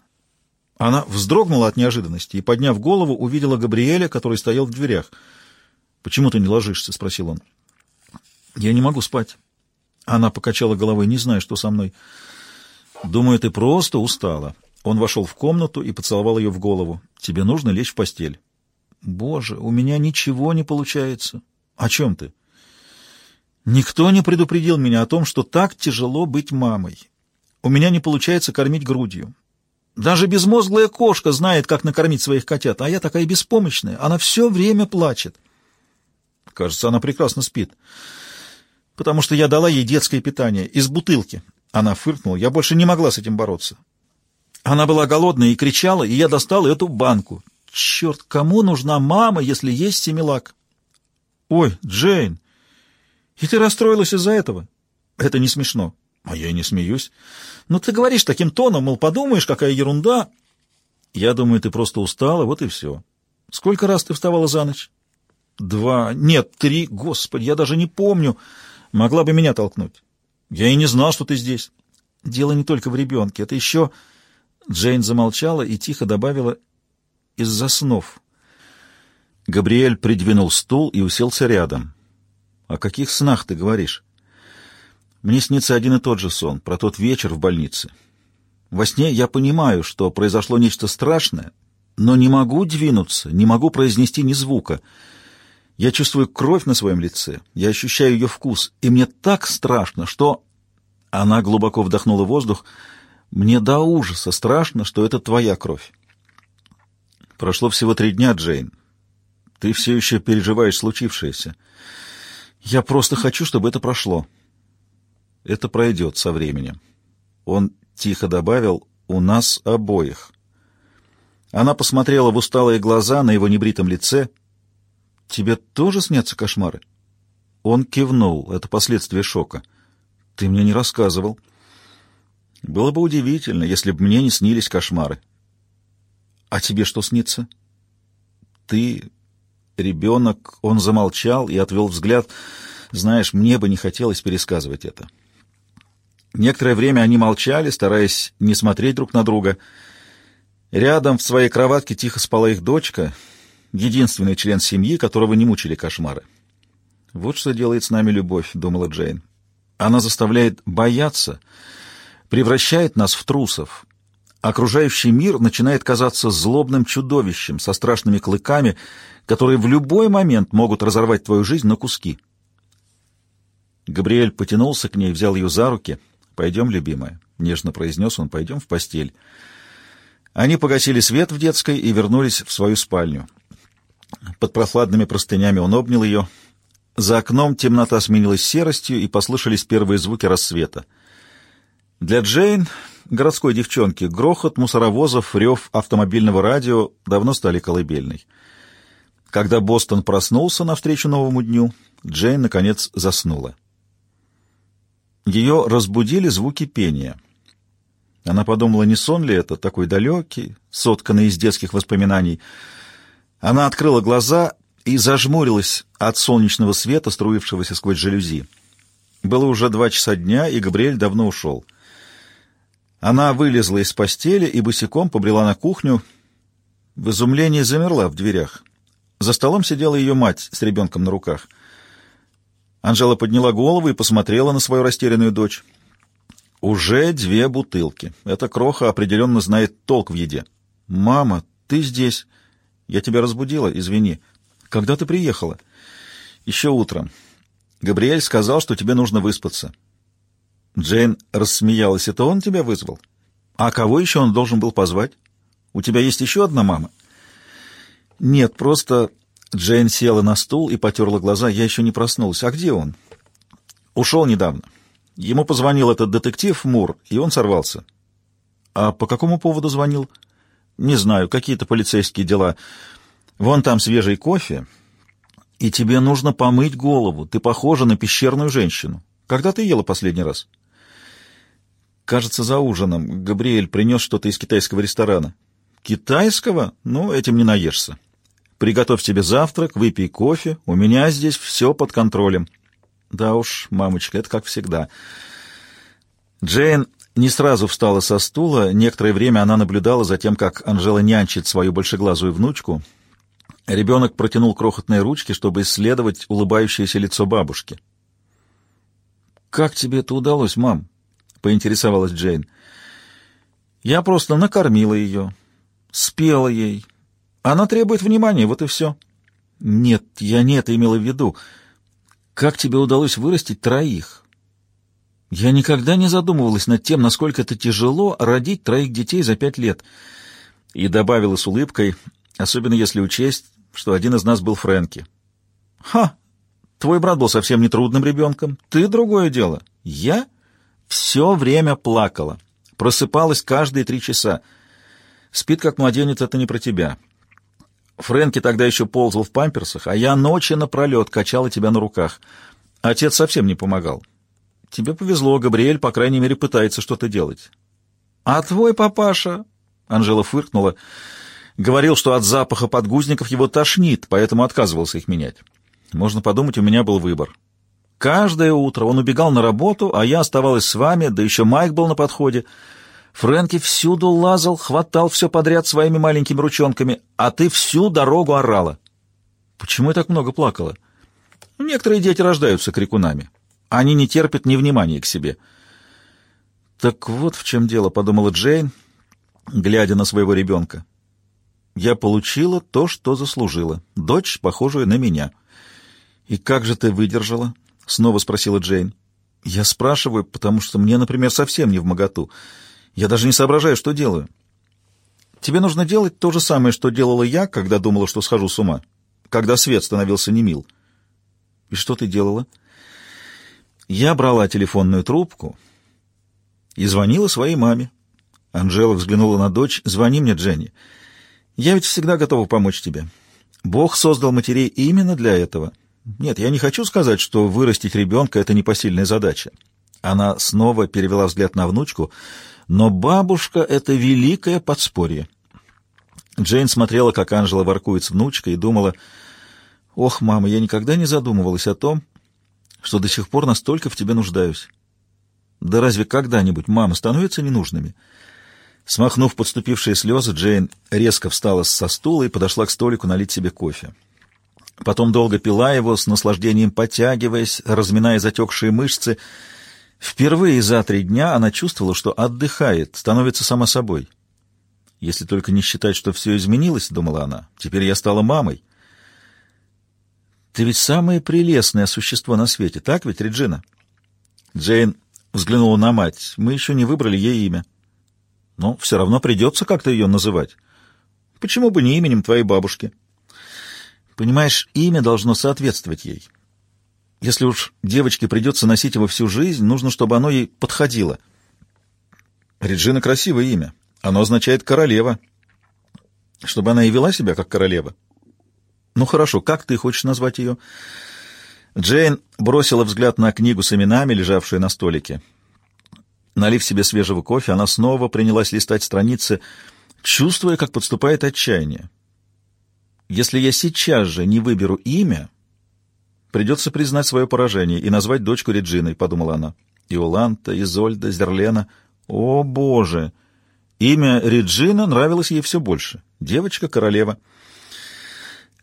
S1: Она вздрогнула от неожиданности и, подняв голову, увидела Габриэля, который стоял в дверях — «Почему ты не ложишься?» — спросил он. «Я не могу спать». Она покачала головой, не знаю, что со мной. «Думаю, ты просто устала». Он вошел в комнату и поцеловал ее в голову. «Тебе нужно лечь в постель». «Боже, у меня ничего не получается». «О чем ты?» «Никто не предупредил меня о том, что так тяжело быть мамой. У меня не получается кормить грудью. Даже безмозглая кошка знает, как накормить своих котят, а я такая беспомощная. Она все время плачет». Кажется, она прекрасно спит. Потому что я дала ей детское питание из бутылки. Она фыркнула. Я больше не могла с этим бороться. Она была голодная и кричала, и я достал эту банку. Черт, кому нужна мама, если есть семилак? Ой, Джейн, и ты расстроилась из-за этого? Это не смешно. А я и не смеюсь. Но ты говоришь таким тоном, мол, подумаешь, какая ерунда. Я думаю, ты просто устала, вот и все. Сколько раз ты вставала за ночь? Два, нет, три, господи, я даже не помню. Могла бы меня толкнуть. Я и не знал, что ты здесь. Дело не только в ребенке, это еще... Джейн замолчала и тихо добавила «из-за снов». Габриэль придвинул стул и уселся рядом. «О каких снах ты говоришь?» «Мне снится один и тот же сон, про тот вечер в больнице. Во сне я понимаю, что произошло нечто страшное, но не могу двинуться, не могу произнести ни звука». Я чувствую кровь на своем лице, я ощущаю ее вкус, и мне так страшно, что...» Она глубоко вдохнула воздух. «Мне до ужаса страшно, что это твоя кровь». «Прошло всего три дня, Джейн. Ты все еще переживаешь случившееся. Я просто хочу, чтобы это прошло. Это пройдет со временем». Он тихо добавил «у нас обоих». Она посмотрела в усталые глаза на его небритом лице — Тебе тоже снятся кошмары? Он кивнул. Это последствия шока. Ты мне не рассказывал. Было бы удивительно, если бы мне не снились кошмары. А тебе что снится? Ты, ребенок, он замолчал и отвел взгляд. Знаешь, мне бы не хотелось пересказывать это. Некоторое время они молчали, стараясь не смотреть друг на друга. Рядом в своей кроватке тихо спала их дочка — единственный член семьи, которого не мучили кошмары. «Вот что делает с нами любовь», — думала Джейн. «Она заставляет бояться, превращает нас в трусов, окружающий мир начинает казаться злобным чудовищем со страшными клыками, которые в любой момент могут разорвать твою жизнь на куски. Габриэль потянулся к ней, взял ее за руки. «Пойдем, любимая», — нежно произнес он, — «пойдем в постель». Они погасили свет в детской и вернулись в свою спальню. Под прохладными простынями он обнял ее. За окном темнота сменилась серостью, и послышались первые звуки рассвета. Для Джейн, городской девчонки, грохот мусоровозов, рев автомобильного радио давно стали колыбельной. Когда Бостон проснулся навстречу новому дню, Джейн, наконец, заснула. Ее разбудили звуки пения. Она подумала, не сон ли это, такой далекий, сотканный из детских воспоминаний. Она открыла глаза и зажмурилась от солнечного света, струившегося сквозь жалюзи. Было уже два часа дня, и Габриэль давно ушел. Она вылезла из постели и босиком побрела на кухню. В изумлении замерла в дверях. За столом сидела ее мать с ребенком на руках. Анжела подняла голову и посмотрела на свою растерянную дочь. Уже две бутылки. Эта кроха определенно знает толк в еде. «Мама, ты здесь?» «Я тебя разбудила, извини. Когда ты приехала?» «Еще утром. Габриэль сказал, что тебе нужно выспаться». Джейн рассмеялась. «Это он тебя вызвал? А кого еще он должен был позвать? У тебя есть еще одна мама?» «Нет, просто...» Джейн села на стул и потерла глаза. «Я еще не проснулась. А где он?» «Ушел недавно. Ему позвонил этот детектив Мур, и он сорвался». «А по какому поводу звонил?» «Не знаю, какие-то полицейские дела. Вон там свежий кофе, и тебе нужно помыть голову. Ты похожа на пещерную женщину. Когда ты ела последний раз?» Кажется, за ужином Габриэль принес что-то из китайского ресторана. Китайского? Ну, этим не наешься. Приготовь себе завтрак, выпей кофе. У меня здесь все под контролем. Да уж, мамочка, это как всегда. Джейн не сразу встала со стула. Некоторое время она наблюдала за тем, как Анжела нянчит свою большеглазую внучку. Ребенок протянул крохотные ручки, чтобы исследовать улыбающееся лицо бабушки. «Как тебе это удалось, мам?» Поинтересовалась Джейн. Я просто накормила ее, спела ей. Она требует внимания, вот и все. Нет, я не это имела в виду. Как тебе удалось вырастить троих? Я никогда не задумывалась над тем, насколько это тяжело родить троих детей за пять лет. И добавила с улыбкой, особенно если учесть, что один из нас был Фрэнки. Ха! Твой брат был совсем не трудным ребенком. Ты другое дело. Я? Все время плакала. Просыпалась каждые три часа. Спит как младенец — это не про тебя. Фрэнки тогда еще ползал в памперсах, а я ночи напролет качала тебя на руках. Отец совсем не помогал. Тебе повезло, Габриэль, по крайней мере, пытается что-то делать. А твой папаша, — Анжела фыркнула, — говорил, что от запаха подгузников его тошнит, поэтому отказывался их менять. Можно подумать, у меня был выбор. Каждое утро он убегал на работу, а я оставалась с вами, да еще Майк был на подходе. Фрэнки всюду лазал, хватал все подряд своими маленькими ручонками, а ты всю дорогу орала. Почему я так много плакала? Некоторые дети рождаются крикунами. Они не терпят ни внимания к себе. Так вот в чем дело, подумала Джейн, глядя на своего ребенка. Я получила то, что заслужила. Дочь, похожую на меня. И как же ты выдержала? — снова спросила Джейн. «Я спрашиваю, потому что мне, например, совсем не в моготу. Я даже не соображаю, что делаю. Тебе нужно делать то же самое, что делала я, когда думала, что схожу с ума, когда свет становился немил». «И что ты делала?» «Я брала телефонную трубку и звонила своей маме». Анжела взглянула на дочь. «Звони мне, Дженни. Я ведь всегда готова помочь тебе. Бог создал матерей именно для этого». Нет, я не хочу сказать, что вырастить ребенка — это непосильная задача. Она снова перевела взгляд на внучку, но бабушка — это великое подспорье. Джейн смотрела, как Анжела воркует с внучкой, и думала, «Ох, мама, я никогда не задумывалась о том, что до сих пор настолько в тебе нуждаюсь. Да разве когда-нибудь мама становится ненужными?» Смахнув подступившие слезы, Джейн резко встала со стула и подошла к столику налить себе кофе. Потом долго пила его, с наслаждением потягиваясь, разминая затекшие мышцы. Впервые за три дня она чувствовала, что отдыхает, становится сама собой. Если только не считать, что все изменилось, — думала она, — теперь я стала мамой. Ты ведь самое прелестное существо на свете, так ведь, Реджина? Джейн взглянула на мать. Мы еще не выбрали ей имя. Но все равно придется как-то ее называть. Почему бы не именем твоей бабушки? Понимаешь, имя должно соответствовать ей. Если уж девочке придется носить его всю жизнь, нужно, чтобы оно ей подходило. Реджина — красивое имя. Оно означает «королева». Чтобы она и вела себя как королева. Ну хорошо, как ты хочешь назвать ее? Джейн бросила взгляд на книгу с именами, лежавшую на столике. Налив себе свежего кофе, она снова принялась листать страницы, чувствуя, как подступает отчаяние. Если я сейчас же не выберу имя, придется признать свое поражение и назвать дочку Реджиной, — подумала она. Иоланта, Изольда, Зерлена. О, Боже! Имя Реджина нравилось ей все больше. Девочка-королева.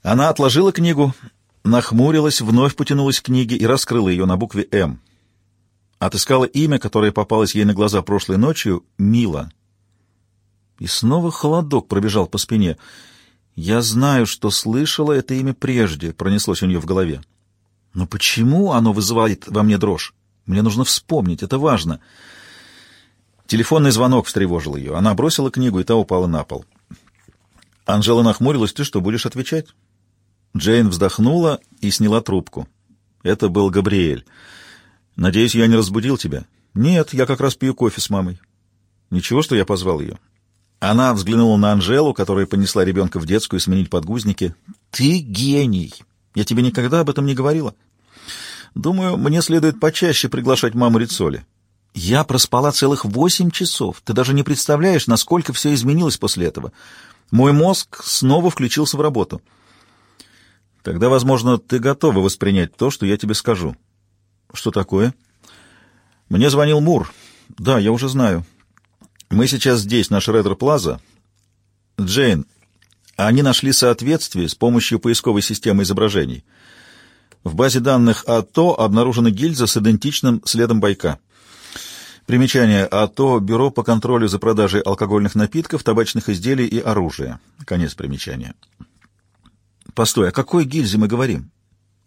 S1: Она отложила книгу, нахмурилась, вновь потянулась к книге и раскрыла ее на букве «М». Отыскала имя, которое попалось ей на глаза прошлой ночью — Мила. И снова холодок пробежал по спине. «Я знаю, что слышала это имя прежде», — пронеслось у нее в голове. «Но почему оно вызывает во мне дрожь? Мне нужно вспомнить, это важно». Телефонный звонок встревожил ее. Она бросила книгу, и та упала на пол. Анжела нахмурилась. «Ты что, будешь отвечать?» Джейн вздохнула и сняла трубку. Это был Габриэль. «Надеюсь, я не разбудил тебя?» «Нет, я как раз пью кофе с мамой». «Ничего, что я позвал ее?» Она взглянула на Анжелу, которая понесла ребенка в детскую сменить подгузники. «Ты гений! Я тебе никогда об этом не говорила. Думаю, мне следует почаще приглашать маму Рицоли. Я проспала целых восемь часов. Ты даже не представляешь, насколько все изменилось после этого. Мой мозг снова включился в работу. Тогда, возможно, ты готова воспринять то, что я тебе скажу. Что такое? Мне звонил Мур. Да, я уже знаю. Мы сейчас здесь, на Шредер-Плаза. Джейн, они нашли соответствие с помощью поисковой системы изображений. В базе данных АТО обнаружена гильза с идентичным следом байка. Примечание АТО – Бюро по контролю за продажей алкогольных напитков, табачных изделий и оружия. Конец примечания. Постой, о какой гильзе мы говорим?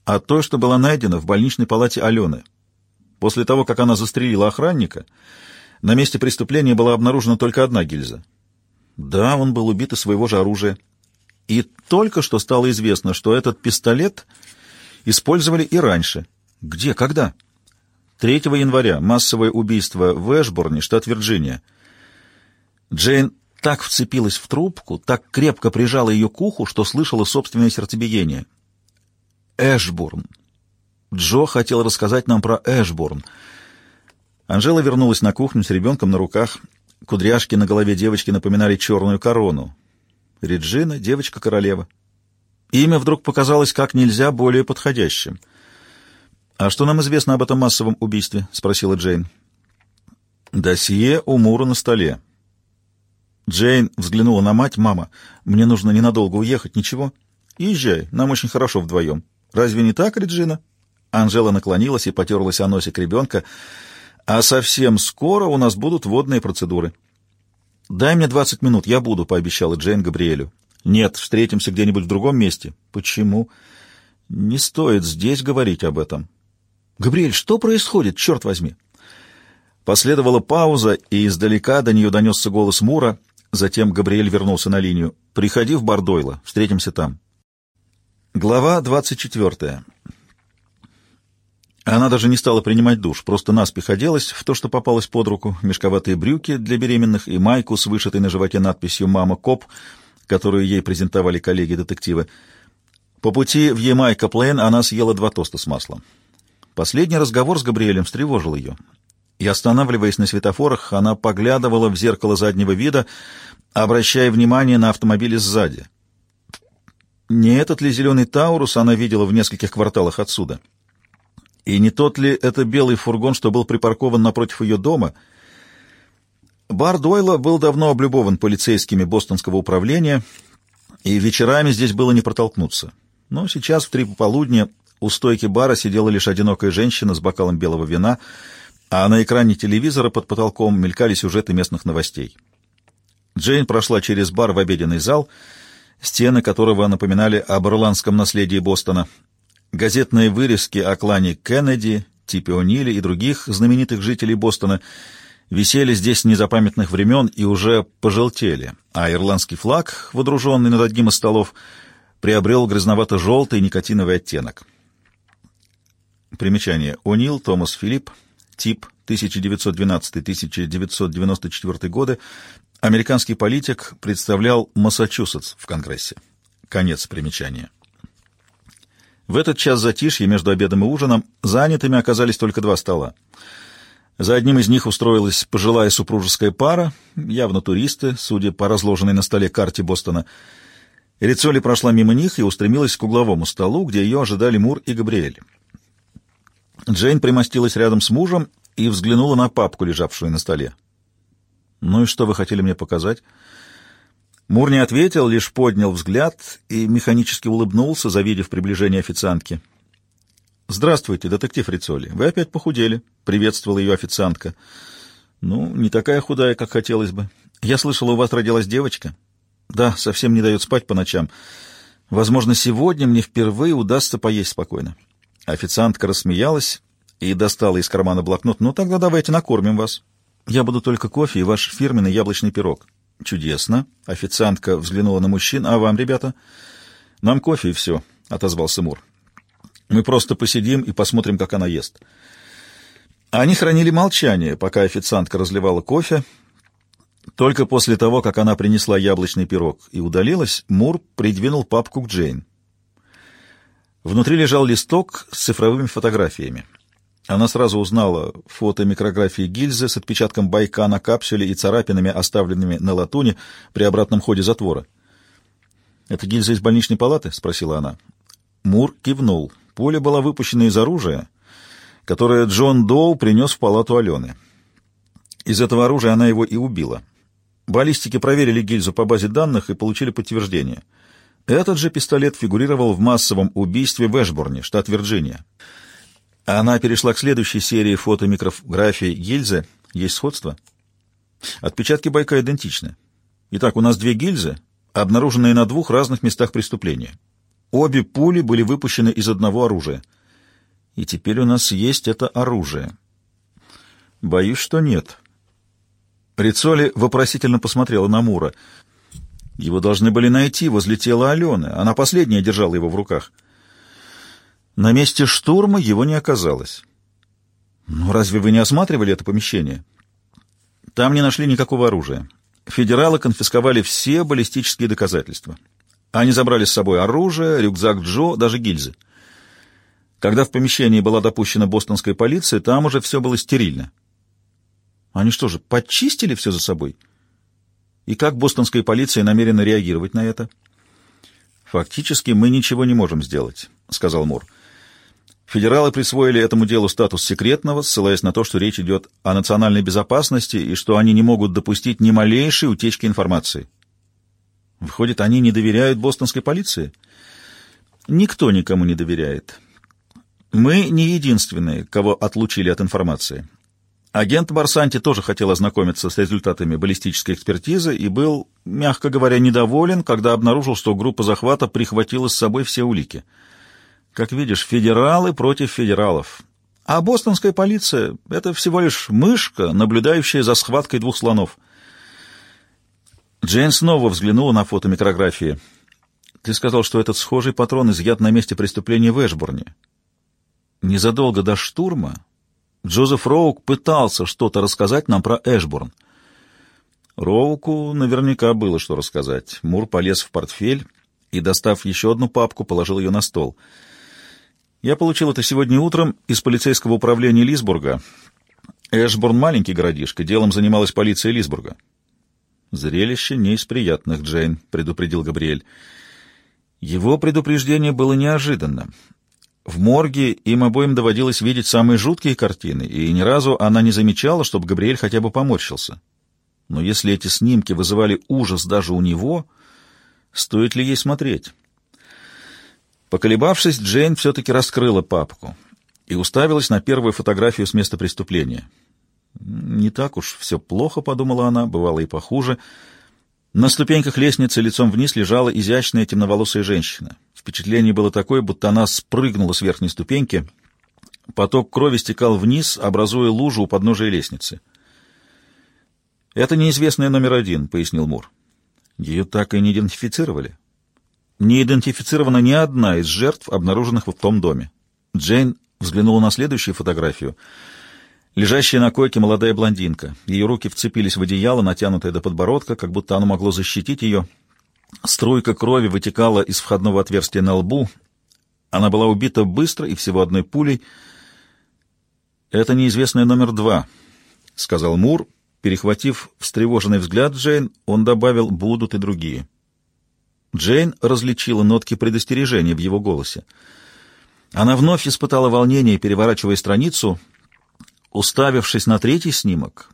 S1: О той, что была найдена в больничной палате Алены. После того, как она застрелила охранника, на месте преступления была обнаружена только одна гильза. Да, он был убит из своего же оружия. И только что стало известно, что этот пистолет использовали и раньше. Где, когда? 3 января. Массовое убийство в Эшборне, штат Вирджиния. Джейн так вцепилась в трубку, так крепко прижала ее к уху, что слышала собственное сердцебиение. Эшборн. Джо хотел рассказать нам про Эшборн. Анжела вернулась на кухню с ребенком на руках. Кудряшки на голове девочки напоминали черную корону. Реджина — девочка-королева. Имя вдруг показалось как нельзя более подходящим — «А что нам известно об этом массовом убийстве?» — спросила Джейн. «Досье у Мура на столе». Джейн взглянула на мать. «Мама, мне нужно ненадолго уехать. Ничего?» «Езжай, нам очень хорошо вдвоем». «Разве не так, Реджина?» Анжела наклонилась и потерлась о носик ребенка. «А совсем скоро у нас будут водные процедуры». «Дай мне двадцать минут, я буду», — пообещала Джейн Габриэлю. «Нет, встретимся где-нибудь в другом месте». «Почему?» «Не стоит здесь говорить об этом». «Габриэль, что происходит, черт возьми?» Последовала пауза, и издалека до нее донесся голос Мура. Затем Габриэль вернулся на линию. «Приходи в Бардойло, встретимся там». Глава двадцать четвертая. Она даже не стала принимать душ, просто наспех оделась в то, что попалось под руку, мешковатые брюки для беременных и майку с вышитой на животе надписью «Мама Коп», которую ей презентовали коллеги-детективы. По пути в Ямайка Плейн она съела два тоста с маслом. Последний разговор с Габриэлем встревожил ее. И, останавливаясь на светофорах, она поглядывала в зеркало заднего вида, обращая внимание на автомобили сзади. Не этот ли зеленый Таурус она видела в нескольких кварталах отсюда? И не тот ли это белый фургон, что был припаркован напротив ее дома? Бар Дойла был давно облюбован полицейскими бостонского управления, и вечерами здесь было не протолкнуться. Но сейчас в три пополудня у стойки бара сидела лишь одинокая женщина с бокалом белого вина, а на экране телевизора под потолком мелькали сюжеты местных новостей. Джейн прошла через бар в обеденный зал, стены которого напоминали об ирландском наследии Бостона. Газетные вырезки о клане Кеннеди, Типе О'Ниле и других знаменитых жителей Бостона висели здесь незапамятных времен и уже пожелтели, а ирландский флаг, водруженный над одним из столов, приобрел грязновато-желтый никотиновый оттенок. Примечание. О'Нил Томас Филипп, тип 1912-1994 годы, американский политик, представлял Массачусетс в Конгрессе. Конец примечания. В этот час затишья между обедом и ужином занятыми оказались только два стола. За одним из них устроилась пожилая супружеская пара, явно туристы, судя по разложенной на столе карте Бостона. Рицоли прошла мимо них и устремилась к угловому столу, где ее ожидали Мур и Габриэль. Джейн примостилась рядом с мужем и взглянула на папку, лежавшую на столе. «Ну и что вы хотели мне показать?» Мур не ответил, лишь поднял взгляд и механически улыбнулся, завидев приближение официантки. «Здравствуйте, детектив Рицоли. Вы опять похудели», — приветствовала ее официантка. «Ну, не такая худая, как хотелось бы. Я слышала, у вас родилась девочка?» «Да, совсем не дает спать по ночам. Возможно, сегодня мне впервые удастся поесть спокойно». Официантка рассмеялась и достала из кармана блокнот. «Ну, тогда давайте накормим вас. Я буду только кофе и ваш фирменный яблочный пирог». «Чудесно!» — официантка взглянула на мужчин. «А вам, ребята?» «Нам кофе и все», — отозвался Мур. «Мы просто посидим и посмотрим, как она ест». Они хранили молчание, пока официантка разливала кофе. Только после того, как она принесла яблочный пирог и удалилась, Мур придвинул папку к Джейн. Внутри лежал листок с цифровыми фотографиями. Она сразу узнала фото микрографии гильзы с отпечатком байка на капсуле и царапинами, оставленными на латуне при обратном ходе затвора. «Это гильза из больничной палаты?» — спросила она. Мур кивнул. Пуля была выпущена из оружия, которое Джон Доу принес в палату Алены. Из этого оружия она его и убила. Баллистики проверили гильзу по базе данных и получили подтверждение. Этот же пистолет фигурировал в массовом убийстве в Эшборне, штат Вирджиния. Она перешла к следующей серии фотомикрофотографий гильзы. Есть сходство? Отпечатки байка идентичны. Итак, у нас две гильзы, обнаруженные на двух разных местах преступления. Обе пули были выпущены из одного оружия. И теперь у нас есть это оружие. Боюсь, что нет. Рицоли вопросительно посмотрела на Мура. Его должны были найти возле тела Алены. Она последняя держала его в руках. — на месте штурма его не оказалось. Но разве вы не осматривали это помещение? Там не нашли никакого оружия. Федералы конфисковали все баллистические доказательства. Они забрали с собой оружие, рюкзак Джо, даже гильзы. Когда в помещении была допущена бостонская полиция, там уже все было стерильно. Они что же, подчистили все за собой? И как бостонская полиция намерена реагировать на это? Фактически мы ничего не можем сделать, сказал Мур. Федералы присвоили этому делу статус секретного, ссылаясь на то, что речь идет о национальной безопасности и что они не могут допустить ни малейшей утечки информации. Выходит, они не доверяют бостонской полиции? Никто никому не доверяет. Мы не единственные, кого отлучили от информации. Агент Барсанти тоже хотел ознакомиться с результатами баллистической экспертизы и был, мягко говоря, недоволен, когда обнаружил, что группа захвата прихватила с собой все улики — как видишь, федералы против федералов. А бостонская полиция — это всего лишь мышка, наблюдающая за схваткой двух слонов. Джейн снова взглянула на фото микрографии. Ты сказал, что этот схожий патрон изъят на месте преступления в Эшборне. Незадолго до штурма Джозеф Роук пытался что-то рассказать нам про Эшборн. Роуку наверняка было что рассказать. Мур полез в портфель и, достав еще одну папку, положил ее на стол — я получил это сегодня утром из полицейского управления Лисбурга. Эшборн — маленький городишко, делом занималась полиция Лисбурга. «Зрелище не из приятных, Джейн», — предупредил Габриэль. Его предупреждение было неожиданно. В морге им обоим доводилось видеть самые жуткие картины, и ни разу она не замечала, чтобы Габриэль хотя бы поморщился. Но если эти снимки вызывали ужас даже у него, стоит ли ей смотреть? Поколебавшись, Джейн все-таки раскрыла папку и уставилась на первую фотографию с места преступления. «Не так уж все плохо», — подумала она, — бывало и похуже. На ступеньках лестницы лицом вниз лежала изящная темноволосая женщина. Впечатление было такое, будто она спрыгнула с верхней ступеньки. Поток крови стекал вниз, образуя лужу у подножия лестницы. «Это неизвестная номер один», — пояснил Мур. «Ее так и не идентифицировали?» «Не идентифицирована ни одна из жертв, обнаруженных в том доме». Джейн взглянула на следующую фотографию — Лежащая на койке молодая блондинка. Ее руки вцепились в одеяло, натянутое до подбородка, как будто оно могло защитить ее. Струйка крови вытекала из входного отверстия на лбу. Она была убита быстро и всего одной пулей. «Это неизвестный номер два», — сказал Мур. Перехватив встревоженный взгляд Джейн, он добавил «будут и другие». Джейн различила нотки предостережения в его голосе. Она вновь испытала волнение, переворачивая страницу — Уставившись на третий снимок,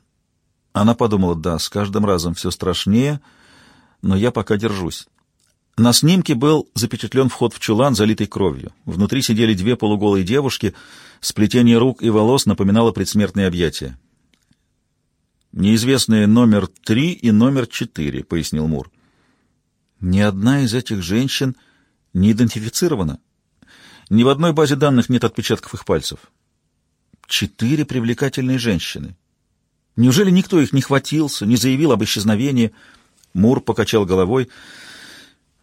S1: она подумала, да, с каждым разом все страшнее, но я пока держусь. На снимке был запечатлен вход в чулан, залитый кровью. Внутри сидели две полуголые девушки, сплетение рук и волос напоминало предсмертные объятия. «Неизвестные номер три и номер четыре», — пояснил Мур. «Ни одна из этих женщин не идентифицирована. Ни в одной базе данных нет отпечатков их пальцев. Четыре привлекательные женщины. Неужели никто их не хватился, не заявил об исчезновении? Мур покачал головой.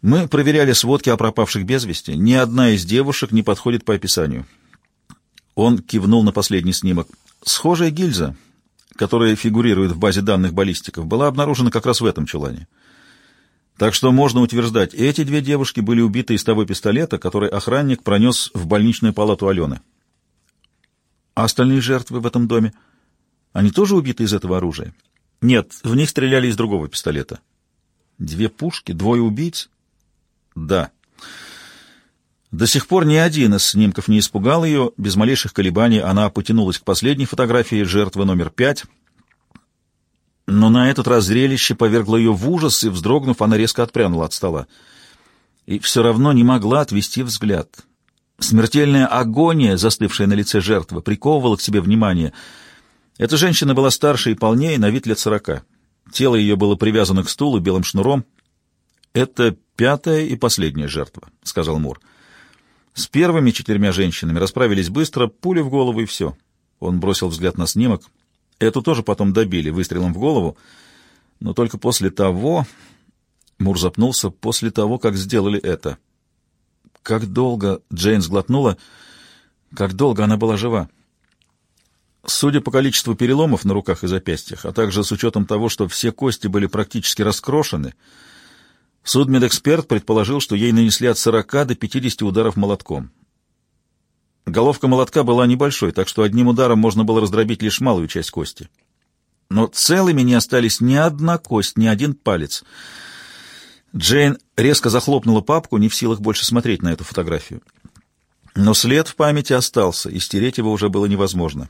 S1: Мы проверяли сводки о пропавших без вести. Ни одна из девушек не подходит по описанию. Он кивнул на последний снимок. Схожая гильза, которая фигурирует в базе данных баллистиков, была обнаружена как раз в этом чулане. Так что можно утверждать, эти две девушки были убиты из того пистолета, который охранник пронес в больничную палату Алены. А остальные жертвы в этом доме? Они тоже убиты из этого оружия? Нет, в них стреляли из другого пистолета. Две пушки, двое убийц? Да. До сих пор ни один из снимков не испугал ее. Без малейших колебаний она потянулась к последней фотографии жертвы номер пять. Но на этот раз зрелище повергло ее в ужас, и, вздрогнув, она резко отпрянула от стола. И все равно не могла отвести взгляд. Смертельная агония, застывшая на лице жертвы, приковывала к себе внимание. Эта женщина была старше и полнее, на вид лет сорока. Тело ее было привязано к стулу белым шнуром. «Это пятая и последняя жертва», — сказал Мур. «С первыми четырьмя женщинами расправились быстро, пули в голову и все». Он бросил взгляд на снимок. Эту тоже потом добили выстрелом в голову, но только после того... Мур запнулся после того, как сделали это. Как долго Джейн сглотнула, как долго она была жива. Судя по количеству переломов на руках и запястьях, а также с учетом того, что все кости были практически раскрошены, судмедэксперт предположил, что ей нанесли от 40 до 50 ударов молотком. Головка молотка была небольшой, так что одним ударом можно было раздробить лишь малую часть кости. Но целыми не остались ни одна кость, ни один палец — Джейн резко захлопнула папку, не в силах больше смотреть на эту фотографию. Но след в памяти остался, и стереть его уже было невозможно.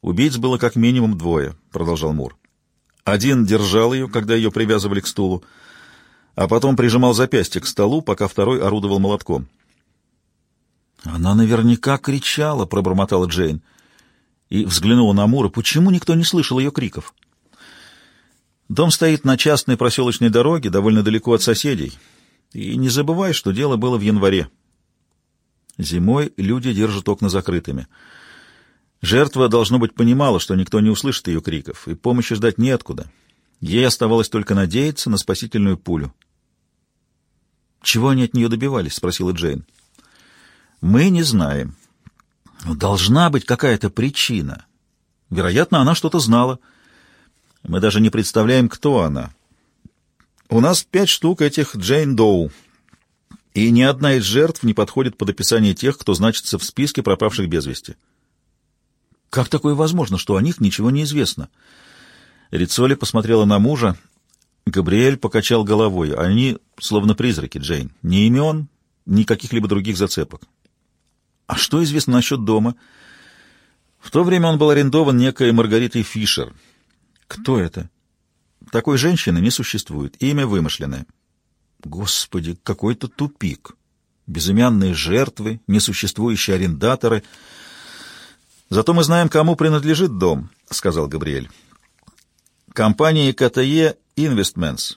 S1: «Убийц было как минимум двое», — продолжал Мур. Один держал ее, когда ее привязывали к стулу, а потом прижимал запястье к столу, пока второй орудовал молотком. «Она наверняка кричала», — пробормотала Джейн, и взглянула на Мура. «Почему никто не слышал ее криков?» Дом стоит на частной проселочной дороге, довольно далеко от соседей. И не забывай, что дело было в январе. Зимой люди держат окна закрытыми. Жертва, должно быть, понимала, что никто не услышит ее криков, и помощи ждать неоткуда. Ей оставалось только надеяться на спасительную пулю. «Чего они от нее добивались?» — спросила Джейн. «Мы не знаем. Но должна быть какая-то причина. Вероятно, она что-то знала». Мы даже не представляем, кто она. У нас пять штук этих Джейн Доу, и ни одна из жертв не подходит под описание тех, кто значится в списке пропавших без вести. Как такое возможно, что о них ничего не известно? Рицоли посмотрела на мужа. Габриэль покачал головой. Они словно призраки, Джейн. Ни имен, ни каких-либо других зацепок. А что известно насчет дома? В то время он был арендован некой Маргаритой Фишер — кто это? Такой женщины не существует. Имя вымышленное. Господи, какой-то тупик. Безымянные жертвы, несуществующие арендаторы. Зато мы знаем, кому принадлежит дом, — сказал Габриэль. Компания КТЕ Investments.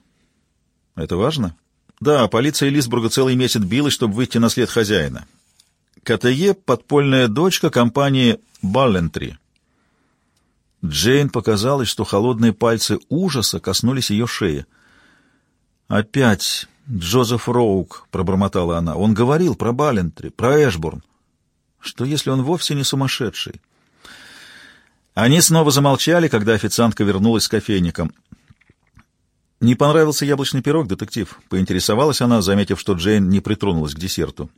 S1: Это важно? Да, полиция Лисбурга целый месяц билась, чтобы выйти на след хозяина. КТЕ — подпольная дочка компании Баллентри. Джейн показалось, что холодные пальцы ужаса коснулись ее шеи. «Опять Джозеф Роук», — пробормотала она. «Он говорил про Баллентри, про Эшбурн. Что, если он вовсе не сумасшедший?» Они снова замолчали, когда официантка вернулась с кофейником. «Не понравился яблочный пирог, детектив?» — поинтересовалась она, заметив, что Джейн не притронулась к десерту.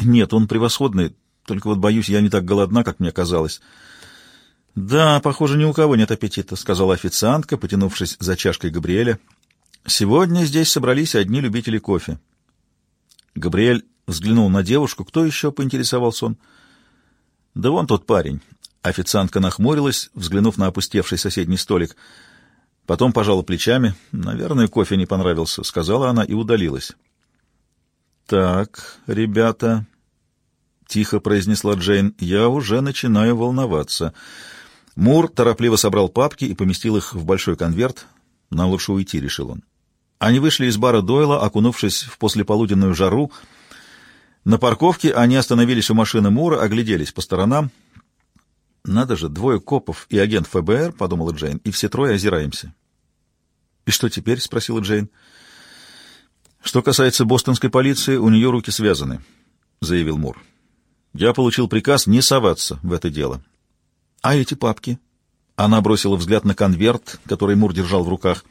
S1: «Нет, он превосходный, только вот, боюсь, я не так голодна, как мне казалось». «Да, похоже, ни у кого нет аппетита», — сказала официантка, потянувшись за чашкой Габриэля. «Сегодня здесь собрались одни любители кофе». Габриэль взглянул на девушку. «Кто еще?» — поинтересовался он. «Да вон тот парень». Официантка нахмурилась, взглянув на опустевший соседний столик. Потом пожала плечами. «Наверное, кофе не понравился», — сказала она и удалилась. «Так, ребята», — тихо произнесла Джейн, — «я уже начинаю волноваться». Мур торопливо собрал папки и поместил их в большой конверт. «Нам лучше уйти», — решил он. Они вышли из бара Дойла, окунувшись в послеполуденную жару. На парковке они остановились у машины Мура, огляделись по сторонам. «Надо же, двое копов и агент ФБР», — подумала Джейн, — «и все трое озираемся». «И что теперь?» — спросила Джейн. «Что касается бостонской полиции, у нее руки связаны», — заявил Мур. «Я получил приказ не соваться в это дело. «А эти папки?» Она бросила взгляд на конверт, который Мур держал в руках.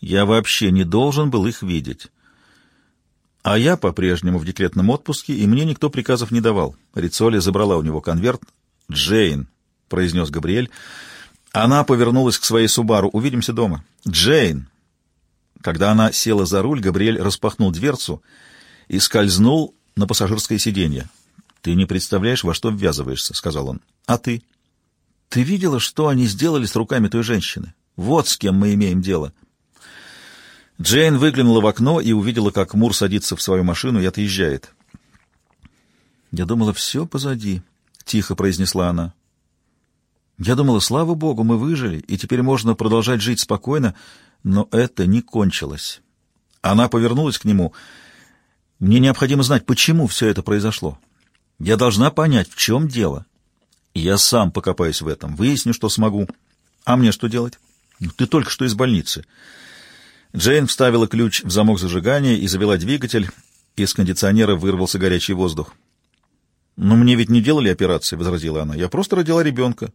S1: «Я вообще не должен был их видеть». «А я по-прежнему в декретном отпуске, и мне никто приказов не давал». Рицоли забрала у него конверт. «Джейн», — произнес Габриэль. Она повернулась к своей Субару. «Увидимся дома». «Джейн». Когда она села за руль, Габриэль распахнул дверцу и скользнул на пассажирское сиденье. «Ты не представляешь, во что ввязываешься», — сказал он. «А ты?» Ты видела, что они сделали с руками той женщины? Вот с кем мы имеем дело. Джейн выглянула в окно и увидела, как Мур садится в свою машину и отъезжает. «Я думала, все позади», — тихо произнесла она. «Я думала, слава богу, мы выжили, и теперь можно продолжать жить спокойно, но это не кончилось». Она повернулась к нему. «Мне необходимо знать, почему все это произошло. Я должна понять, в чем дело». Я сам покопаюсь в этом, выясню, что смогу. А мне что делать? Ну, ты только что из больницы. Джейн вставила ключ в замок зажигания и завела двигатель. Из кондиционера вырвался горячий воздух. «Но мне ведь не делали операции», — возразила она. «Я просто родила ребенка».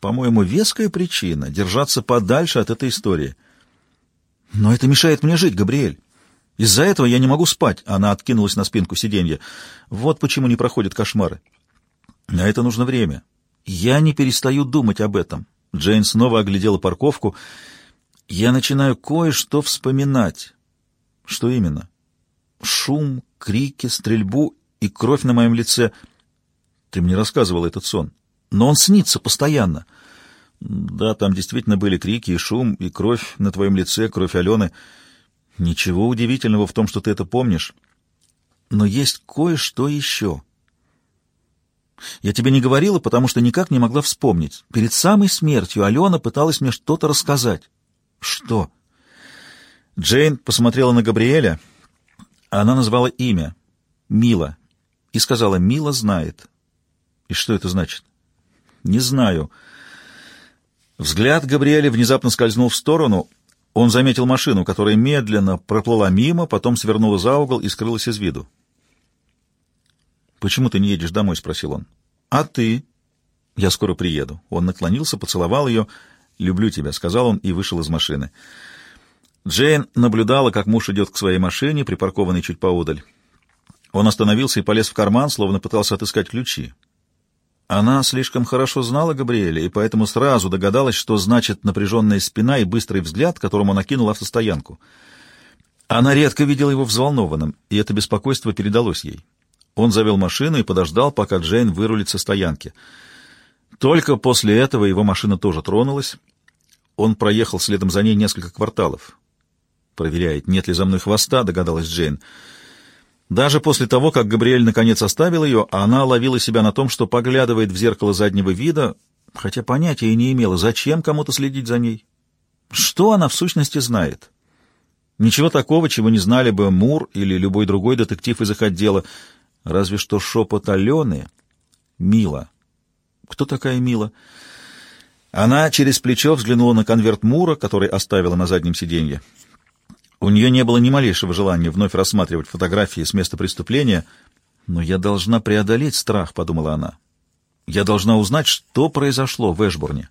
S1: «По-моему, веская причина — держаться подальше от этой истории». «Но это мешает мне жить, Габриэль. Из-за этого я не могу спать». Она откинулась на спинку сиденья. «Вот почему не проходят кошмары». На это нужно время. Я не перестаю думать об этом. Джейн снова оглядела парковку. Я начинаю кое-что вспоминать. Что именно? Шум, крики, стрельбу и кровь на моем лице. Ты мне рассказывал этот сон. Но он снится постоянно. Да, там действительно были крики и шум, и кровь на твоем лице, кровь Алены. Ничего удивительного в том, что ты это помнишь. Но есть кое-что еще. Я тебе не говорила, потому что никак не могла вспомнить. Перед самой смертью Алена пыталась мне что-то рассказать. Что? Джейн посмотрела на Габриэля. Она назвала имя. Мила. И сказала, Мила знает. И что это значит? Не знаю. Взгляд Габриэля внезапно скользнул в сторону. Он заметил машину, которая медленно проплыла мимо, потом свернула за угол и скрылась из виду. «Почему ты не едешь домой?» — спросил он. «А ты?» «Я скоро приеду». Он наклонился, поцеловал ее. «Люблю тебя», — сказал он и вышел из машины. Джейн наблюдала, как муж идет к своей машине, припаркованной чуть поодаль. Он остановился и полез в карман, словно пытался отыскать ключи. Она слишком хорошо знала Габриэля и поэтому сразу догадалась, что значит напряженная спина и быстрый взгляд, которым он окинул автостоянку. Она редко видела его взволнованным, и это беспокойство передалось ей. Он завел машину и подождал, пока Джейн вырулит со стоянки. Только после этого его машина тоже тронулась. Он проехал следом за ней несколько кварталов. «Проверяет, нет ли за мной хвоста», — догадалась Джейн. Даже после того, как Габриэль наконец оставил ее, она ловила себя на том, что поглядывает в зеркало заднего вида, хотя понятия не имела, зачем кому-то следить за ней. Что она в сущности знает? Ничего такого, чего не знали бы Мур или любой другой детектив из их отдела, разве что шепот Алены. Мила. Кто такая Мила? Она через плечо взглянула на конверт Мура, который оставила на заднем сиденье. У нее не было ни малейшего желания вновь рассматривать фотографии с места преступления, но я должна преодолеть страх, — подумала она. Я должна узнать, что произошло в Эшбурне.